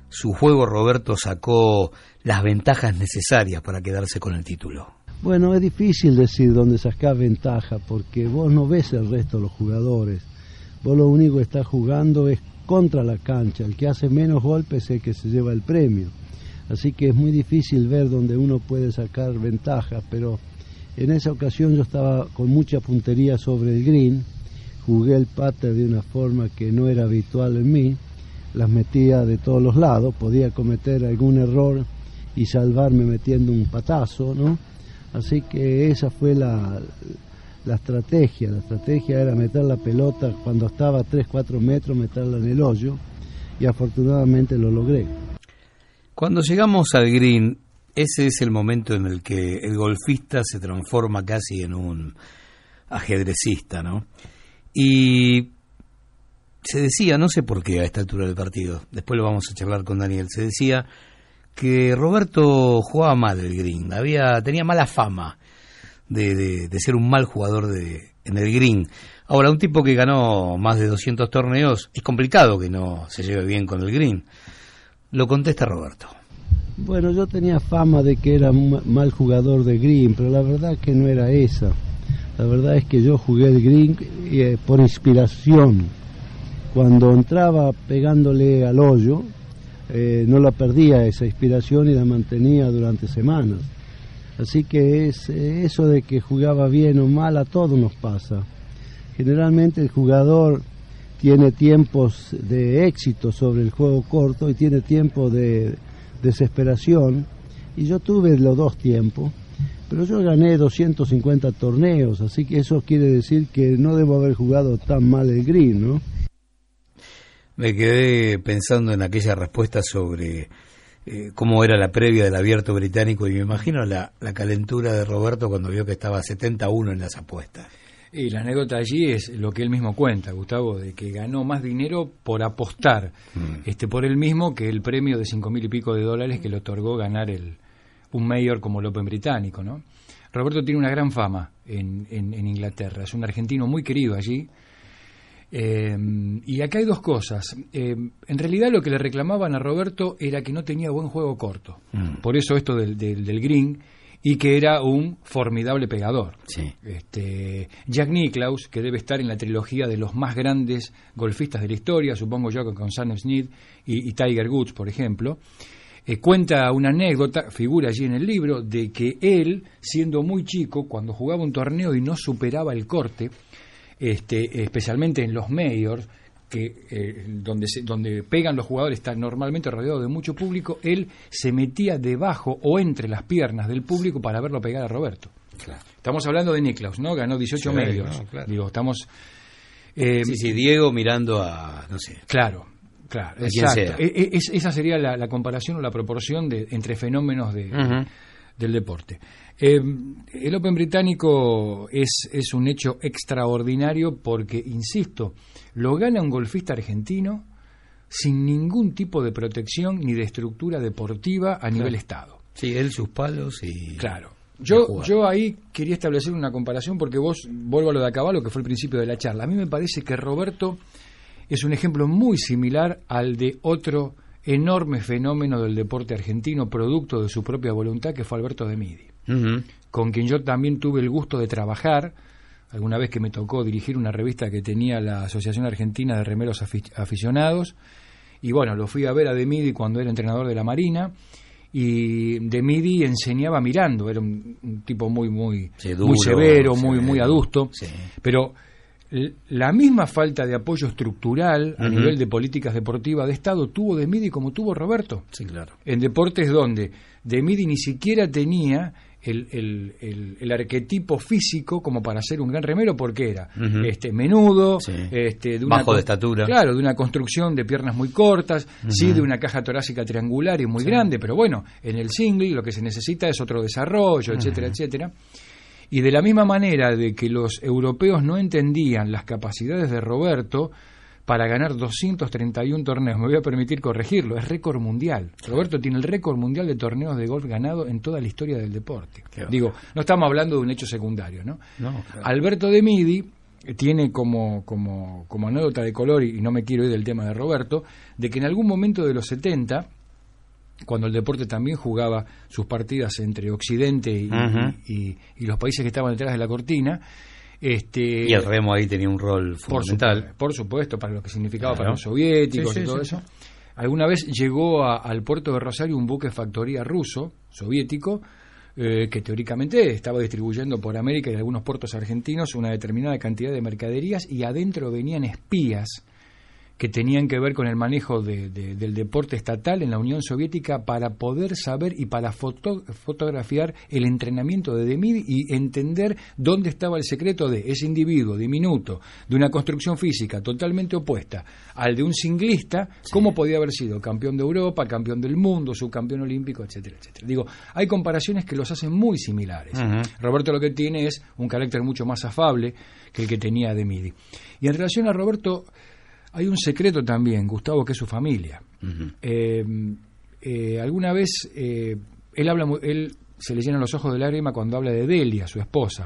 su juego Roberto sacó las ventajas necesarias para quedarse con el título? Bueno, es difícil decir dónde sacar ventaja porque vos no ves el resto de los jugadores. Vos lo único que estás jugando es contra la cancha. El que hace menos golpes es el que se lleva el premio. Así que es muy difícil ver donde uno puede sacar ventaja, pero en esa ocasión yo estaba con mucha puntería sobre el green, jugué el pater de una forma que no era habitual en mí, las metía de todos los lados, podía cometer algún error y salvarme metiendo un patazo, ¿no? Así que esa fue la, la estrategia, la estrategia era meter la pelota cuando estaba a 3, 4 metros, meterla en el hoyo y afortunadamente lo logré. Cuando llegamos al green, ese es el momento en el que el golfista se transforma casi en un ajedrecista, ¿no? Y se decía, no sé por qué a esta altura del partido, después lo vamos a charlar con Daniel, se decía que Roberto jugaba mal el green, había, tenía mala fama de, de, ser un mal jugador de, en el green. Ahora, un tipo que ganó más de 200 torneos, es complicado que no se lleve bien con el green. Lo contesta Roberto. Bueno, yo tenía fama de que era un mal jugador de green, pero la verdad que no era esa. La verdad es que yo jugué el green eh, por inspiración. Cuando entraba pegándole al hoyo, eh, no la perdía esa inspiración y la mantenía durante semanas. Así que es eh, eso de que jugaba bien o mal a todos nos pasa. Generalmente el jugador tiene tiempos de éxito sobre el juego corto y tiene tiempo de desesperación y yo tuve los dos tiempos, pero yo gané 250 torneos, así que eso quiere decir que no debo haber jugado tan mal el green, ¿no? Me quedé pensando en aquella respuesta sobre eh, cómo era la previa del abierto británico y me imagino la, la calentura de Roberto cuando vio que estaba 71 en las apuestas. Y la anécdota allí es lo que él mismo cuenta, Gustavo, de que ganó más dinero por apostar este por él mismo que el premio de cinco mil y pico de dólares que le otorgó ganar el un mayor como el Open británico, ¿no? Roberto tiene una gran fama en, en, en Inglaterra, es un argentino muy querido allí. Eh, y acá hay dos cosas. Eh, en realidad lo que le reclamaban a Roberto era que no tenía buen juego corto. Mm. Por eso esto del, del, del green y que era un formidable pegador. Este, Jack Nicklaus, que debe estar en la trilogía de los más grandes golfistas de la historia, supongo yo con Sam y, y Tiger Woods, por ejemplo, eh, cuenta una anécdota, figura allí en el libro, de que él, siendo muy chico, cuando jugaba un torneo y no superaba el corte, este, especialmente en los majors, que eh, donde se, donde pegan los jugadores está normalmente rodeado de mucho público, él se metía debajo o entre las piernas del público para verlo pegar a Roberto. Estamos hablando de Niklaus, ¿no? Ganó 18 Sí, medios. no, claro. Digo, estamos eh, sí, sí, Diego mirando a, no sé. Claro, claro, exacto. E- e- es- esa sería la, la comparación o la proporción de, entre fenómenos de, del deporte. Eh, el Open británico es, es un hecho extraordinario porque, insisto, lo gana un golfista argentino sin ningún tipo de protección ni de estructura deportiva a nivel Estado. Sí, él sus palos y... Claro. Yo, yo ahí quería establecer una comparación porque vos, vuelvo a lo de Acabalo, que fue el principio de la charla. A mí me parece que Roberto es un ejemplo muy similar al de otro enorme fenómeno del deporte argentino, producto de su propia voluntad, que fue Alberto de Midi, Con quien yo también tuve el gusto de trabajar, alguna vez que me tocó dirigir una revista que tenía la Asociación Argentina de Remeros Afi- Aficionados, y bueno, lo fui a ver a De Midi cuando era entrenador de la Marina, y De Midi enseñaba mirando, era un, un tipo muy, muy, Sí, duro, muy severo, muy, muy adusto, pero la misma falta de apoyo estructural a nivel de políticas deportivas de Estado tuvo De Midi como tuvo Roberto. Sí, claro. En deportes donde De Midi ni siquiera tenía el, el- el- el arquetipo físico como para ser un gran remero porque era este menudo, Sí. este, de una Bajo de estatura. Claro, de una construcción de piernas muy cortas, sí de una caja torácica triangular y muy Sí. grande, pero bueno, en el single lo que se necesita es otro desarrollo, etcétera, etcétera. Y de la misma manera de que los europeos no entendían las capacidades de Roberto para ganar 231 torneos, me voy a permitir corregirlo, es récord mundial. Roberto tiene el récord mundial de torneos de golf ganado en toda la historia del deporte. Digo, no estamos hablando de un hecho secundario, ¿no? No, claro. Alberto de Midi tiene como, como, como anécdota de color, y no me quiero ir del tema de Roberto, de que en algún momento de los 70, cuando el deporte también jugaba sus partidas entre Occidente y, y los países que estaban detrás de la cortina, este, Y el remo ahí tenía un rol por, fundamental. por supuesto, para lo que significaba Claro. para los soviéticos Sí, sí, y todo sí, eso. alguna vez llegó a- al puerto de Rosario un buque factoría ruso, soviético, eh, que teóricamente estaba distribuyendo por América y algunos puertos argentinos una determinada cantidad de mercaderías y adentro venían espías que tenían que ver con el manejo de- de- del deporte estatal en la Unión Soviética para poder saber y para foto- fotografiar el entrenamiento de Demid y entender dónde estaba el secreto de ese individuo diminuto, de una construcción física totalmente opuesta al de un singlista, cómo podía haber sido campeón de Europa, campeón del mundo, subcampeón olímpico, etcétera, etcétera. Digo, hay comparaciones que los hacen muy similares. Roberto lo que tiene es un carácter mucho más afable que el que tenía de Midi. Y en relación a Roberto, hay un secreto también, Gustavo, que es su familia. Eh, eh, alguna vez eh, él habla, él se le llenan los ojos de lágrima cuando habla de Delia, su esposa.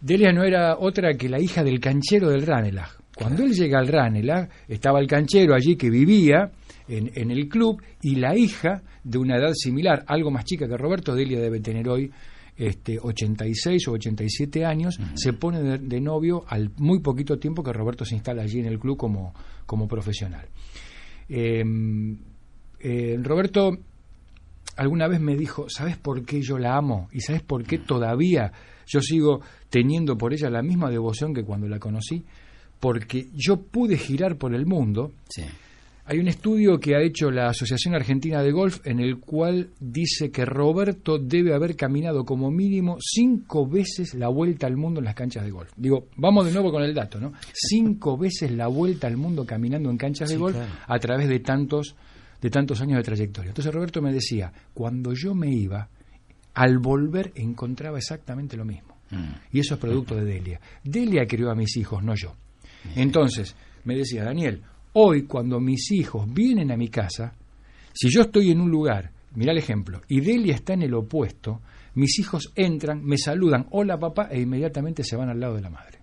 Delia no era otra que la hija del canchero del Ranelagh. Cuando él llega al Ranelagh, estaba el canchero allí que vivía en, en el club y la hija de una edad similar, algo más chica que Roberto, Delia debe tener hoy este, 86 o 87 años, se pone de, de novio al muy poquito tiempo que Roberto se instala allí en el club como, como profesional. Eh, eh, Roberto alguna vez me dijo, ¿sabes por qué yo la amo? ¿Y sabes por qué todavía yo sigo teniendo por ella la misma devoción que cuando la conocí? Porque yo pude girar por el mundo. Hay un estudio que ha hecho la Asociación Argentina de Golf en el cual dice que Roberto debe haber caminado como mínimo cinco veces la vuelta al mundo en las canchas de golf. Digo, vamos de nuevo con el dato, ¿no? Cinco veces la vuelta al mundo caminando en canchas de golf claro. a través de tantos de tantos años de trayectoria. Entonces Roberto me decía, cuando yo me iba, al volver encontraba exactamente lo mismo. Y eso es producto de Delia. Delia crió a mis hijos, no yo. Entonces, me decía, Daniel, hoy cuando mis hijos vienen a mi casa, si yo estoy en un lugar, mira el ejemplo, y Delia está en el opuesto, mis hijos entran, me saludan, hola papá, e inmediatamente se van al lado de la madre.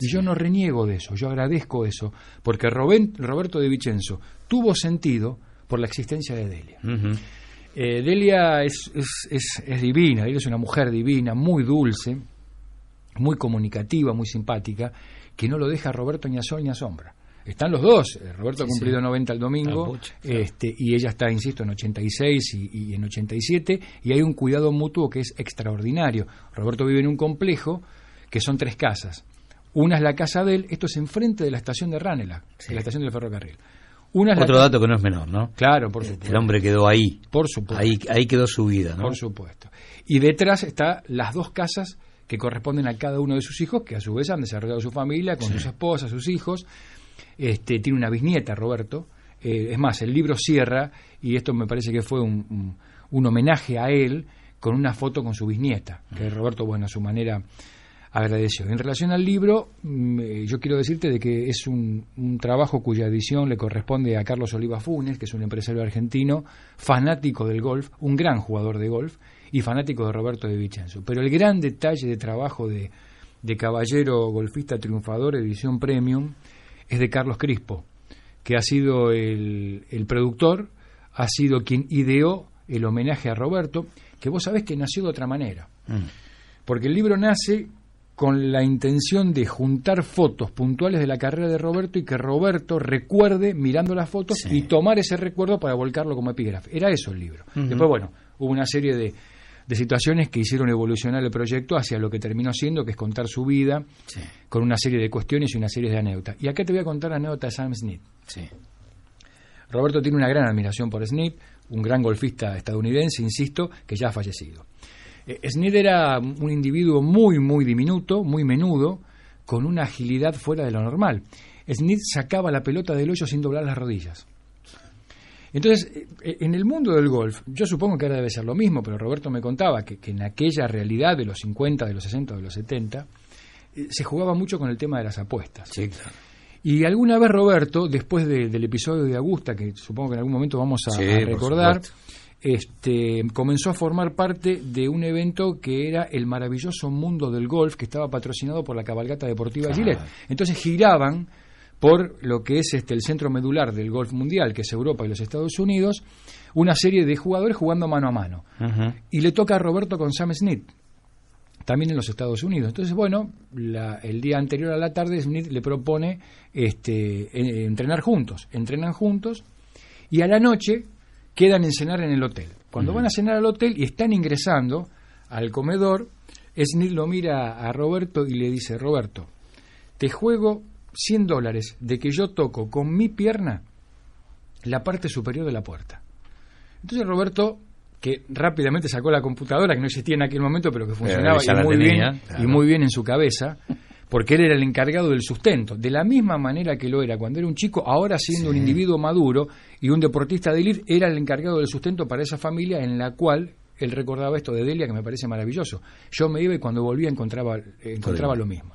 Y yo no reniego de eso, yo agradezco eso, porque Roberto de Vicenzo tuvo sentido por la existencia de Delia. Eh, Delia es, es, es- es divina, Delia es una mujer divina, muy dulce, muy comunicativa, muy simpática, que no lo deja a Roberto ni a sol ni a sombra. Están los dos, eh, Roberto ha cumplido sí. 90 el domingo, claro. este, y ella está, insisto, en 86 y, y en 87, y hay un cuidado mutuo que es extraordinario. Roberto vive en un complejo que son tres casas. Una es la casa de él, esto es enfrente de la estación de Ranelagh, de la estación del ferrocarril. Una la Otro dato que no es menor, ¿no? Claro, por supuesto. El hombre quedó ahí. Por supuesto. Ahí, ahí quedó su vida, ¿no? Por supuesto. Y detrás está las dos casas que corresponden a cada uno de sus hijos, que a su vez han desarrollado su familia, con sus esposas, sus hijos. Este, tiene una bisnieta, Roberto. Eh, es más, el libro cierra, y esto me parece que fue un, un- un homenaje a él, con una foto con su bisnieta, que Roberto, bueno, a su manera agradeció. En relación al libro, mm, eh, yo quiero decirte de que es un, un trabajo cuya edición le corresponde a Carlos Oliva Funes, que es un empresario argentino, fanático del golf, un gran jugador de golf y fanático de Roberto de Vicenzo. Pero el gran detalle de trabajo de, de Caballero Golfista Triunfador, edición premium, es de Carlos Crispo, que ha sido el, el productor, ha sido quien ideó el homenaje a Roberto, que vos sabés que nació de otra manera. Porque el libro nace con la intención de juntar fotos puntuales de la carrera de Roberto y que Roberto recuerde mirando las fotos y tomar ese recuerdo para volcarlo como epígrafe. Era eso el libro. Después, bueno, hubo una serie de, de situaciones que hicieron evolucionar el proyecto hacia lo que terminó siendo, que es contar su vida, con una serie de cuestiones y una serie de anécdotas. Y acá te voy a contar la anécdota de Sam Smith. Roberto tiene una gran admiración por Smith, un gran golfista estadounidense, insisto, que ya ha fallecido. Eh, Smith era un individuo muy, muy diminuto, muy menudo, con una agilidad fuera de lo normal. Smith sacaba la pelota del hoyo sin doblar las rodillas. Entonces, eh, en el mundo del golf, yo supongo que ahora debe ser lo mismo, pero Roberto me contaba que, que en aquella realidad de los 50, de los 60, de los 70, eh, se jugaba mucho con el tema de las apuestas. Y alguna vez Roberto, después de- del episodio de Augusta, que supongo que en algún momento vamos a, Sí, recordar, este, comenzó a formar parte de un evento que era el maravilloso mundo del golf, que estaba patrocinado por la cabalgata deportiva Claro. Gillette. Entonces giraban por lo que es este el centro medular del golf mundial, que es Europa y los Estados Unidos, una serie de jugadores jugando mano a mano. Y le toca a Roberto con Sam Smith, también en los Estados Unidos. Entonces, bueno, la- el día anterior a la tarde Smith le propone este, eh, entrenar juntos. Entrenan juntos y a la noche quedan en cenar en el hotel. Cuando van a cenar al hotel y están ingresando al comedor, Snit lo mira a Roberto y le dice, Roberto, te juego 100 dólares de que yo toco con mi pierna la parte superior de la puerta. Entonces Roberto, que rápidamente sacó la computadora, que no existía en aquel momento, pero que funcionaba ya y muy, tenía, bien, claro. y muy bien en su cabeza, porque él era el encargado del sustento. De la misma manera que lo era cuando era un chico, ahora siendo un individuo maduro y un deportista de elite, era el encargado del sustento para esa familia en la cual él recordaba esto de Delia, que me parece maravilloso. Yo me iba y cuando volvía encontraba, eh, encontraba lo mismo.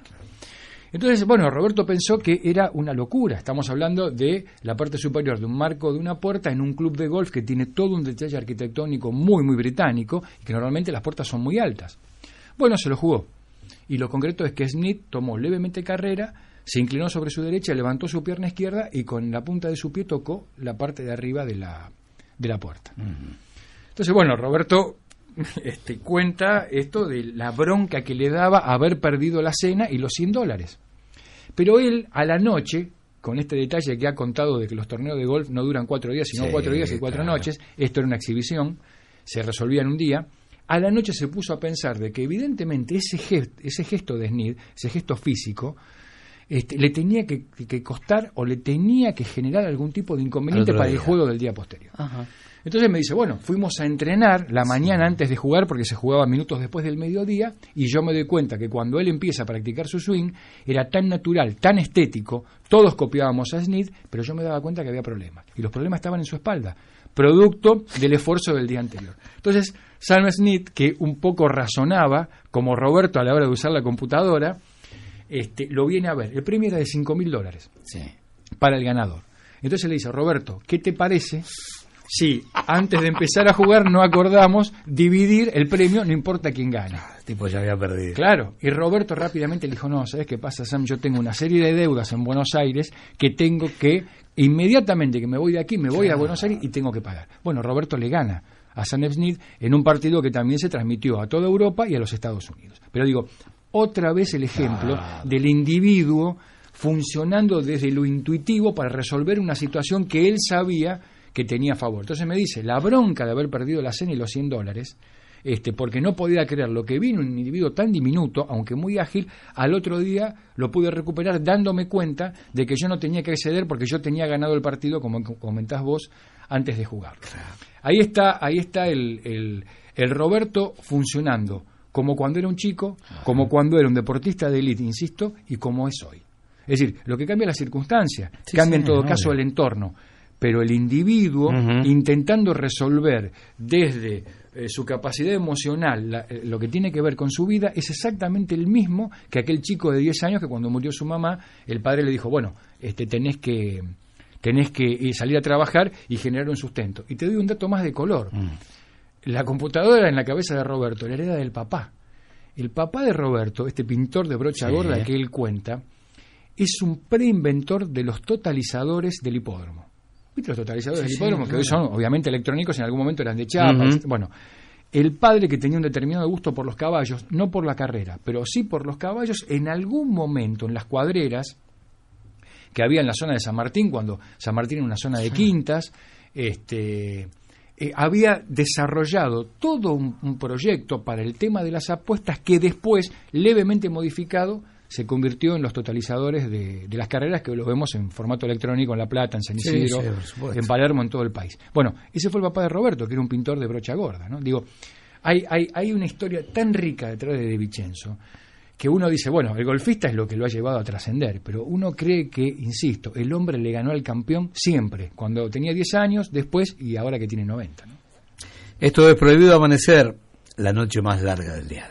Entonces, bueno, Roberto pensó que era una locura. Estamos hablando de la parte superior de un marco de una puerta en un club de golf que tiene todo un detalle arquitectónico muy, muy británico y que normalmente las puertas son muy altas. Bueno, se lo jugó. Y lo concreto es que Smith tomó levemente carrera, se inclinó sobre su derecha, levantó su pierna izquierda y con la punta de su pie tocó la parte de arriba de la, de la puerta. Entonces, bueno, Roberto este, cuenta esto de la bronca que le daba haber perdido la cena y los 100 dólares. Pero él, a la noche, con este detalle que ha contado de que los torneos de golf no duran cuatro días, sino Sí, cuatro días y cuatro claro. noches, esto era una exhibición, se resolvía en un día, a la noche se puso a pensar de que evidentemente ese gesto, ese gesto de Snid, ese gesto físico, este, le tenía que, que costar o le tenía que generar algún tipo de inconveniente para el juego del día posterior. Entonces me dice, bueno, fuimos a entrenar la mañana antes de jugar porque se jugaba minutos después del mediodía y yo me doy cuenta que cuando él empieza a practicar su swing era tan natural, tan estético, todos copiábamos a Smith, pero yo me daba cuenta que había problemas y los problemas estaban en su espalda, producto del esfuerzo del día anterior. Entonces, Sam Smith, que un poco razonaba, como Roberto a la hora de usar la computadora, este, lo viene a ver. El premio era de 5 mil dólares para el ganador. Entonces le dice, Roberto, ¿qué te parece si antes de empezar a jugar no acordamos dividir el premio, no importa quién gane? El tipo ya había perdido. Claro, y Roberto rápidamente le dijo, no, ¿sabes qué pasa, Sam? Yo tengo una serie de deudas en Buenos Aires que tengo que, inmediatamente que me voy de aquí, me voy a Buenos Aires y tengo que pagar. Bueno, Roberto le gana a Sam Smith en un partido que también se transmitió a toda Europa y a los Estados Unidos. Pero digo, otra vez el ejemplo del individuo funcionando desde lo intuitivo para resolver una situación que él sabía que tenía a favor. Entonces me dice, la bronca de haber perdido la cena y los 100 dólares, este, porque no podía creer lo que vino un individuo tan diminuto, aunque muy ágil, al otro día lo pude recuperar dándome cuenta de que yo no tenía que ceder porque yo tenía ganado el partido, como comentás vos, antes de jugarlo. Ahí está, ahí está el, el, el Roberto funcionando, como cuando era un chico, como cuando era un deportista de élite, insisto, y como es hoy. Es decir, lo que cambia es la circunstancia, Sí, cambia en todo obvio. caso el entorno, pero el individuo intentando resolver desde eh, su capacidad emocional la- eh, lo que tiene que ver con su vida es exactamente el mismo que aquel chico de 10 años que cuando murió su mamá, el padre le dijo, bueno, este tenés que tenés que eh, salir a trabajar y generar un sustento. Y te doy un dato más de color. La computadora en la cabeza de Roberto, la hereda del papá. El papá de Roberto, este pintor de brocha Sí. gorda que él cuenta, es un preinventor de los totalizadores del hipódromo. ¿Viste los totalizadores Sí, del sí, hipódromo? que hoy son obviamente electrónicos, en algún momento eran de chapa. Ujú. etc. Bueno, el padre que tenía un determinado gusto por los caballos, no por la carrera, pero sí por los caballos, en algún momento en las cuadreras que había en la zona de San Martín, cuando San Martín era una zona de quintas, este, eh, había desarrollado todo un, un proyecto para el tema de las apuestas que después, levemente modificado, se convirtió en los totalizadores de, de las carreras que lo vemos en formato electrónico en La Plata, en San Isidro, sí, en Palermo, en todo el país. Bueno, ese fue el papá de Roberto, que era un pintor de brocha gorda. ¿no? Digo, hay, hay, hay una historia tan rica detrás de De Vicenzo que uno dice, bueno, el golfista es lo que lo ha llevado a trascender, pero uno cree que, insisto, el hombre le ganó al campeón siempre, cuando tenía 10 años, después y ahora que tiene 90. ¿no? Esto es Prohibido Amanecer, la noche más larga del día.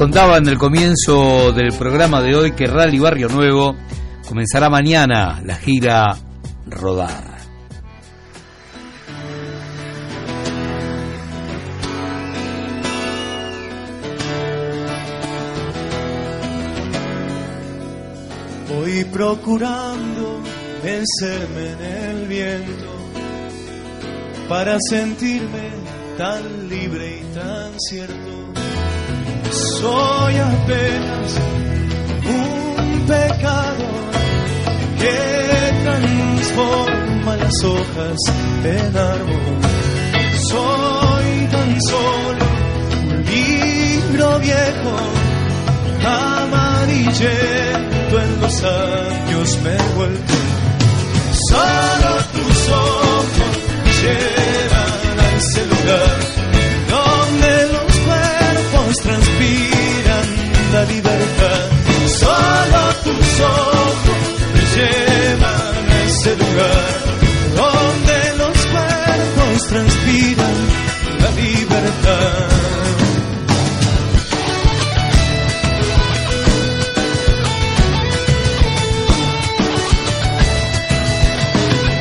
contaba en el comienzo del programa de hoy que Rally Barrio Nuevo comenzará mañana la gira Rodar. Voy procurando vencerme en el viento para sentirme tan libre y tan cierto soy apenas un pecado que transforma las hojas en árbol. Soy tan solo un libro viejo, amarillento en los años me he vuelto. Solo tus ojos llevan a ese lugar transpiran la libertad. Solo tus ojos me llevan a ese lugar donde los cuerpos transpiran la libertad.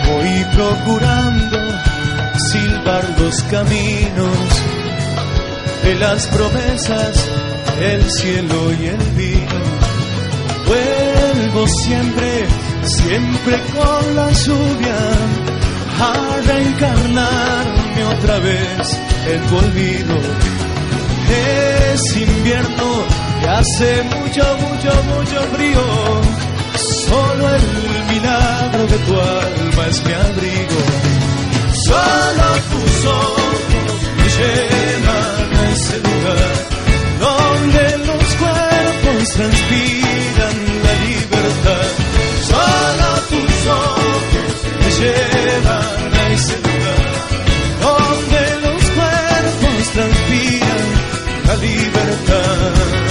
Voy procurando silbar los caminos de las promesas, el cielo y el vino. Vuelvo siempre, siempre con la lluvia a reencarnarme otra vez en tu olvido. Es invierno y hace mucho, mucho, mucho frío. Solo el milagro de tu alma es mi abrigo. Solo ojos me llevan a ese lugar donde los cuerpos transpiran la libertad. Solo tus ojos me llevan a ese lugar donde los cuerpos transpiran la libertad.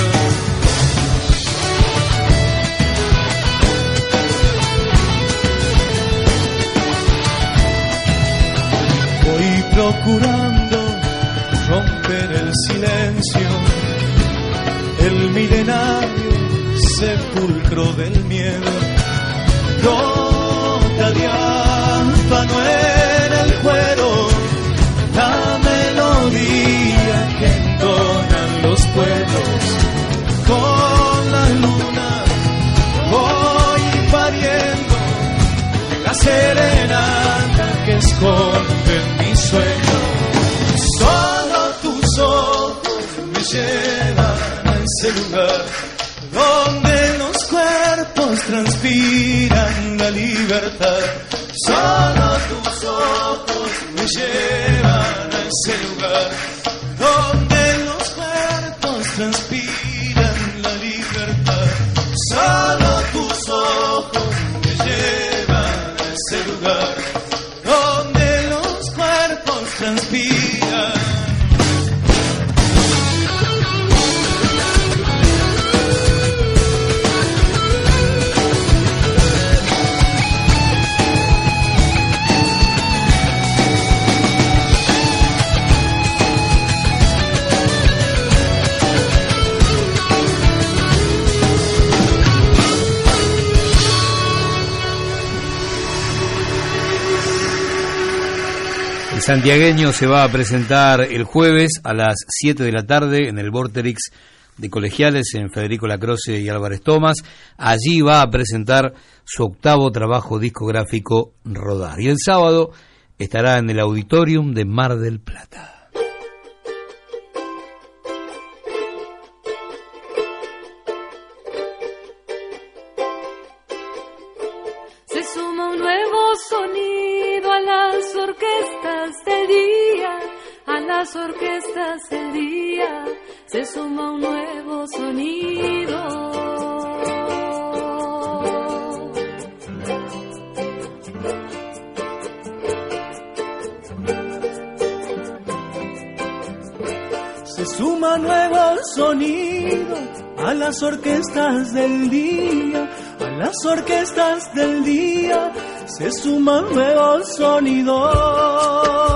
Voy sepulcro del miedo. Gota de ámpano en el cuero, la melodía que entonan los pueblos. Con la luna voy pariendo la serenata que esconde mi sueño. Solo tus ojos me llevan a ese lugar transpiran la libertad. Solo tus ojos me llevan a ese lugar santiagueño se va a presentar el jueves a las 7 de la tarde en el Vorterix de Colegiales en Federico Lacroce y Álvarez Tomás. Allí va a presentar su octavo trabajo discográfico Rodar. Y el sábado estará en el Auditorium de Mar del Plata. Se suma un nuevo sonido las orquestas del día. Se suma un nuevo sonido. Se suma nuevo sonido a las orquestas del día, a las orquestas del día, se suma nuevo sonido.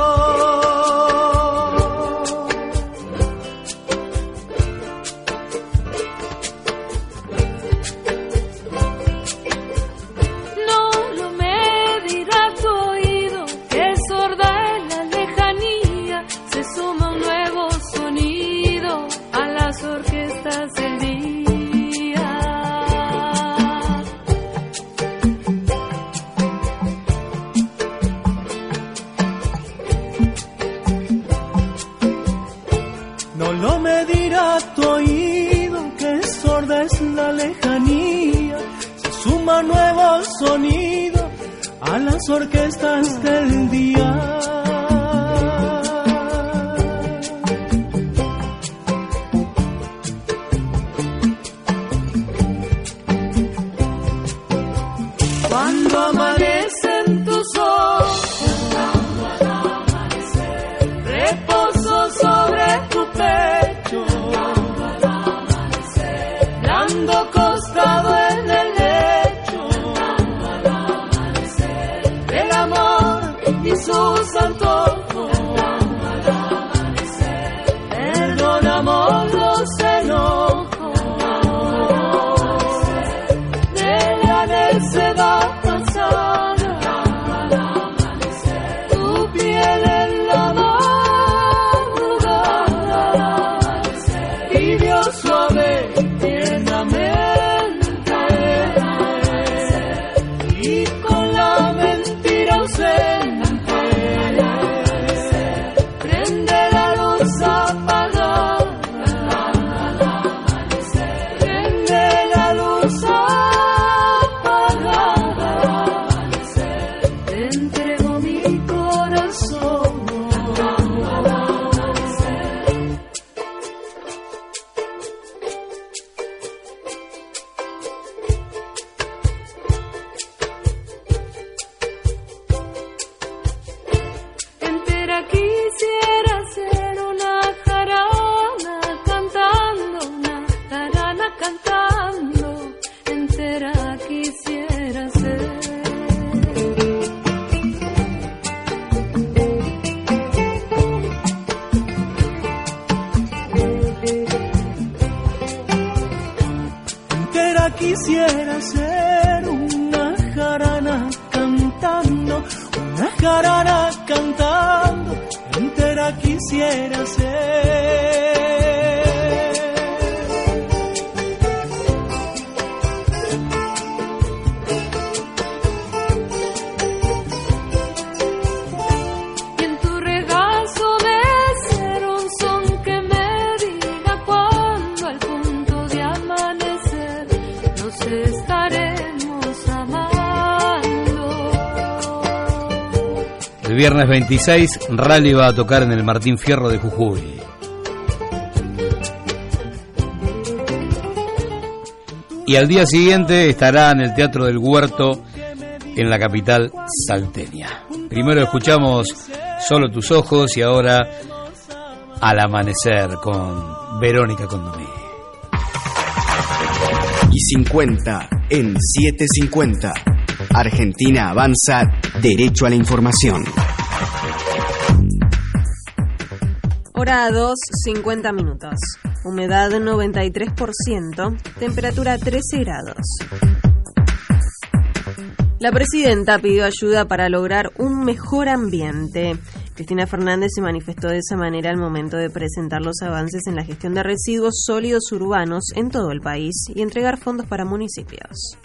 26, Rally va a tocar en el Martín Fierro de Jujuy. Y al día siguiente estará en el Teatro del Huerto en la capital salteña. Primero escuchamos Solo tus ojos y ahora Al amanecer con Verónica Condomí. Y 50 en 750. Argentina avanza derecho a la información. 2, 50 minutos. Humedad 93%. Temperatura 13 grados. La presidenta pidió ayuda para lograr un mejor ambiente. Cristina Fernández se manifestó de esa manera al momento de presentar los avances en la gestión de residuos sólidos urbanos en todo el país y entregar fondos para municipios.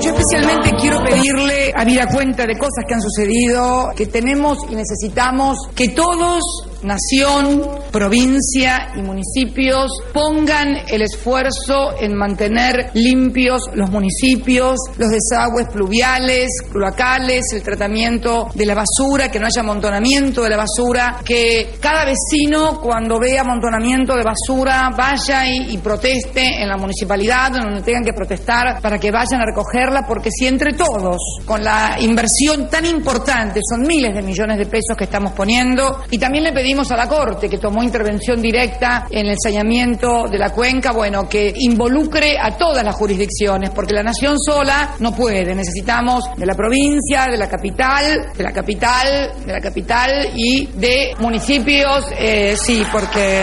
Yo especialmente quiero pedirle a vida cuenta de cosas que han sucedido, que tenemos y necesitamos que todos, nación, provincia y municipios, pongan el esfuerzo en mantener limpios los municipios, los desagües pluviales, cloacales, el tratamiento de la basura, que no haya amontonamiento de la basura, que cada vecino cuando vea amontonamiento de basura vaya y, y proteste en la municipalidad, donde tengan que protestar para que vayan a recogerla, porque si entre todos, con la inversión tan importante, son miles de millones de pesos que estamos poniendo, y también le pedimos a la Corte, que tomó intervención directa en el saneamiento de la cuenca, bueno, que involucre a todas las jurisdicciones, porque la nación sola no puede, necesitamos de la provincia, de la capital, de la capital, de la capital y de municipios, eh, sí, porque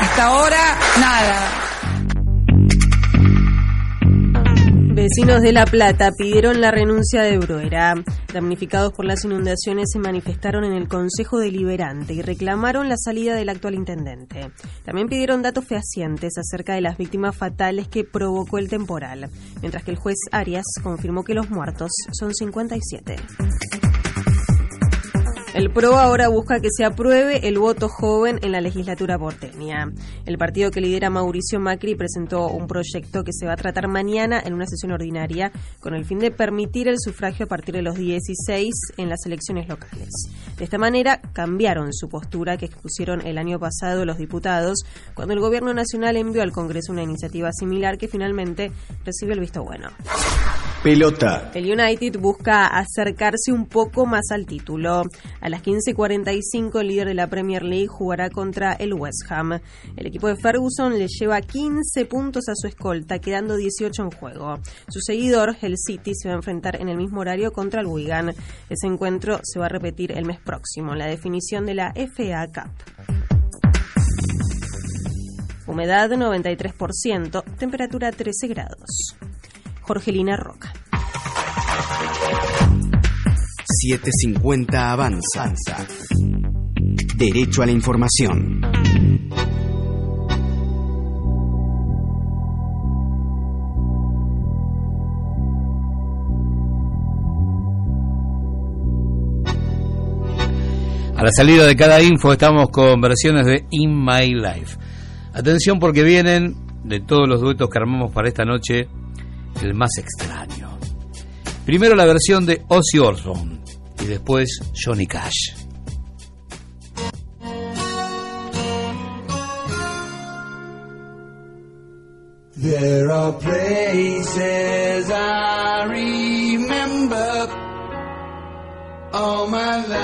hasta ahora nada. Vecinos de La Plata pidieron la renuncia de Bruera. Damnificados por las inundaciones se manifestaron en el Consejo Deliberante y reclamaron la salida del actual intendente. También pidieron datos fehacientes acerca de las víctimas fatales que provocó el temporal, mientras que el juez Arias confirmó que los muertos son 57. El PRO ahora busca que se apruebe el voto joven en la legislatura porteña. El partido que lidera Mauricio Macri presentó un proyecto que se va a tratar mañana en una sesión ordinaria con el fin de permitir el sufragio a partir de los 16 en las elecciones locales. De esta manera cambiaron su postura que expusieron el año pasado los diputados cuando el gobierno nacional envió al Congreso una iniciativa similar que finalmente recibió el visto bueno. Pelota. El United busca acercarse un poco más al título. A las 15.45 el líder de la Premier League jugará contra el West Ham. El equipo de Ferguson le lleva 15 puntos a su escolta, quedando 18 en juego. Su seguidor, el City, se va a enfrentar en el mismo horario contra el Wigan. Ese encuentro se va a repetir el mes próximo, la definición de la FA Cup. Humedad 93%, temperatura 13 grados. Jorgelina Roca. 750 Avanza. Derecho a la información. A la salida de cada info estamos con versiones de In My Life. Atención porque vienen de todos los duetos que armamos para esta noche el más extraño. Primero la versión de Ozzy Osbourne y después Johnny Cash. There are places I remember all my life,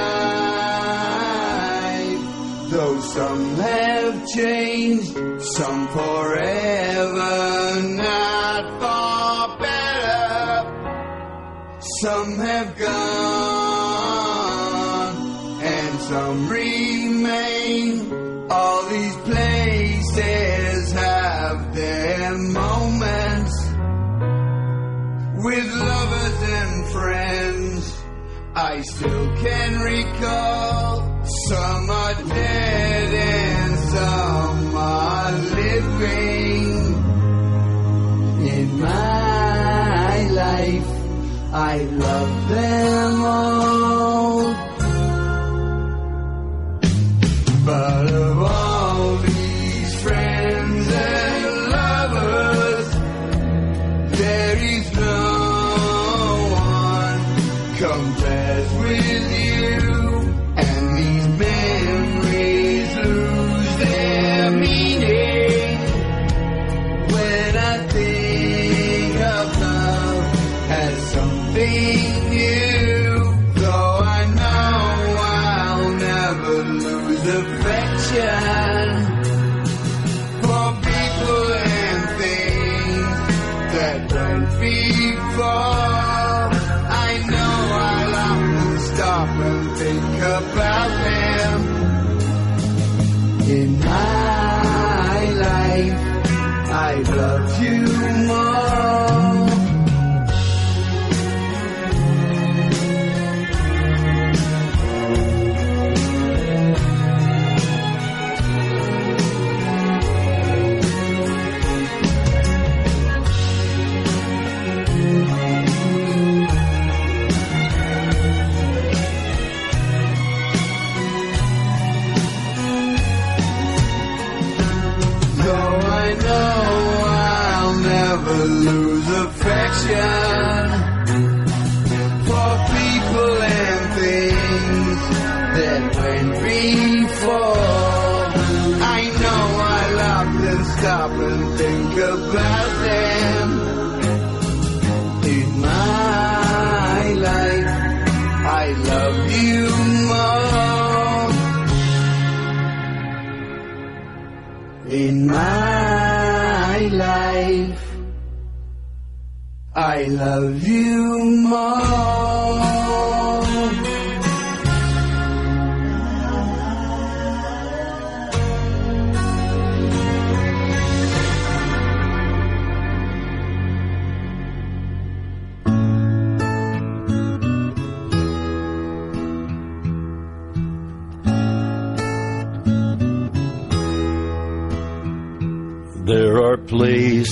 though some have changed, some forever, not for better. Some have gone I still can recall some are dead and some are living. In my life, I love them all.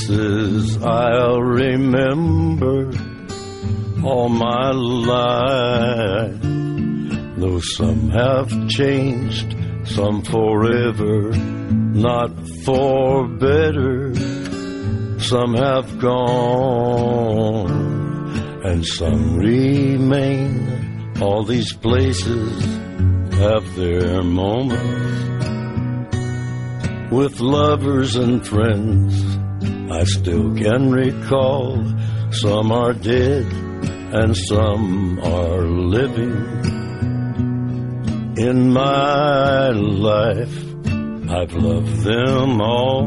Places I'll remember all my life. Though some have changed, some forever, not for better. Some have gone, and some remain. All these places have their moments. With lovers and friends, I still can recall. Some are dead, and some are living. In my life, I've loved them all.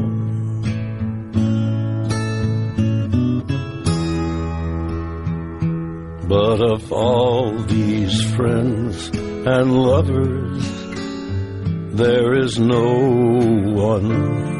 But of all these friends and lovers, there is no one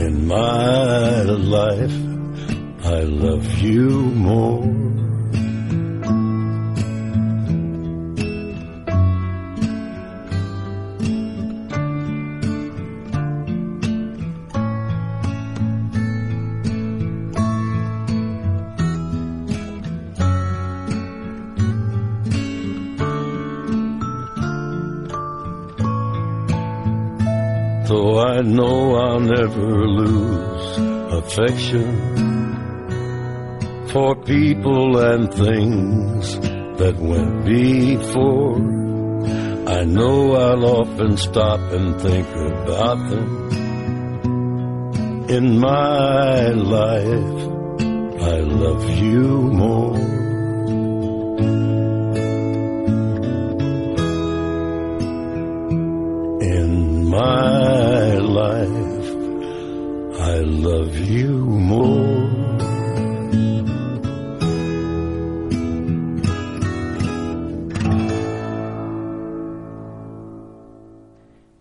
In my life, I love you more. Never lose affection for people and things that went before. I know I'll often stop and think about them. In my life, I love you more. You more.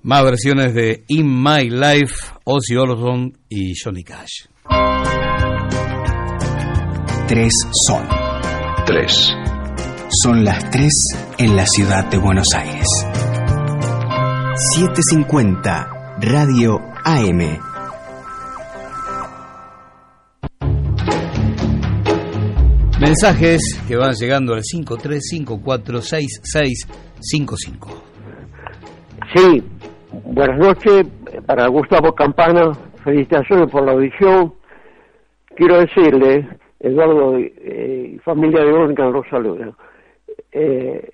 Más versiones de In My Life, Ozzy Osbourne y Johnny Cash. Tres son. Tres. Son las tres en la ciudad de Buenos Aires. 750 Radio AM. Mensajes que van llegando al 53546655. Sí, buenas noches para Gustavo Campana, felicitaciones por la audición. Quiero decirle, Eduardo eh, y familia de Ónica los saluda. Eh,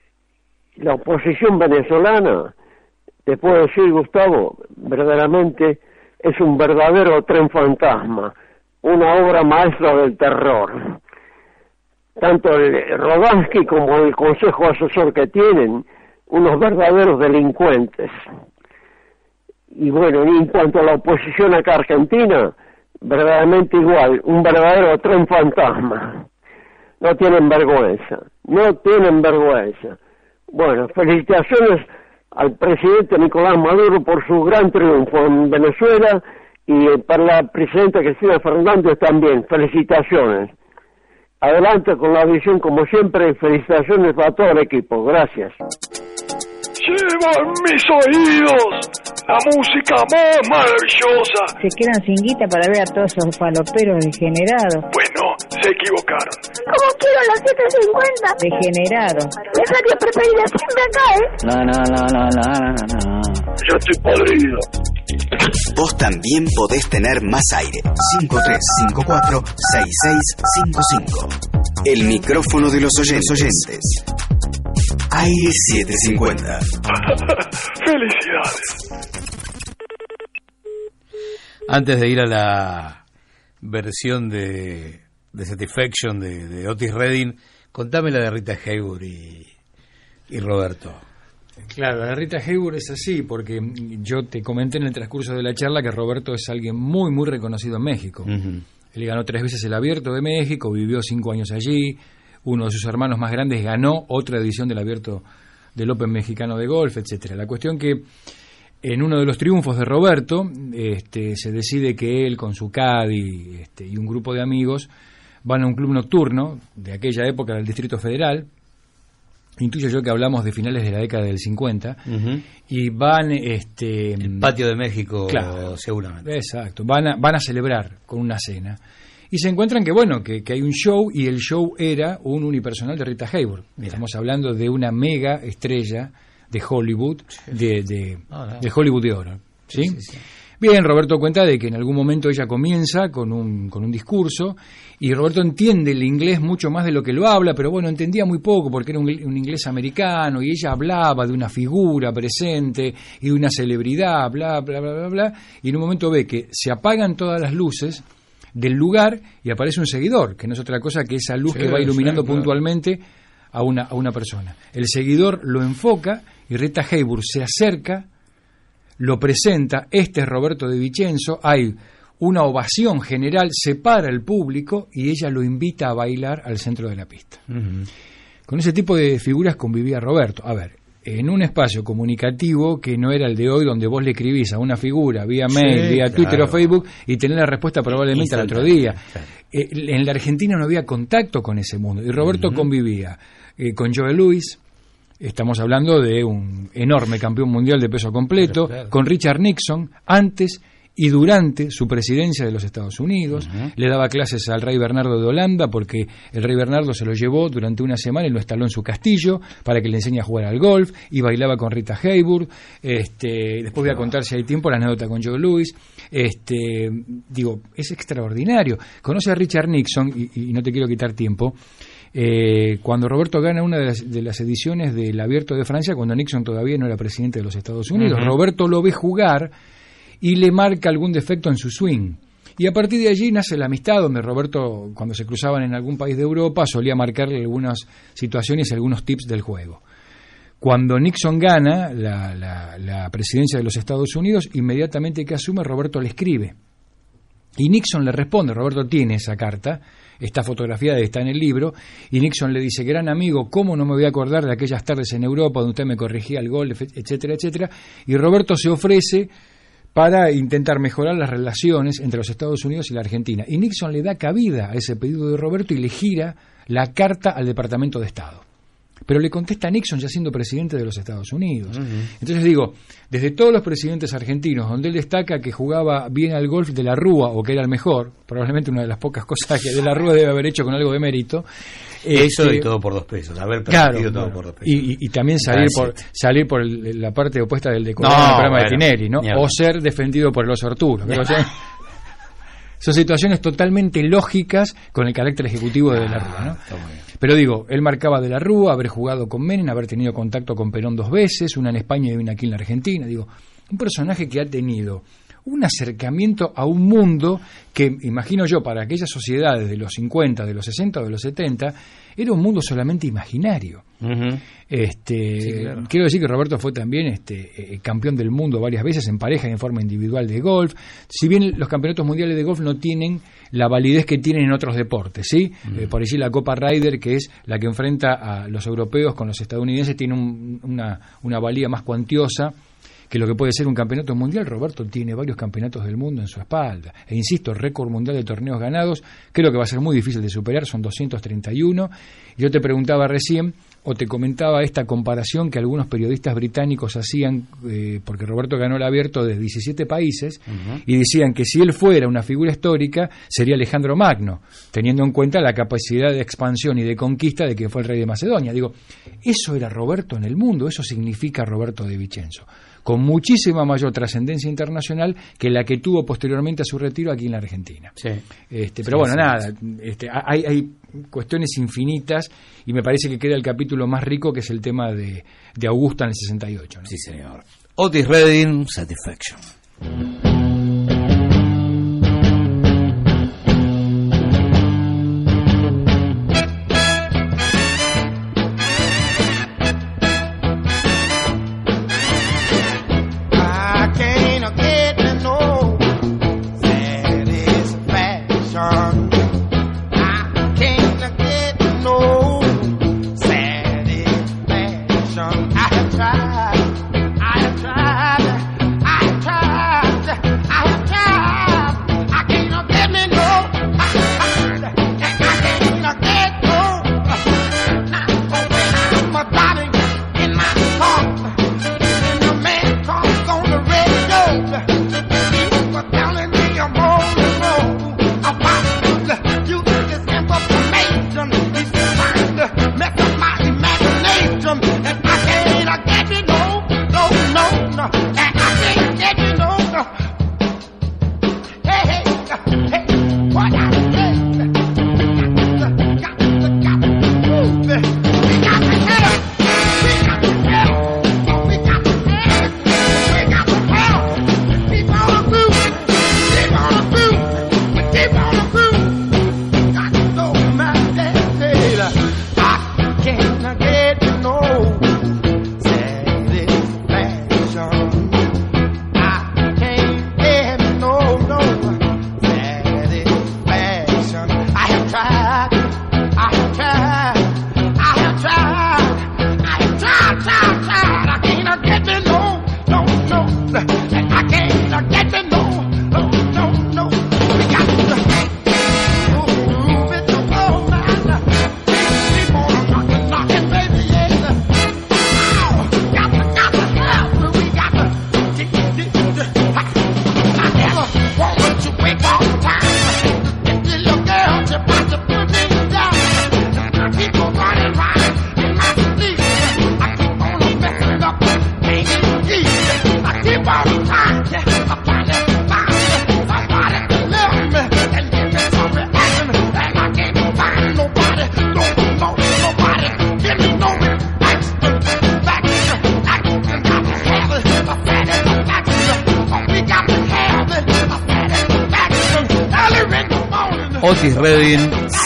la oposición venezolana, te puedo decir, Gustavo, verdaderamente es un verdadero tren fantasma, una obra maestra del terror. Tanto el Rodansky como el consejo asesor que tienen, unos verdaderos delincuentes. Y bueno, en cuanto a la oposición acá argentina, verdaderamente igual, un verdadero tren fantasma. No tienen vergüenza, no tienen vergüenza. Bueno, felicitaciones al presidente Nicolás Maduro por su gran triunfo en Venezuela y eh, para la presidenta Cristina Fernández también, felicitaciones. Adelante con la visión como siempre, felicitaciones para todo el equipo, gracias. Lleva en mis oídos la música más maravillosa. Se quedan sin guita para ver a todos esos faloperos degenerados. Bueno, se equivocaron. ¿Cómo quiero los 750? Degenerados. Mi radio preferida siempre acá, ¿eh? No, no, no, no, no, no, no. Yo estoy podrido. Vos también podés tener más aire. 5354-6655. El micrófono de los oyentes. oyentes. Aire 750. Felicidades. Antes de ir a la versión de, de Satisfaction de, de Otis Redding, contame la de Rita Hayworth y, y Roberto. Claro, la Rita Hayworth es así, porque yo te comenté en el transcurso de la charla que Roberto es alguien muy, muy reconocido en México. Él ganó tres veces el Abierto de México, vivió cinco años allí, uno de sus hermanos más grandes ganó otra edición del abierto del Open mexicano de golf, etcétera. La cuestión que en uno de los triunfos de Roberto este, se decide que él con su caddy este, y un grupo de amigos van a un club nocturno de aquella época del Distrito Federal. Intuyo yo que hablamos de finales de la década del 50 y van este El patio de México, Claro. seguramente. Exacto, van a, van a celebrar con una cena. Y se encuentran que, bueno, que, que hay un show y el show era un unipersonal de Rita Hayworth. Estamos hablando de una mega estrella de Hollywood, de, de, Ah, no. de Hollywood de oro. ¿sí? Bien, Roberto cuenta de que en algún momento ella comienza con un, con un discurso y Roberto entiende el inglés mucho más de lo que lo habla, pero bueno, entendía muy poco porque era un, un inglés americano y ella hablaba de una figura presente y de una celebridad, bla, bla, bla, bla, bla, y en un momento ve que se apagan todas las luces del lugar y aparece un seguidor, que no es otra cosa que esa luz Sí, que va iluminando sí, claro. puntualmente a una, a una persona. El seguidor lo enfoca y Rita Hayworth se acerca, lo presenta, este es Roberto de Vicenzo, hay una ovación general, separa el público y ella lo invita a bailar al centro de la pista. Con ese tipo de figuras convivía Roberto. A ver, en un espacio comunicativo que no era el de hoy, donde vos le escribís a una figura vía Sí, mail, vía claro. Twitter o Facebook y tenés la respuesta probablemente al otro día. Eh, en la Argentina no había contacto con ese mundo y Roberto convivía eh, con Joe Louis. Estamos hablando de un enorme campeón mundial de peso completo, Claro, con Richard Nixon antes y durante su presidencia de los Estados Unidos. Le daba clases al rey Bernardo de Holanda porque el rey Bernardo se lo llevó durante una semana y lo instaló en su castillo para que le enseñe a jugar al golf y bailaba con Rita Hayworth. Este, después voy a contar si hay tiempo la anécdota con Joe Louis. Este, digo, es extraordinario. Conoce a Richard Nixon y, y no te quiero quitar tiempo. Eh, cuando Roberto gana una de las, de las ediciones del Abierto de Francia, cuando Nixon todavía no era presidente de los Estados Unidos. Roberto lo ve jugar y le marca algún defecto en su swing. Y a partir de allí nace la amistad, donde Roberto, cuando se cruzaban en algún país de Europa, solía marcarle algunas situaciones y algunos tips del juego. Cuando Nixon gana la, la- la presidencia de los Estados Unidos, inmediatamente que asume, Roberto le escribe. Y Nixon le responde, Roberto tiene esa carta, está fotografiada y está en el libro, y Nixon le dice, gran amigo, ¿cómo no me voy a acordar de aquellas tardes en Europa donde usted me corrigía el golf, etcétera, etcétera? Y Roberto se ofrece para intentar mejorar las relaciones entre los Estados Unidos y la Argentina. Y Nixon le da cabida a ese pedido de Roberto y le gira la carta al Departamento de Estado. Pero le contesta Nixon ya siendo presidente de los Estados Unidos. Entonces digo, desde todos los presidentes argentinos, donde él destaca que jugaba bien al golf de la Rúa, o que era el mejor, probablemente una de las pocas cosas que de la Rúa debe haber hecho con algo de mérito. Eso este, y todo por dos pesos. Haber Claro, todo bueno, por dos pesos. y, y- y también salir por salir por el- la parte opuesta del decorado No, en el programa de bueno, Tinelli, ¿no? O ser defendido por el oso Arturo. Son- Son situaciones totalmente lógicas con el carácter ejecutivo de, de la Rúa, ¿no? Pero digo, él marcaba de la Rúa, haber jugado con Menem, haber tenido contacto con Perón dos veces, una en España y una aquí en la Argentina. Digo, un personaje que ha tenido un acercamiento a un mundo que, imagino yo, para aquellas sociedades de los 50, de los 60 o de los 70, era un mundo solamente imaginario. Este, Sí, claro. Quiero decir que Roberto fue también este, eh, campeón del mundo varias veces en pareja y en forma individual de golf. Si bien los campeonatos mundiales de golf no tienen la validez que tienen en otros deportes, ¿sí? Eh, por allí la Copa Ryder, que es la que enfrenta a los europeos con los estadounidenses, tiene un- una, una valía más cuantiosa que lo que puede ser un campeonato mundial. Roberto tiene varios campeonatos del mundo en su espalda. E insisto, récord mundial de torneos ganados, creo que va a ser muy difícil de superar, son 231. Yo te preguntaba recién, o te comentaba esta comparación que algunos periodistas británicos hacían, eh, porque Roberto ganó el abierto de 17 países, y decían que si él fuera una figura histórica, sería Alejandro Magno, teniendo en cuenta la capacidad de expansión y de conquista de que fue el rey de Macedonia. Digo, eso era Roberto en el mundo, eso significa Roberto de Vicenzo, con muchísima mayor trascendencia internacional que la que tuvo posteriormente a su retiro aquí en la Argentina. Este, pero Sí, bueno, sí, nada, este, hay, hay cuestiones infinitas y me parece que queda el capítulo más rico que es el tema de, de Augusta en el 68. ¿no? Sí, señor. Otis Redding, Satisfaction.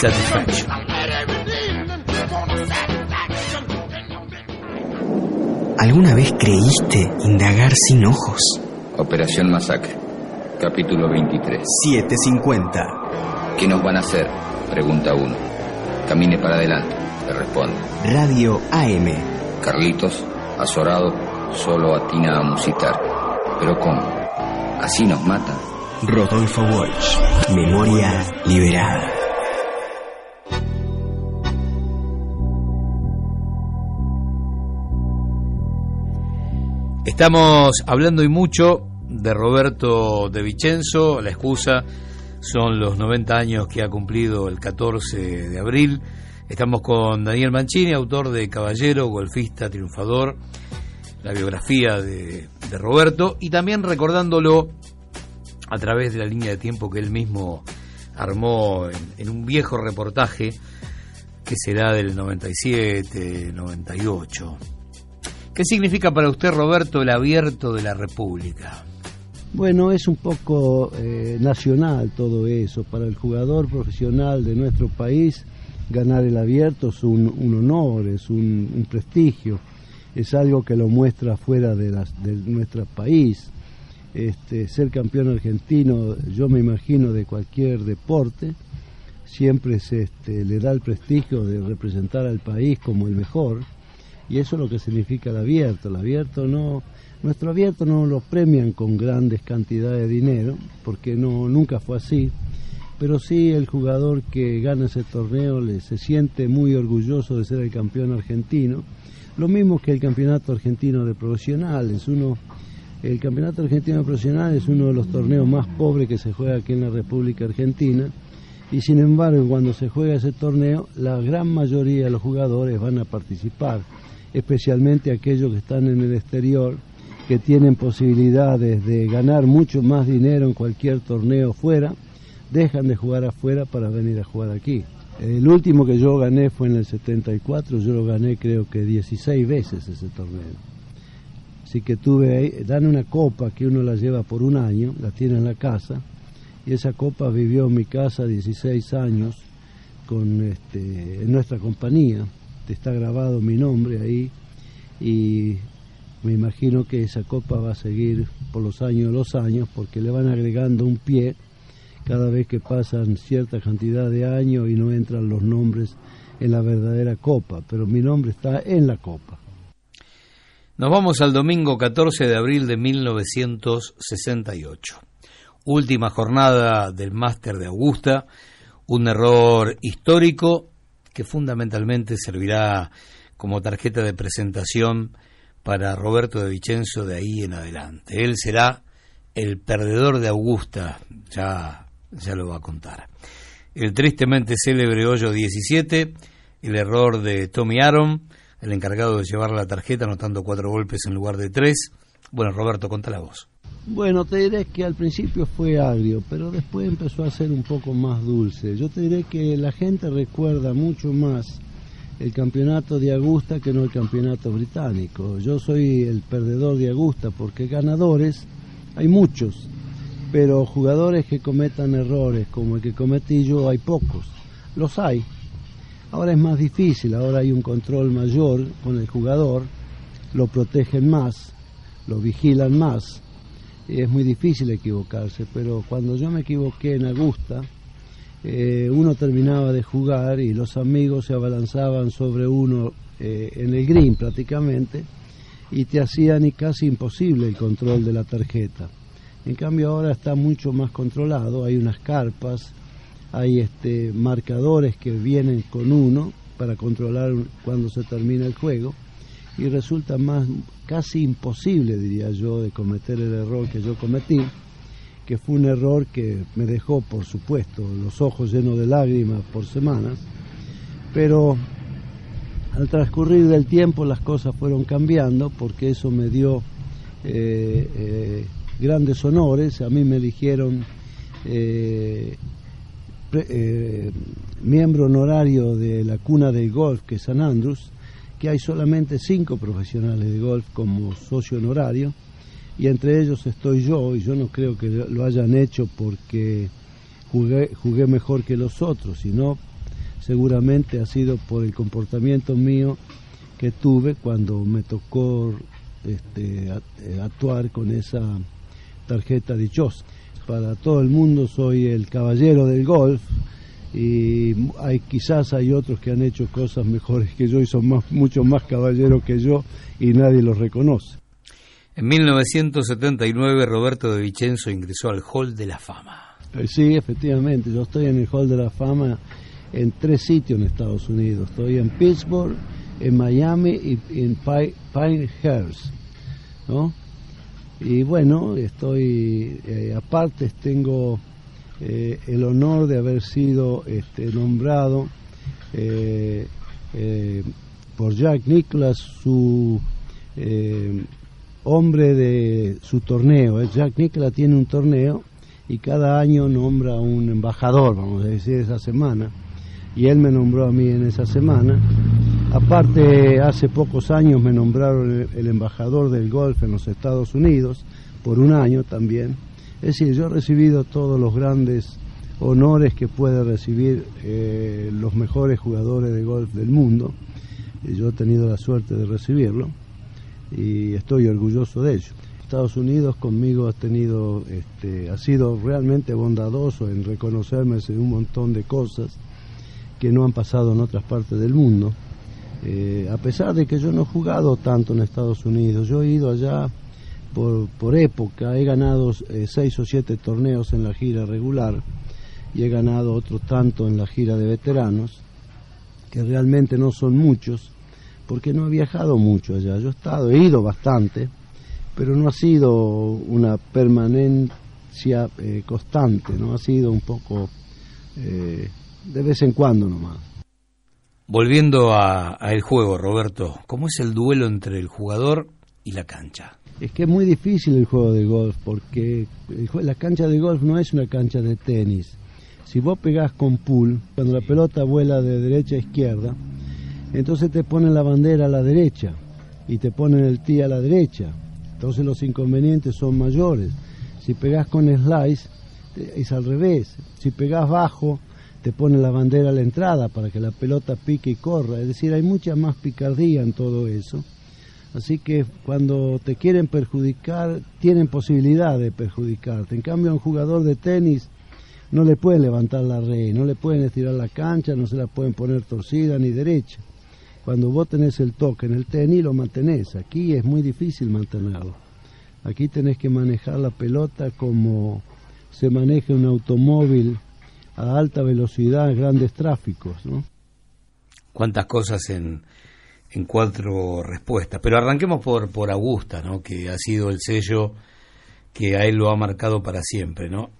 Satisfaction. ¿Alguna vez creíste indagar sin ojos? Operación Masacre, capítulo 23. 750. ¿Qué nos van a hacer? Pregunta uno. Camine para adelante, le responde. Radio AM. Carlitos, azorado, solo atina a musitar. ¿Pero cómo? ¿Así nos matan? Rodolfo Walsh. Memoria liberada. Estamos hablando y mucho de Roberto De Vicenzo. La excusa son los 90 años que ha cumplido el 14 de abril. Estamos con Daniel Mancini, autor de Caballero, golfista, triunfador, la biografía de, Roberto y también recordándolo a través de la línea de tiempo que él mismo armó en un viejo reportaje que será del 97, 98. ¿Qué significa para usted, Roberto, el abierto de la República? Bueno, es un poco eh, nacional todo eso. Para el jugador profesional de nuestro país, ganar el abierto es un, un honor, es un, un prestigio, es algo que lo muestra fuera de, las, de nuestro país. Este, ser campeón argentino, yo me imagino, de cualquier deporte, siempre se este, le da el prestigio de representar al país como el mejor y eso es lo que significa el abierto. El abierto no, nuestro abierto no lo premian con grandes cantidades de dinero, porque no, nunca fue así, pero sí el jugador que gana ese torneo le, se siente muy orgulloso de ser el campeón argentino, lo mismo que el campeonato argentino de profesionales, uno el campeonato argentino de profesionales es uno de los torneos más pobres que se juega aquí en la República Argentina. Y sin embargo cuando se juega ese torneo la gran mayoría de los jugadores van a participar especialmente aquellos que están en el exterior, que tienen posibilidades de ganar mucho más dinero en cualquier torneo fuera, dejan de jugar afuera para venir a jugar aquí. El último que yo gané fue en el 74, yo lo gané creo que 16 veces ese torneo. Así que tuve dan una copa que uno la lleva por un año, la tiene en la casa, y esa copa vivió en mi casa 16 años con este, en nuestra compañía está grabado mi nombre ahí y me imagino que esa copa va a seguir por los años los años porque le van agregando un pie cada vez que pasan cierta cantidad de años y no entran los nombres en la verdadera copa, pero mi nombre está en la copa. Nos vamos al domingo 14 de abril de 1968. Última jornada del Máster de Augusta, un error histórico que fundamentalmente servirá como tarjeta de presentación para Roberto de Vicenzo de ahí en adelante. Él será el perdedor de Augusta, ya, ya lo va a contar. El tristemente célebre hoyo 17, el error de Tommy Aaron, el encargado de llevar la tarjeta anotando cuatro golpes en lugar de tres. Bueno, Roberto, conta la voz. Bueno, te diré que al principio fue agrio, pero después empezó a ser un poco más dulce. Yo te diré que la gente recuerda mucho más el campeonato de Augusta que no el campeonato británico. Yo soy el perdedor de Augusta porque ganadores hay muchos, pero jugadores que cometan errores como el que cometí yo hay pocos. Los hay. Ahora es más difícil, ahora hay un control mayor con el jugador, lo protegen más, lo vigilan más y es muy difícil equivocarse, pero cuando yo me equivoqué en Augusta, eh, uno terminaba de jugar y los amigos se abalanzaban sobre uno eh, en el green prácticamente y te hacían casi imposible el control de la tarjeta. En cambio ahora está mucho más controlado, hay unas carpas, hay este, marcadores que vienen con uno para controlar cuando se termina el juego y resulta más casi imposible, diría yo, de cometer el error que yo cometí, que fue un error que me dejó, por supuesto, los ojos llenos de lágrimas por semanas, pero al transcurrir del tiempo las cosas fueron cambiando porque eso me dio eh, eh, grandes honores, a mí me eligieron eh, miembro honorario de la cuna del golf, que es San Andrews, que hay solamente cinco profesionales de golf como socio honorario y entre ellos estoy yo y yo no creo que lo hayan hecho porque jugué, jugué mejor que los otros, sino seguramente ha sido por el comportamiento mío que tuve cuando me tocó este, eh, actuar con esa tarjeta dichosa. Para todo el mundo soy el caballero del golf, y hay quizás hay otros que han hecho cosas mejores que yo y son más, mucho más caballeros que yo y nadie los reconoce. En 1979 Roberto de Vicenzo ingresó al Hall de la Fama. Eh, sí, efectivamente, yo estoy en el Hall de la Fama en tres sitios en Estados Unidos. Estoy en Pittsburgh, en Miami y en Pinehurst, ¿no? Y bueno, estoy, eh, aparte tengo eh, el honor de haber sido este, nombrado eh, eh, por Jack Nicklaus su hombre de su torneo. Jack Nicklaus tiene un torneo y cada año nombra un embajador, vamos a decir, esa semana. Y él me nombró a mí en esa semana. Aparte, hace pocos años me nombraron el embajador del golf en los Estados Unidos, por un año también es decir, yo he recibido todos los grandes honores que puede recibir eh, los mejores jugadores de golf del mundo. Y yo he tenido la suerte de recibirlo y estoy orgulloso de ello. Estados Unidos conmigo ha tenido, este, ha sido realmente bondadoso en reconocerme en un montón de cosas que no han pasado en otras partes del mundo. Eh, a pesar de que yo no he jugado tanto en Estados Unidos, yo he ido allá por, por época. He ganado eh, seis o siete torneos en la gira regular y he ganado otros tanto en la gira de veteranos, que realmente no son muchos, porque no he viajado mucho allá. Yo he estado, he ido bastante, pero no ha sido una permanencia eh, constante, no ha sido un poco eh, de vez en cuando nomás. Volviendo a, a el juego, Roberto, ¿cómo es el duelo entre el jugador y la cancha? Es que es muy difícil el juego de golf porque la cancha de golf no es una cancha de tenis. Si vos pegás con pool, cuando la pelota vuela de derecha a izquierda, entonces te ponen la bandera a la derecha y te ponen el tee a la derecha. Entonces los inconvenientes son mayores. Si pegás con slice, es al revés. Si pegás bajo, te ponen la bandera a la entrada para que la pelota pique y corra. Es decir, hay mucha más picardía en todo eso. Así que cuando te quieren perjudicar, tienen posibilidad de perjudicarte. En cambio, a un jugador de tenis no le pueden levantar la red, no le pueden estirar la cancha, no se la pueden poner torcida ni derecha. Cuando vos tenés el toque en el tenis, lo mantenés. Aquí es muy difícil mantenerlo. Aquí tenés que manejar la pelota como se maneja un automóvil a alta velocidad, grandes tráficos, ¿no? Cuántas cosas en, en cuatro respuestas. Pero arranquemos por, por Augusta, ¿no? Que ha sido el sello que a él lo ha marcado para siempre, ¿no?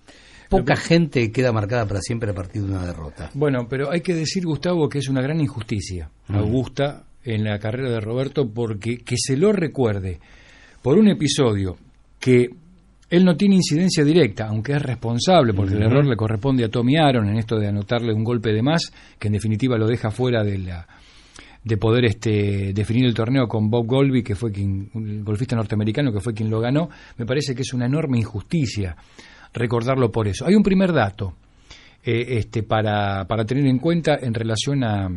Poca gente queda marcada para siempre a partir de una derrota. Bueno, pero hay que decir, Gustavo, que es una gran injusticia, Mm. Augusta, en la carrera de Roberto, porque que se lo recuerde por un episodio que él no tiene incidencia directa, aunque es responsable, porque el error le corresponde a Tommy Aaron en esto de anotarle un golpe de más, que en definitiva lo deja fuera de la de poder este definir el torneo con Bob Golby, que fue quien el golfista norteamericano que fue quien lo ganó, me parece que es una enorme injusticia recordarlo por eso. Hay un primer dato eh, este para, para tener en cuenta en relación a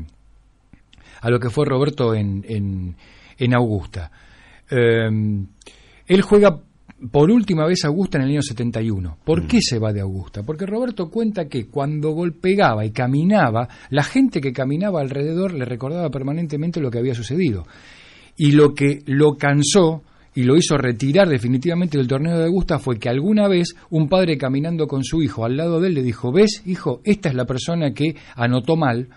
a lo que fue Roberto en, en, en Augusta. Eh, él juega por última vez Augusta en el año 71. ¿Por qué se va de Augusta? Porque Roberto cuenta que cuando golpeaba y caminaba, la gente que caminaba alrededor le recordaba permanentemente lo que había sucedido. Y lo que lo cansó y lo hizo retirar definitivamente del torneo de Augusta fue que alguna vez un padre caminando con su hijo al lado de él le dijo, ves, hijo, esta es la persona que anotó mal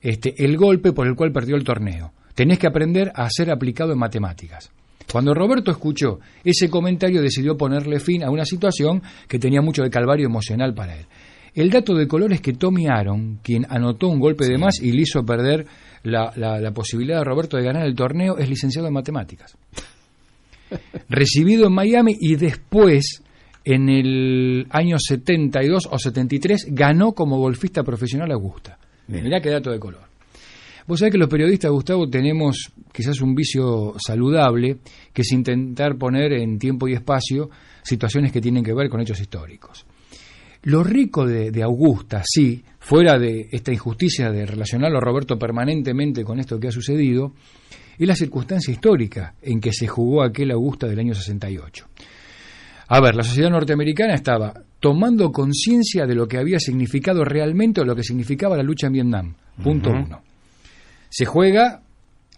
este, el golpe por el cual perdió el torneo. Tenés que aprender a ser aplicado en matemáticas. Cuando Roberto escuchó ese comentario decidió ponerle fin a una situación que tenía mucho de calvario emocional para él. El dato de color es que Tommy Aaron, quien anotó un golpe de más y le hizo perder la, la- la posibilidad de Roberto de ganar el torneo, es licenciado en matemáticas. Recibido en Miami y después, en el año 72 o 73, ganó como golfista profesional Augusta. Mirá qué dato de color. Vos sabés que los periodistas, Gustavo, tenemos quizás un vicio saludable, que es intentar poner en tiempo y espacio situaciones que tienen que ver con hechos históricos. Lo rico de, de Augusta, sí, fuera de esta injusticia de relacionarlo a Roberto permanentemente con esto que ha sucedido, es la circunstancia histórica en que se jugó aquel Augusta del año 68. A ver, la sociedad norteamericana estaba tomando conciencia de lo que había significado realmente o lo que significaba la lucha en Vietnam. Punto uno. Se juega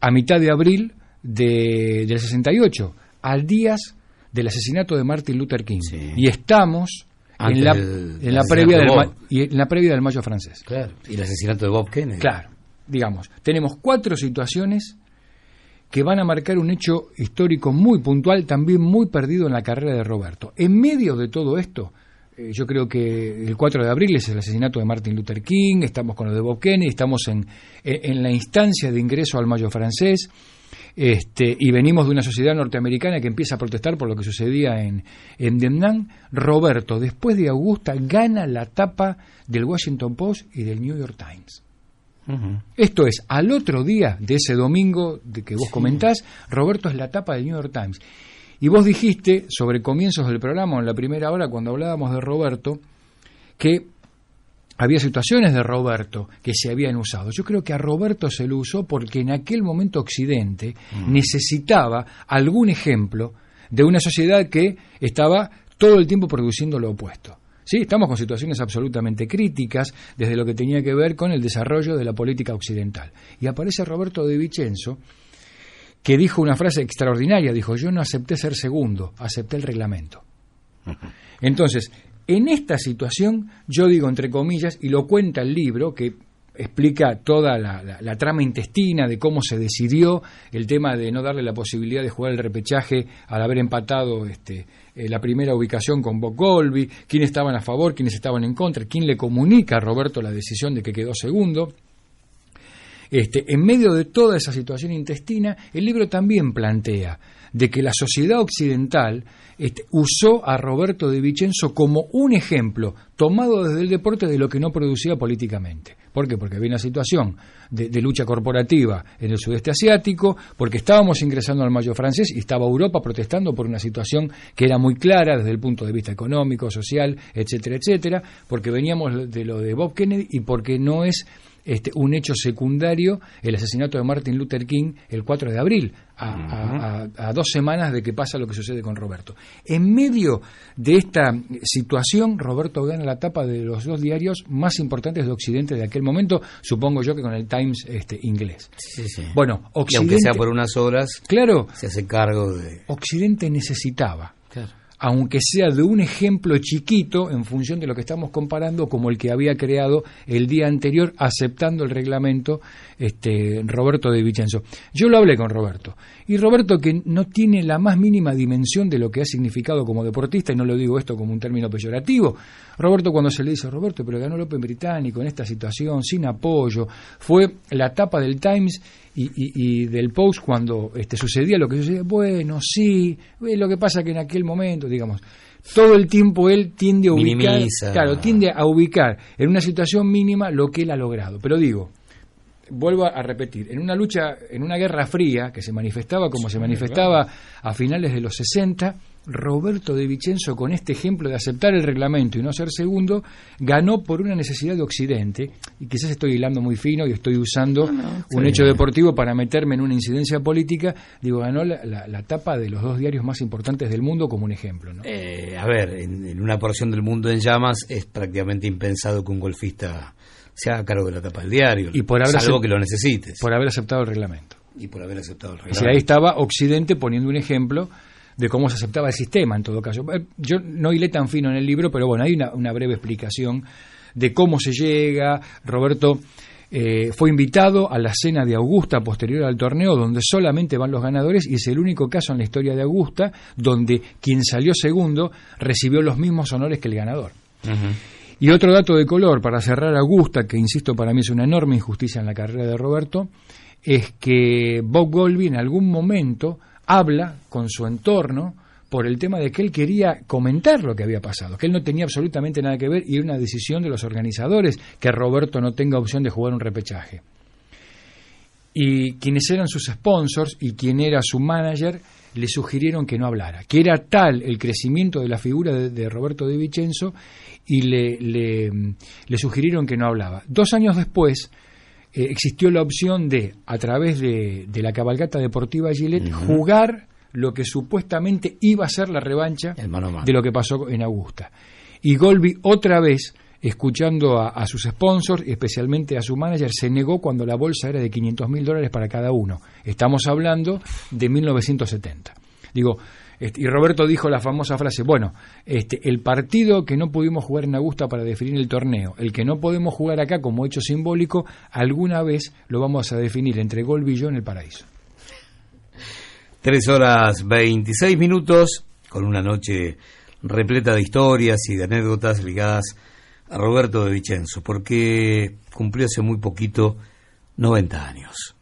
a mitad de abril de- del 68, al días del asesinato de Martin Luther King. Y estamos en la, del- en la previa del, y en la previa del mayo francés. Claro. Y el asesinato de Bob Kennedy. Claro, digamos, tenemos cuatro situaciones que van a marcar un hecho histórico muy puntual, también muy perdido en la carrera de Roberto. En medio de todo esto, eh, yo creo que el 4 de abril es el asesinato de Martin Luther King, estamos con lo de Bob Kennedy, estamos en, en la instancia de ingreso al Mayo francés, este, y venimos de una sociedad norteamericana que empieza a protestar por lo que sucedía en, en Vietnam. Roberto, después de Augusta, gana la tapa del Washington Post y del New York Times. Esto es, al otro día de ese domingo de que vos comentás, Roberto es la tapa del New York Times. Y vos dijiste, sobre comienzos del programa, en la primera hora, cuando hablábamos de Roberto, que había situaciones de Roberto que se habían usado. Yo creo que a Roberto se lo usó porque en aquel momento Occidente necesitaba algún ejemplo de una sociedad que estaba todo el tiempo produciendo lo opuesto. Sí, estamos con situaciones absolutamente críticas desde lo que tenía que ver con el desarrollo de la política occidental. Y aparece Roberto de Vicenzo, que dijo una frase extraordinaria, dijo, yo no acepté ser segundo, acepté el reglamento. Entonces, en esta situación, yo digo entre comillas, y lo cuenta el libro, que explica toda la, la- la trama intestina de cómo se decidió el tema de no darle la posibilidad de jugar el repechaje al haber empatado este, eh, la primera ubicación con Bob Golby, quiénes estaban a favor, quiénes estaban en contra, quién le comunica a Roberto la decisión de que quedó segundo. Este, en medio de toda esa situación intestina, el libro también plantea de que la sociedad occidental este, usó a Roberto de Vicenzo como un ejemplo tomado desde el deporte de lo que no producía políticamente. ¿Por qué? Porque había una situación de, de lucha corporativa en el sudeste asiático, porque estábamos ingresando al mayo francés y estaba Europa protestando por una situación que era muy clara desde el punto de vista económico, social, etcétera, etcétera, porque veníamos de lo de Bob Kennedy y porque no es este, un hecho secundario, el asesinato de Martin Luther King el 4 de abril, a, a- a- a dos semanas de que pasa lo que sucede con Roberto. En medio de esta situación, Roberto gana la tapa de los dos diarios más importantes de Occidente de aquel momento, supongo yo que con el Times este, inglés. Bueno, Y aunque Occidente, sea por unas horas, claro, se hace cargo de... Occidente necesitaba, aunque sea de un ejemplo chiquito en función de lo que estamos comparando, como el que había creado el día anterior, aceptando el reglamento este, Roberto de Vicenzo. Yo lo hablé con Roberto, y Roberto, que no tiene la más mínima dimensión de lo que ha significado como deportista, y no lo digo esto como un término peyorativo, Roberto cuando se le dice, Roberto, pero ganó el Open británico en esta situación, sin apoyo, fue la tapa del Times y, y- y del Post cuando este, sucedía lo que sucedía, bueno, sí, eh, lo que pasa que en aquel momento, digamos, todo el tiempo él tiende a ubicar, Minimiza. claro, tiende a ubicar en una situación mínima lo que él ha logrado. Pero digo, vuelvo a repetir, en una lucha, en una guerra fría que se manifestaba como se manifestaba a finales de los 60, Roberto de Vicenzo, con este ejemplo de aceptar el reglamento y no ser segundo, ganó por una necesidad de Occidente, y quizás estoy hilando muy fino y estoy usando un sí. hecho deportivo para meterme en una incidencia política, digo, ganó la, la- la tapa de los dos diarios más importantes del mundo como un ejemplo. ¿no? Eh, a ver, en, en una porción del mundo en llamas es prácticamente impensado que un golfista se haga cargo de la tapa del diario, Y por haber salvo que lo necesites. Por haber aceptado el reglamento. Y por haber aceptado el Y reglamento. si ahí estaba Occidente poniendo un ejemplo de cómo se aceptaba el sistema en todo caso. Eh, Yo no hilé tan fino en el libro, pero bueno, hay una, una breve explicación de cómo se llega. Roberto eh, fue invitado a la cena de Augusta posterior al torneo, donde solamente van los ganadores, y es el único caso en la historia de Augusta donde quien salió segundo recibió los mismos honores que el ganador. Y otro dato de color para cerrar Augusta, que insisto para mí es una enorme injusticia en la carrera de Roberto, es que Bob Golby en algún momento habla con su entorno por el tema de que él quería comentar lo que había pasado, que él no tenía absolutamente nada que ver y una decisión de los organizadores que Roberto no tenga opción de jugar un repechaje. Y quienes eran sus sponsors y quien era su manager le sugirieron que no hablara, que era tal el crecimiento de la figura de, de Roberto de Vicenzo y le, le, le sugirieron que no hablaba. Dos años después eh, existió la opción de, a través de, de la cabalgata deportiva Gillette, jugar lo que supuestamente iba a ser la revancha mano. de lo que pasó en Augusta. Y Golby otra vez, escuchando a, a sus sponsors, especialmente a su manager, se negó cuando la bolsa era de 500 mil dólares para cada uno. Estamos hablando de 1970. Digo, este, y Roberto dijo la famosa frase, bueno, este, el partido que no pudimos jugar en Augusta para definir el torneo, el que no podemos jugar acá como hecho simbólico, alguna vez lo vamos a definir entre Golby y en el paraíso. Tres horas 26 minutos, con una noche repleta de historias y de anécdotas ligadas a Roberto de Vicenzo, porque cumplió hace muy poquito 90 años.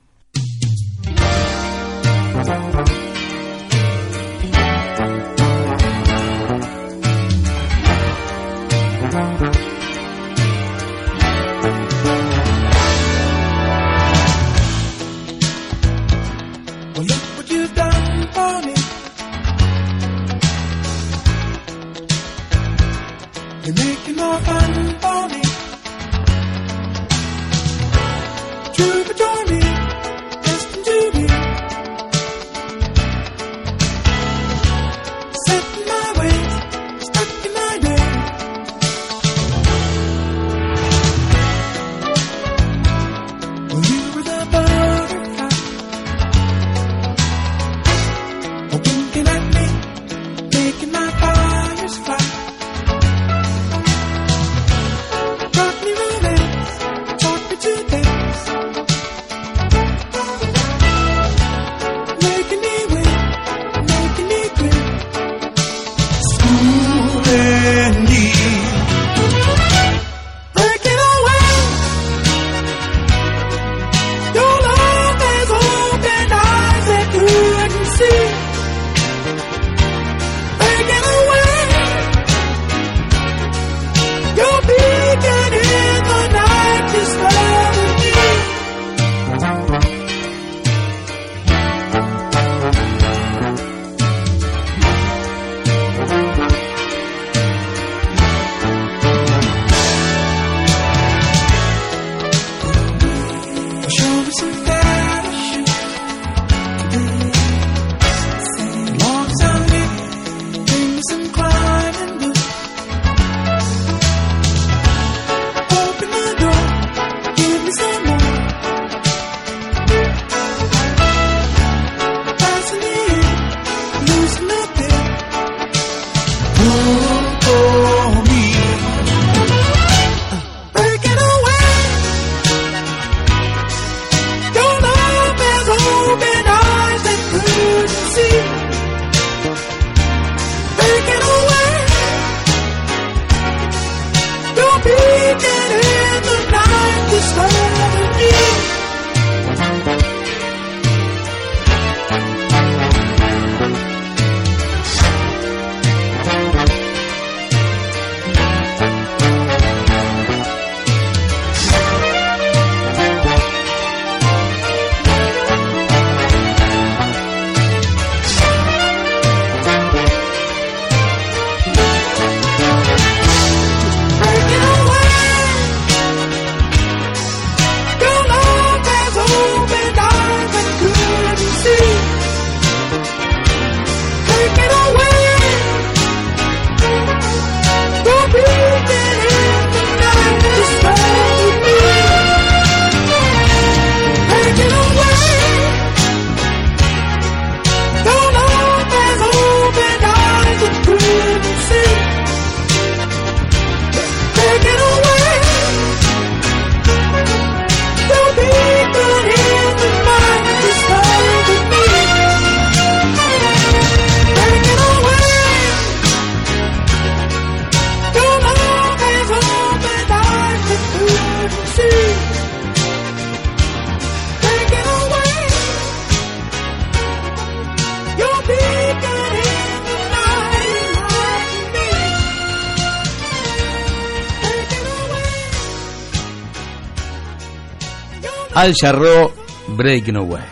Al Jarro, Breaking Away.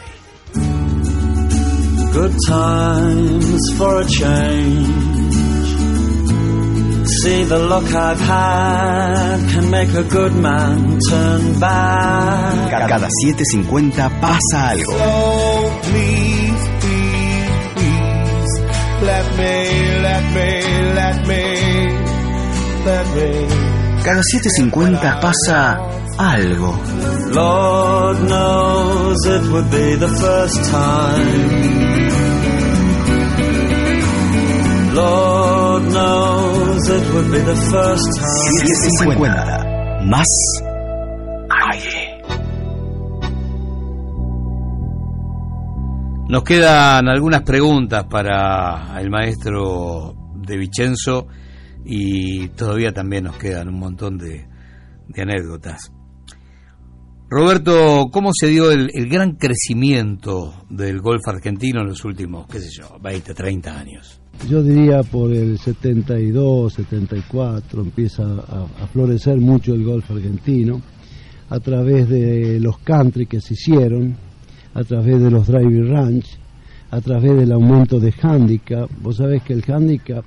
Good times for a change. See the look I've had can make a good man turn back. Cada 7.50 pasa algo. So please, please, please, let me, let me, let me, let me. Cada 7.50 pasa algo. Lord knows it would be the first time. Lord knows it would be the first time. 7.50 más aire. Nos quedan algunas preguntas para el maestro de Vicenzo y todavía también nos quedan un montón de, de anécdotas. Roberto, ¿cómo se dio el, gran crecimiento del golf argentino en los últimos, qué sé yo, 20, 30 años? Yo diría por el 72, 74 empieza a, a florecer mucho el golf argentino a través de los country que se hicieron, a través de los driving ranch, a través del aumento de handicap. Vos sabés que el handicap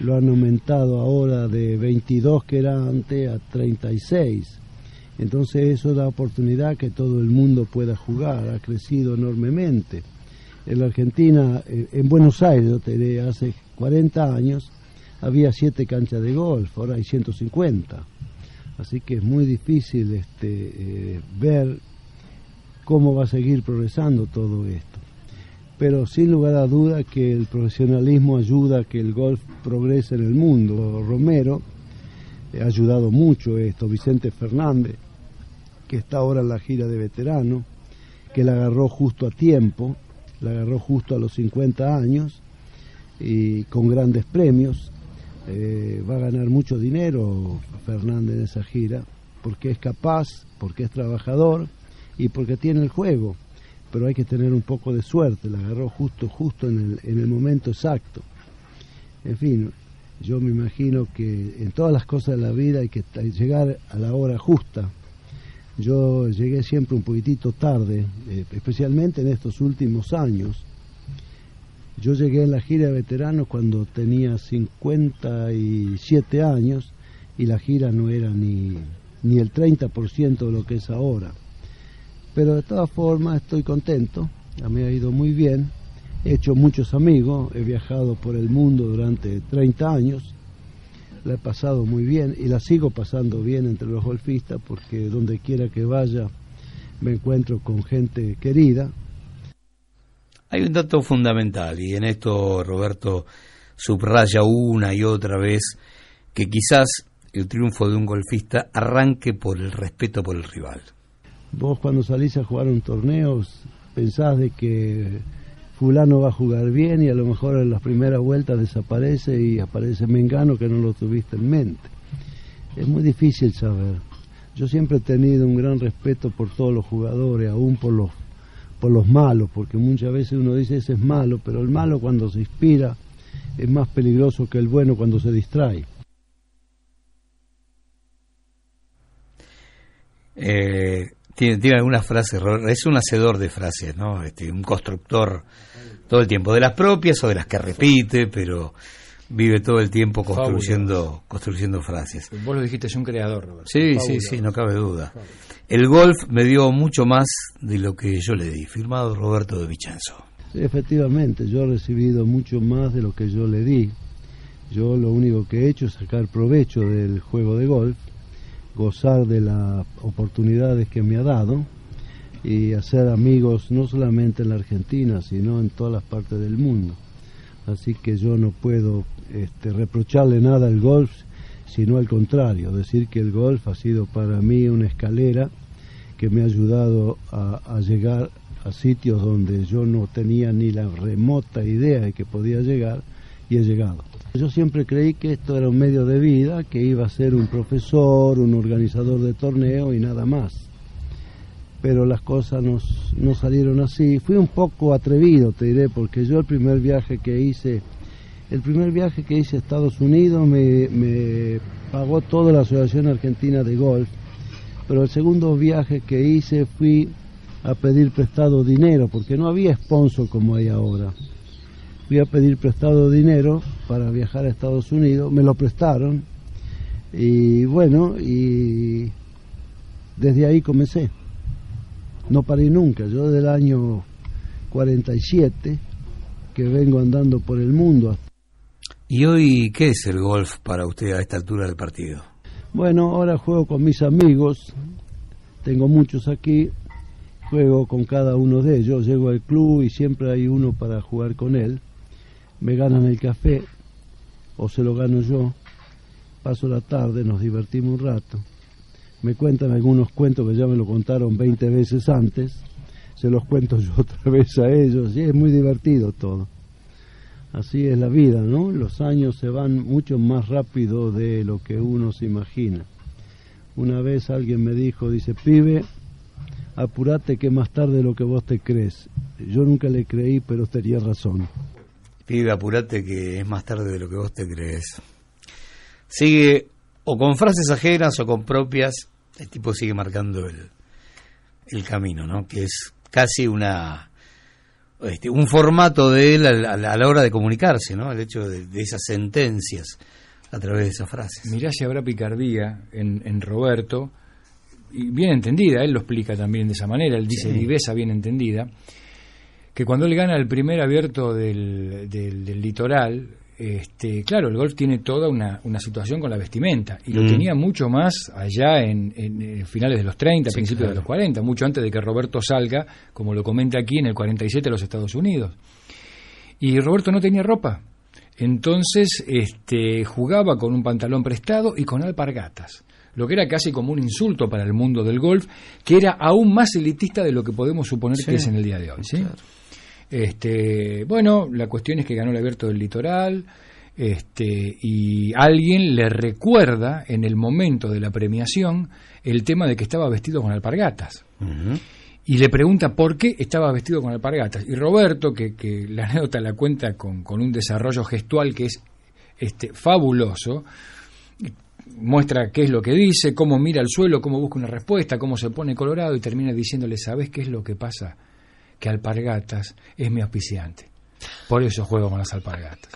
lo han aumentado ahora de 22 que era antes a 36. Entonces eso da oportunidad que todo el mundo pueda jugar, ha crecido enormemente. En la Argentina, eh, en Buenos Aires, hace 40 años había siete canchas de golf, ahora hay 150. Así que es muy difícil este, eh, ver cómo va a seguir progresando todo esto. Pero sin lugar a duda que el profesionalismo ayuda a que el golf progrese en el mundo. Romero ha ayudado mucho esto, Vicente Fernández, que está ahora en la gira de veterano, que la agarró justo a tiempo, la agarró justo a los 50 años y con grandes premios. Eh, va a ganar mucho dinero Fernández en esa gira porque es capaz, porque es trabajador y porque tiene el juego. Pero hay que tener un poco de suerte, la agarró justo, justo en el, en el momento exacto. En fin, yo me imagino que en todas las cosas de la vida hay que llegar a la hora justa. Yo llegué siempre un poquitito tarde, eh, especialmente en estos últimos años. Yo llegué en la gira de veteranos cuando tenía 57 años y la gira no era ni, ni el 30% de lo que es ahora. Pero de todas formas estoy contento, a mí ha ido muy bien, he hecho muchos amigos, he viajado por el mundo durante 30 años, la he pasado muy bien y la sigo pasando bien entre los golfistas porque donde quiera que vaya me encuentro con gente querida. Hay un dato fundamental y en esto Roberto subraya una y otra vez que quizás el triunfo de un golfista arranque por el respeto por el rival. Vos cuando salís a jugar un torneo pensás de que fulano va a jugar bien y a lo mejor en las primeras vueltas desaparece y aparece Mengano que no lo tuviste en mente. Es muy difícil saber. Yo siempre he tenido un gran respeto por todos los jugadores, aún por los por los malos, porque muchas veces uno dice ese es malo, pero el malo cuando se inspira es más peligroso que el bueno cuando se distrae. Eh, tiene, tiene algunas frases, es un hacedor de frases, ¿no? Este, un constructor todo el tiempo, de las propias o de las que repite, pero vive todo el tiempo construyendo, construyendo frases. Vos lo dijiste, es un creador, Roberto. Sí, sí, sí, no cabe duda. El golf me dio mucho más de lo que yo le di. Firmado Roberto de Vicenzo. Sí, efectivamente, yo he recibido mucho más de lo que yo le di. Yo lo único que he hecho es sacar provecho del juego de golf, gozar de las oportunidades que me ha dado y hacer amigos no solamente en la Argentina, sino en todas las partes del mundo. Así que yo no puedo este, reprocharle nada al golf, sino al contrario, decir que el golf ha sido para mí una escalera que me ha ayudado a, a llegar a sitios donde yo no tenía ni la remota idea de que podía llegar y he llegado. Yo siempre creí que esto era un medio de vida, que iba a ser un profesor, un organizador de torneo y nada más. Pero las cosas no, no salieron así. Fui un poco atrevido, te diré, porque yo el primer viaje que hice, el primer viaje que hice a Estados Unidos me pagó toda la Asociación Argentina de Golf Pero el segundo viaje que hice fui a pedir prestado dinero, porque no había sponsor como hay ahora. Fui a pedir prestado dinero para viajar a Estados Unidos, me lo prestaron y bueno, y desde ahí comencé. No paré nunca, yo desde el año 47 que vengo andando por el mundo. ¿Y hoy qué es el golf para usted a esta altura del partido? Bueno, ahora juego con mis amigos, tengo muchos aquí, juego con cada uno de ellos, llego al club y siempre hay uno para jugar con él, me ganan el café o se lo gano yo, paso la tarde, nos divertimos un rato, me cuentan algunos cuentos que ya me lo contaron 20 veces antes, se los cuento yo otra vez a ellos y es muy divertido todo. Así es la vida, ¿no? Los años se van mucho más rápido de lo que uno se imagina. Una vez alguien me dijo, dice, pibe, apurate que más tarde de lo que vos te crees. Yo nunca le creí, pero tenía razón. Pibe, apurate que es más tarde de lo que vos te crees. Sigue o con frases ajenas o con propias, el tipo sigue marcando el, el camino, ¿no? Que es casi una este, un formato de él a, la- a la hora de comunicarse, ¿no? El hecho de, de esas sentencias a través de esas frases. Mirá si habrá picardía en, en Roberto, y bien entendida, él lo explica también de esa manera, él dice Sí. viveza bien entendida, que cuando él gana el primer abierto del, del- del litoral, este, claro, el golf tiene toda una, una situación con la vestimenta, y lo Mm. tenía mucho más allá en, en, eh, finales de los 30, Sí, principios claro. de los 40, mucho antes de que Roberto salga, como lo comenta aquí, en el 47 de los Estados Unidos. Y Roberto no tenía ropa. Entonces este, jugaba con un pantalón prestado y con alpargatas, lo que era casi como un insulto para el mundo del golf, que era aún más elitista de lo que podemos suponer Sí. que es en el día de hoy. ¿sí? Este, bueno, la cuestión es que ganó el abierto del litoral este, y alguien le recuerda en el momento de la premiación el tema de que estaba vestido con alpargatas y le pregunta por qué estaba vestido con alpargatas. Y Roberto, que, que la anécdota la cuenta con, con un desarrollo gestual que es este, fabuloso, muestra qué es lo que dice, cómo mira el suelo, cómo busca una respuesta, cómo se pone colorado y termina diciéndole, ¿sabes qué es lo que pasa? Que alpargatas es mi auspiciante. Por eso juego con las alpargatas.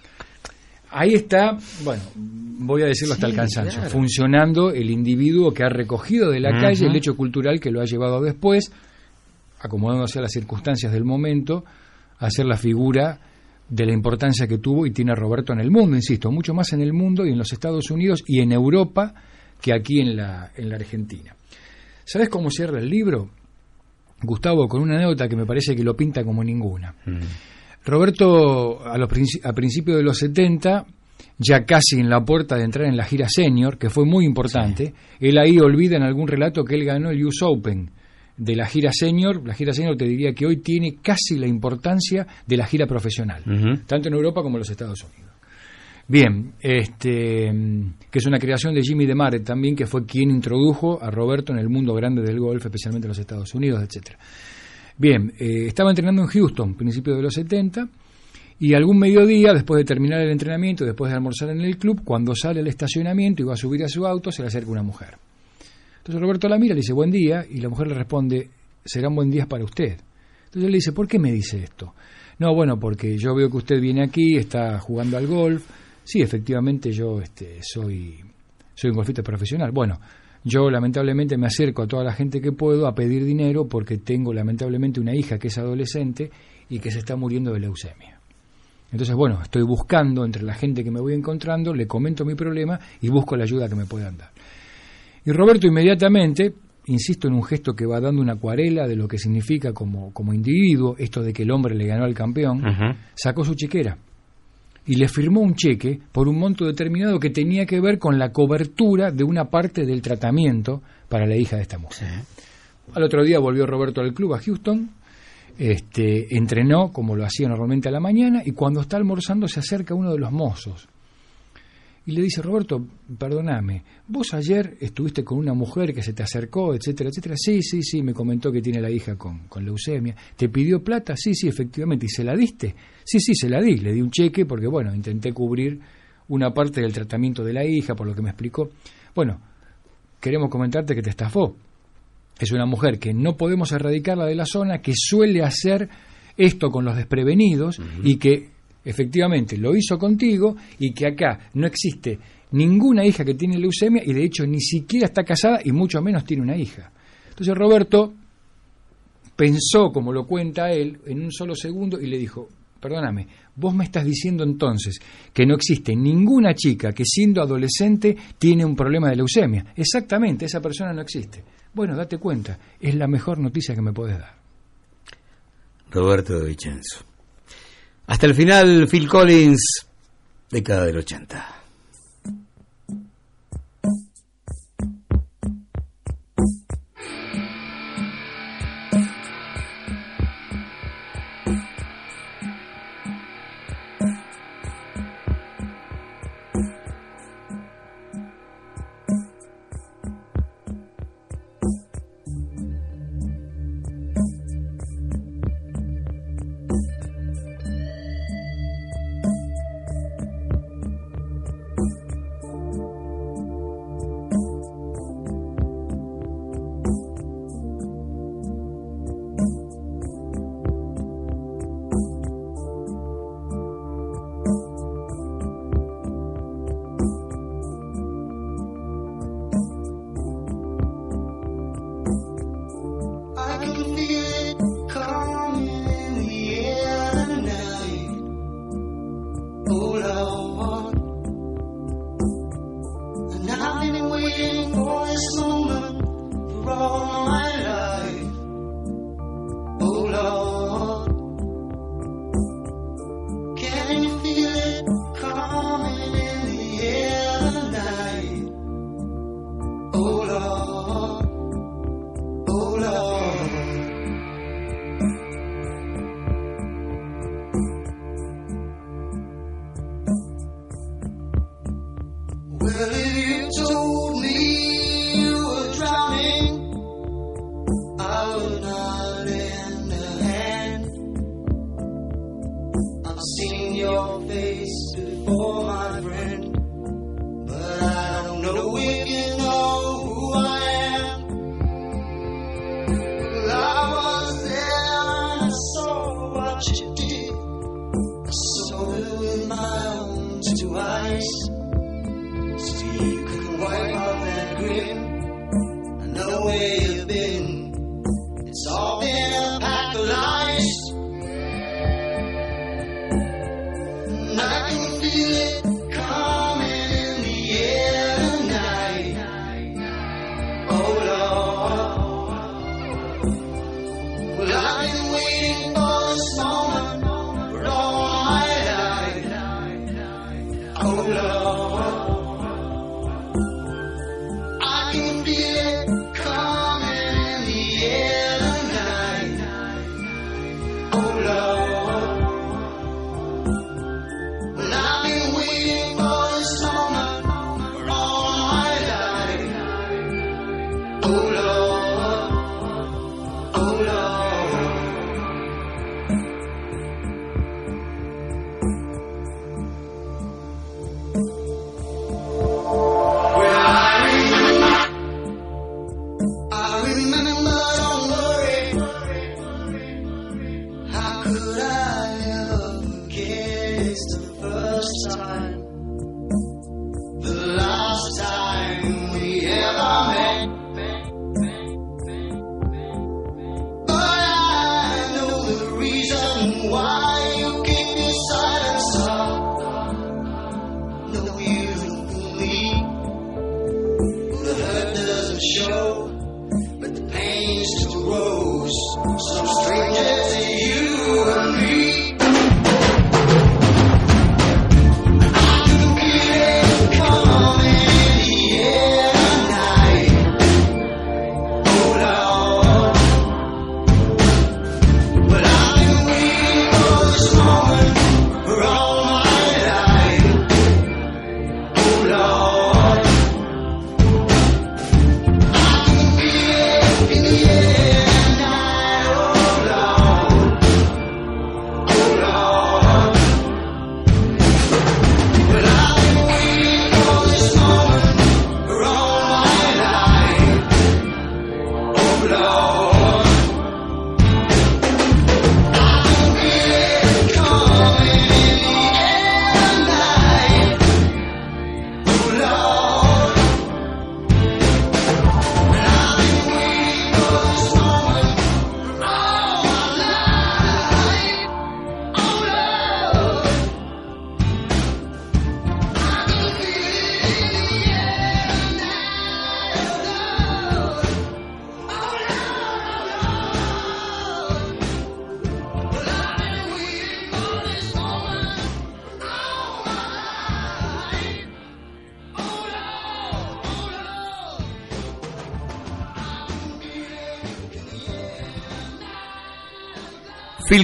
Ahí está, bueno, voy a decirlo hasta el cansancio, claro. funcionando el individuo que ha recogido de la calle el hecho cultural que lo ha llevado después, acomodándose a las circunstancias del momento, a ser la figura de la importancia que tuvo y tiene Roberto en el mundo, insisto, mucho más en el mundo y en los Estados Unidos y en Europa que aquí en la, en la Argentina. ¿Sabes cómo cierra el libro? Gustavo, con una anécdota que me parece que lo pinta como ninguna. Roberto, a, los a principios de los 70, ya casi en la puerta de entrar en la gira senior, que fue muy importante, él ahí olvida en algún relato que él ganó el US Open de la gira senior. La gira senior te diría que hoy tiene casi la importancia de la gira profesional, tanto en Europa como en los Estados Unidos. Bien, este, que es una creación de Jimmy DeMare también, que fue quien introdujo a Roberto en el mundo grande del golf, especialmente en los Estados Unidos, etcétera. Bien, eh, estaba entrenando en Houston, principios de los 70, y algún mediodía, después de terminar el entrenamiento, después de almorzar en el club, cuando sale al estacionamiento y va a subir a su auto, se le acerca una mujer. Entonces Roberto la mira, le dice buen día, y la mujer le responde, serán buen días para usted. Entonces él le dice, ¿por qué me dice esto? No, bueno, porque yo veo que usted viene aquí, está jugando al golf. Sí, efectivamente yo este, soy, soy un golfista profesional. Bueno, yo lamentablemente me acerco a toda la gente que puedo a pedir dinero porque tengo lamentablemente una hija que es adolescente y que se está muriendo de leucemia. Entonces, bueno, estoy buscando entre la gente que me voy encontrando, le comento mi problema y busco la ayuda que me puedan dar. Y Roberto inmediatamente, insisto en un gesto que va dando una acuarela de lo que significa como, como individuo, esto de que el hombre le ganó al campeón, sacó su chequera y le firmó un cheque por un monto determinado que tenía que ver con la cobertura de una parte del tratamiento para la hija de esta mujer. Al otro día volvió Roberto al club a Houston, este, entrenó como lo hacía normalmente a la mañana y cuando está almorzando se acerca uno de los mozos y le dice, Roberto, perdóname, vos ayer estuviste con una mujer que se te acercó, etcétera, etcétera. Sí, sí, sí, me comentó que tiene la hija con, con leucemia. ¿Te pidió plata? Sí, sí, efectivamente. ¿Y se la diste? Sí, sí, se la di. Le di un cheque porque, bueno, intenté cubrir una parte del tratamiento de la hija, por lo que me explicó. Bueno, queremos comentarte que te estafó. es una mujer que no podemos erradicarla de la zona, que suele hacer esto con los desprevenidos y que efectivamente lo hizo contigo y que acá no existe ninguna hija que tiene leucemia y de hecho ni siquiera está casada y mucho menos tiene una hija. Entonces Roberto pensó, como lo cuenta él, en un solo segundo y le dijo, perdóname, vos me estás diciendo entonces que no existe ninguna chica que siendo adolescente tiene un problema de leucemia. Exactamente, esa persona no existe. Bueno, date cuenta, es la mejor noticia que me puedes dar. Roberto de Vicenzo. Hasta el final, Phil Collins, década del 80.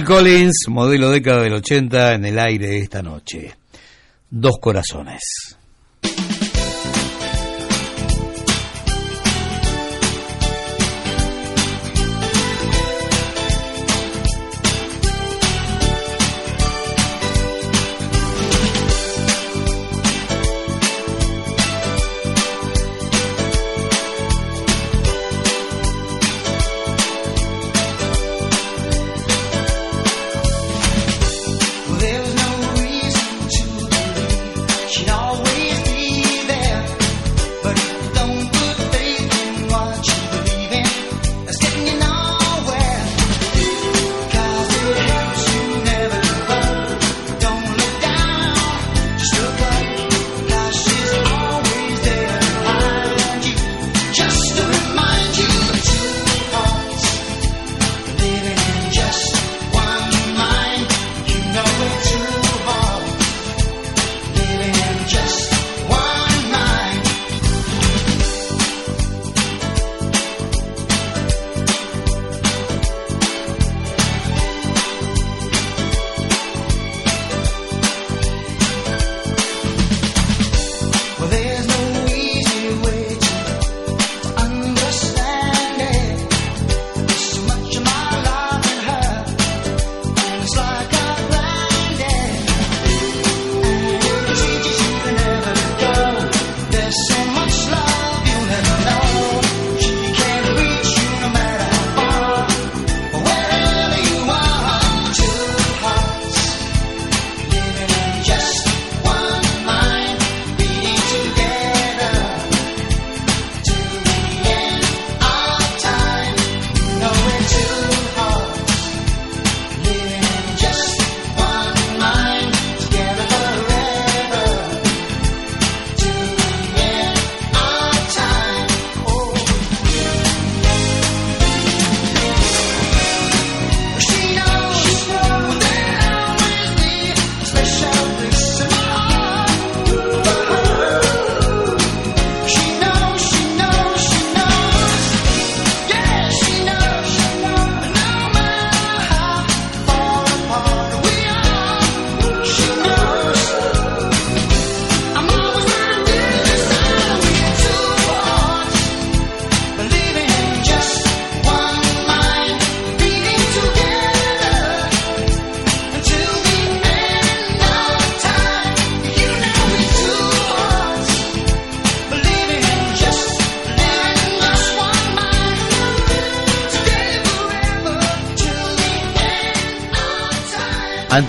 Collins, modelo década del 80 en el aire esta noche. Dos corazones.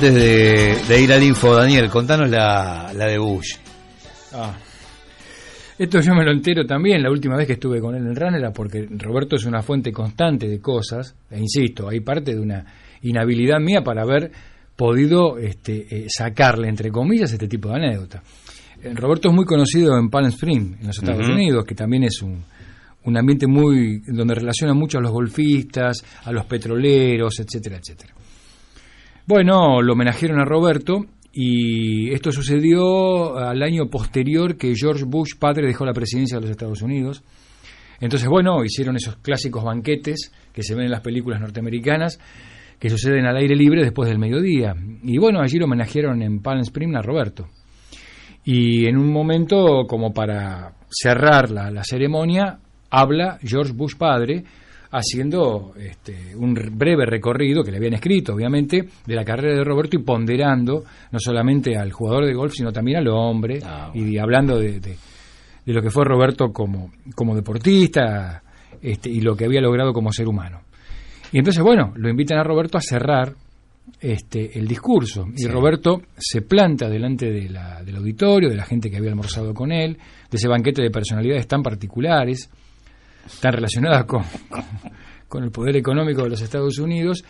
Antes de, de ir al info, Daniel, contanos la, la de Bush. Ah. Esto yo me lo entero también, la última vez que estuve con él en RAN era porque Roberto es una fuente constante de cosas, e insisto, hay parte de una inhabilidad mía para haber podido este, eh, sacarle, entre comillas, este tipo de anécdota. Eh, Roberto es muy conocido en Palm Springs, en los Estados. Unidos, que también es un, un ambiente muy donde relaciona mucho a los golfistas, a los petroleros, etcétera, etcétera. Bueno, lo homenajearon a Roberto y esto sucedió al año posterior que George Bush padre dejó la presidencia de los Estados Unidos. Entonces, bueno, hicieron esos clásicos banquetes que se ven en las películas norteamericanas que suceden al aire libre después del mediodía. Y bueno, allí lo homenajearon en Palm Springs a Roberto. Y en un momento, como para cerrar la, la ceremonia, habla George Bush padre haciendo este, un breve recorrido que le habían escrito, obviamente, de la carrera de Roberto y ponderando no solamente al jugador de golf, sino también al hombre, y hablando de, de- de lo que fue Roberto como, como deportista este, y lo que había logrado como ser humano. Y entonces, bueno, lo invitan a Roberto a cerrar este, el discurso. Y Sí. Roberto se planta delante de la- del auditorio, de la gente que había almorzado con él, de ese banquete de personalidades tan particulares, tan relacionadas con, con- el poder económico de los Estados Unidos,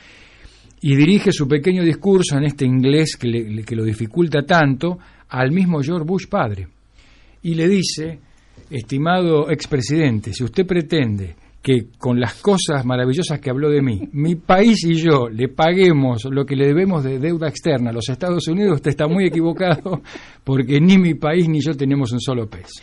y dirige su pequeño discurso en este inglés que, le- que lo dificulta tanto al mismo George Bush padre. Y le dice, estimado expresidente, si usted pretende que con las cosas maravillosas que habló de mí, mi país y yo le paguemos lo que le debemos de deuda externa a los Estados Unidos, usted está muy equivocado porque ni mi país ni yo tenemos un solo peso.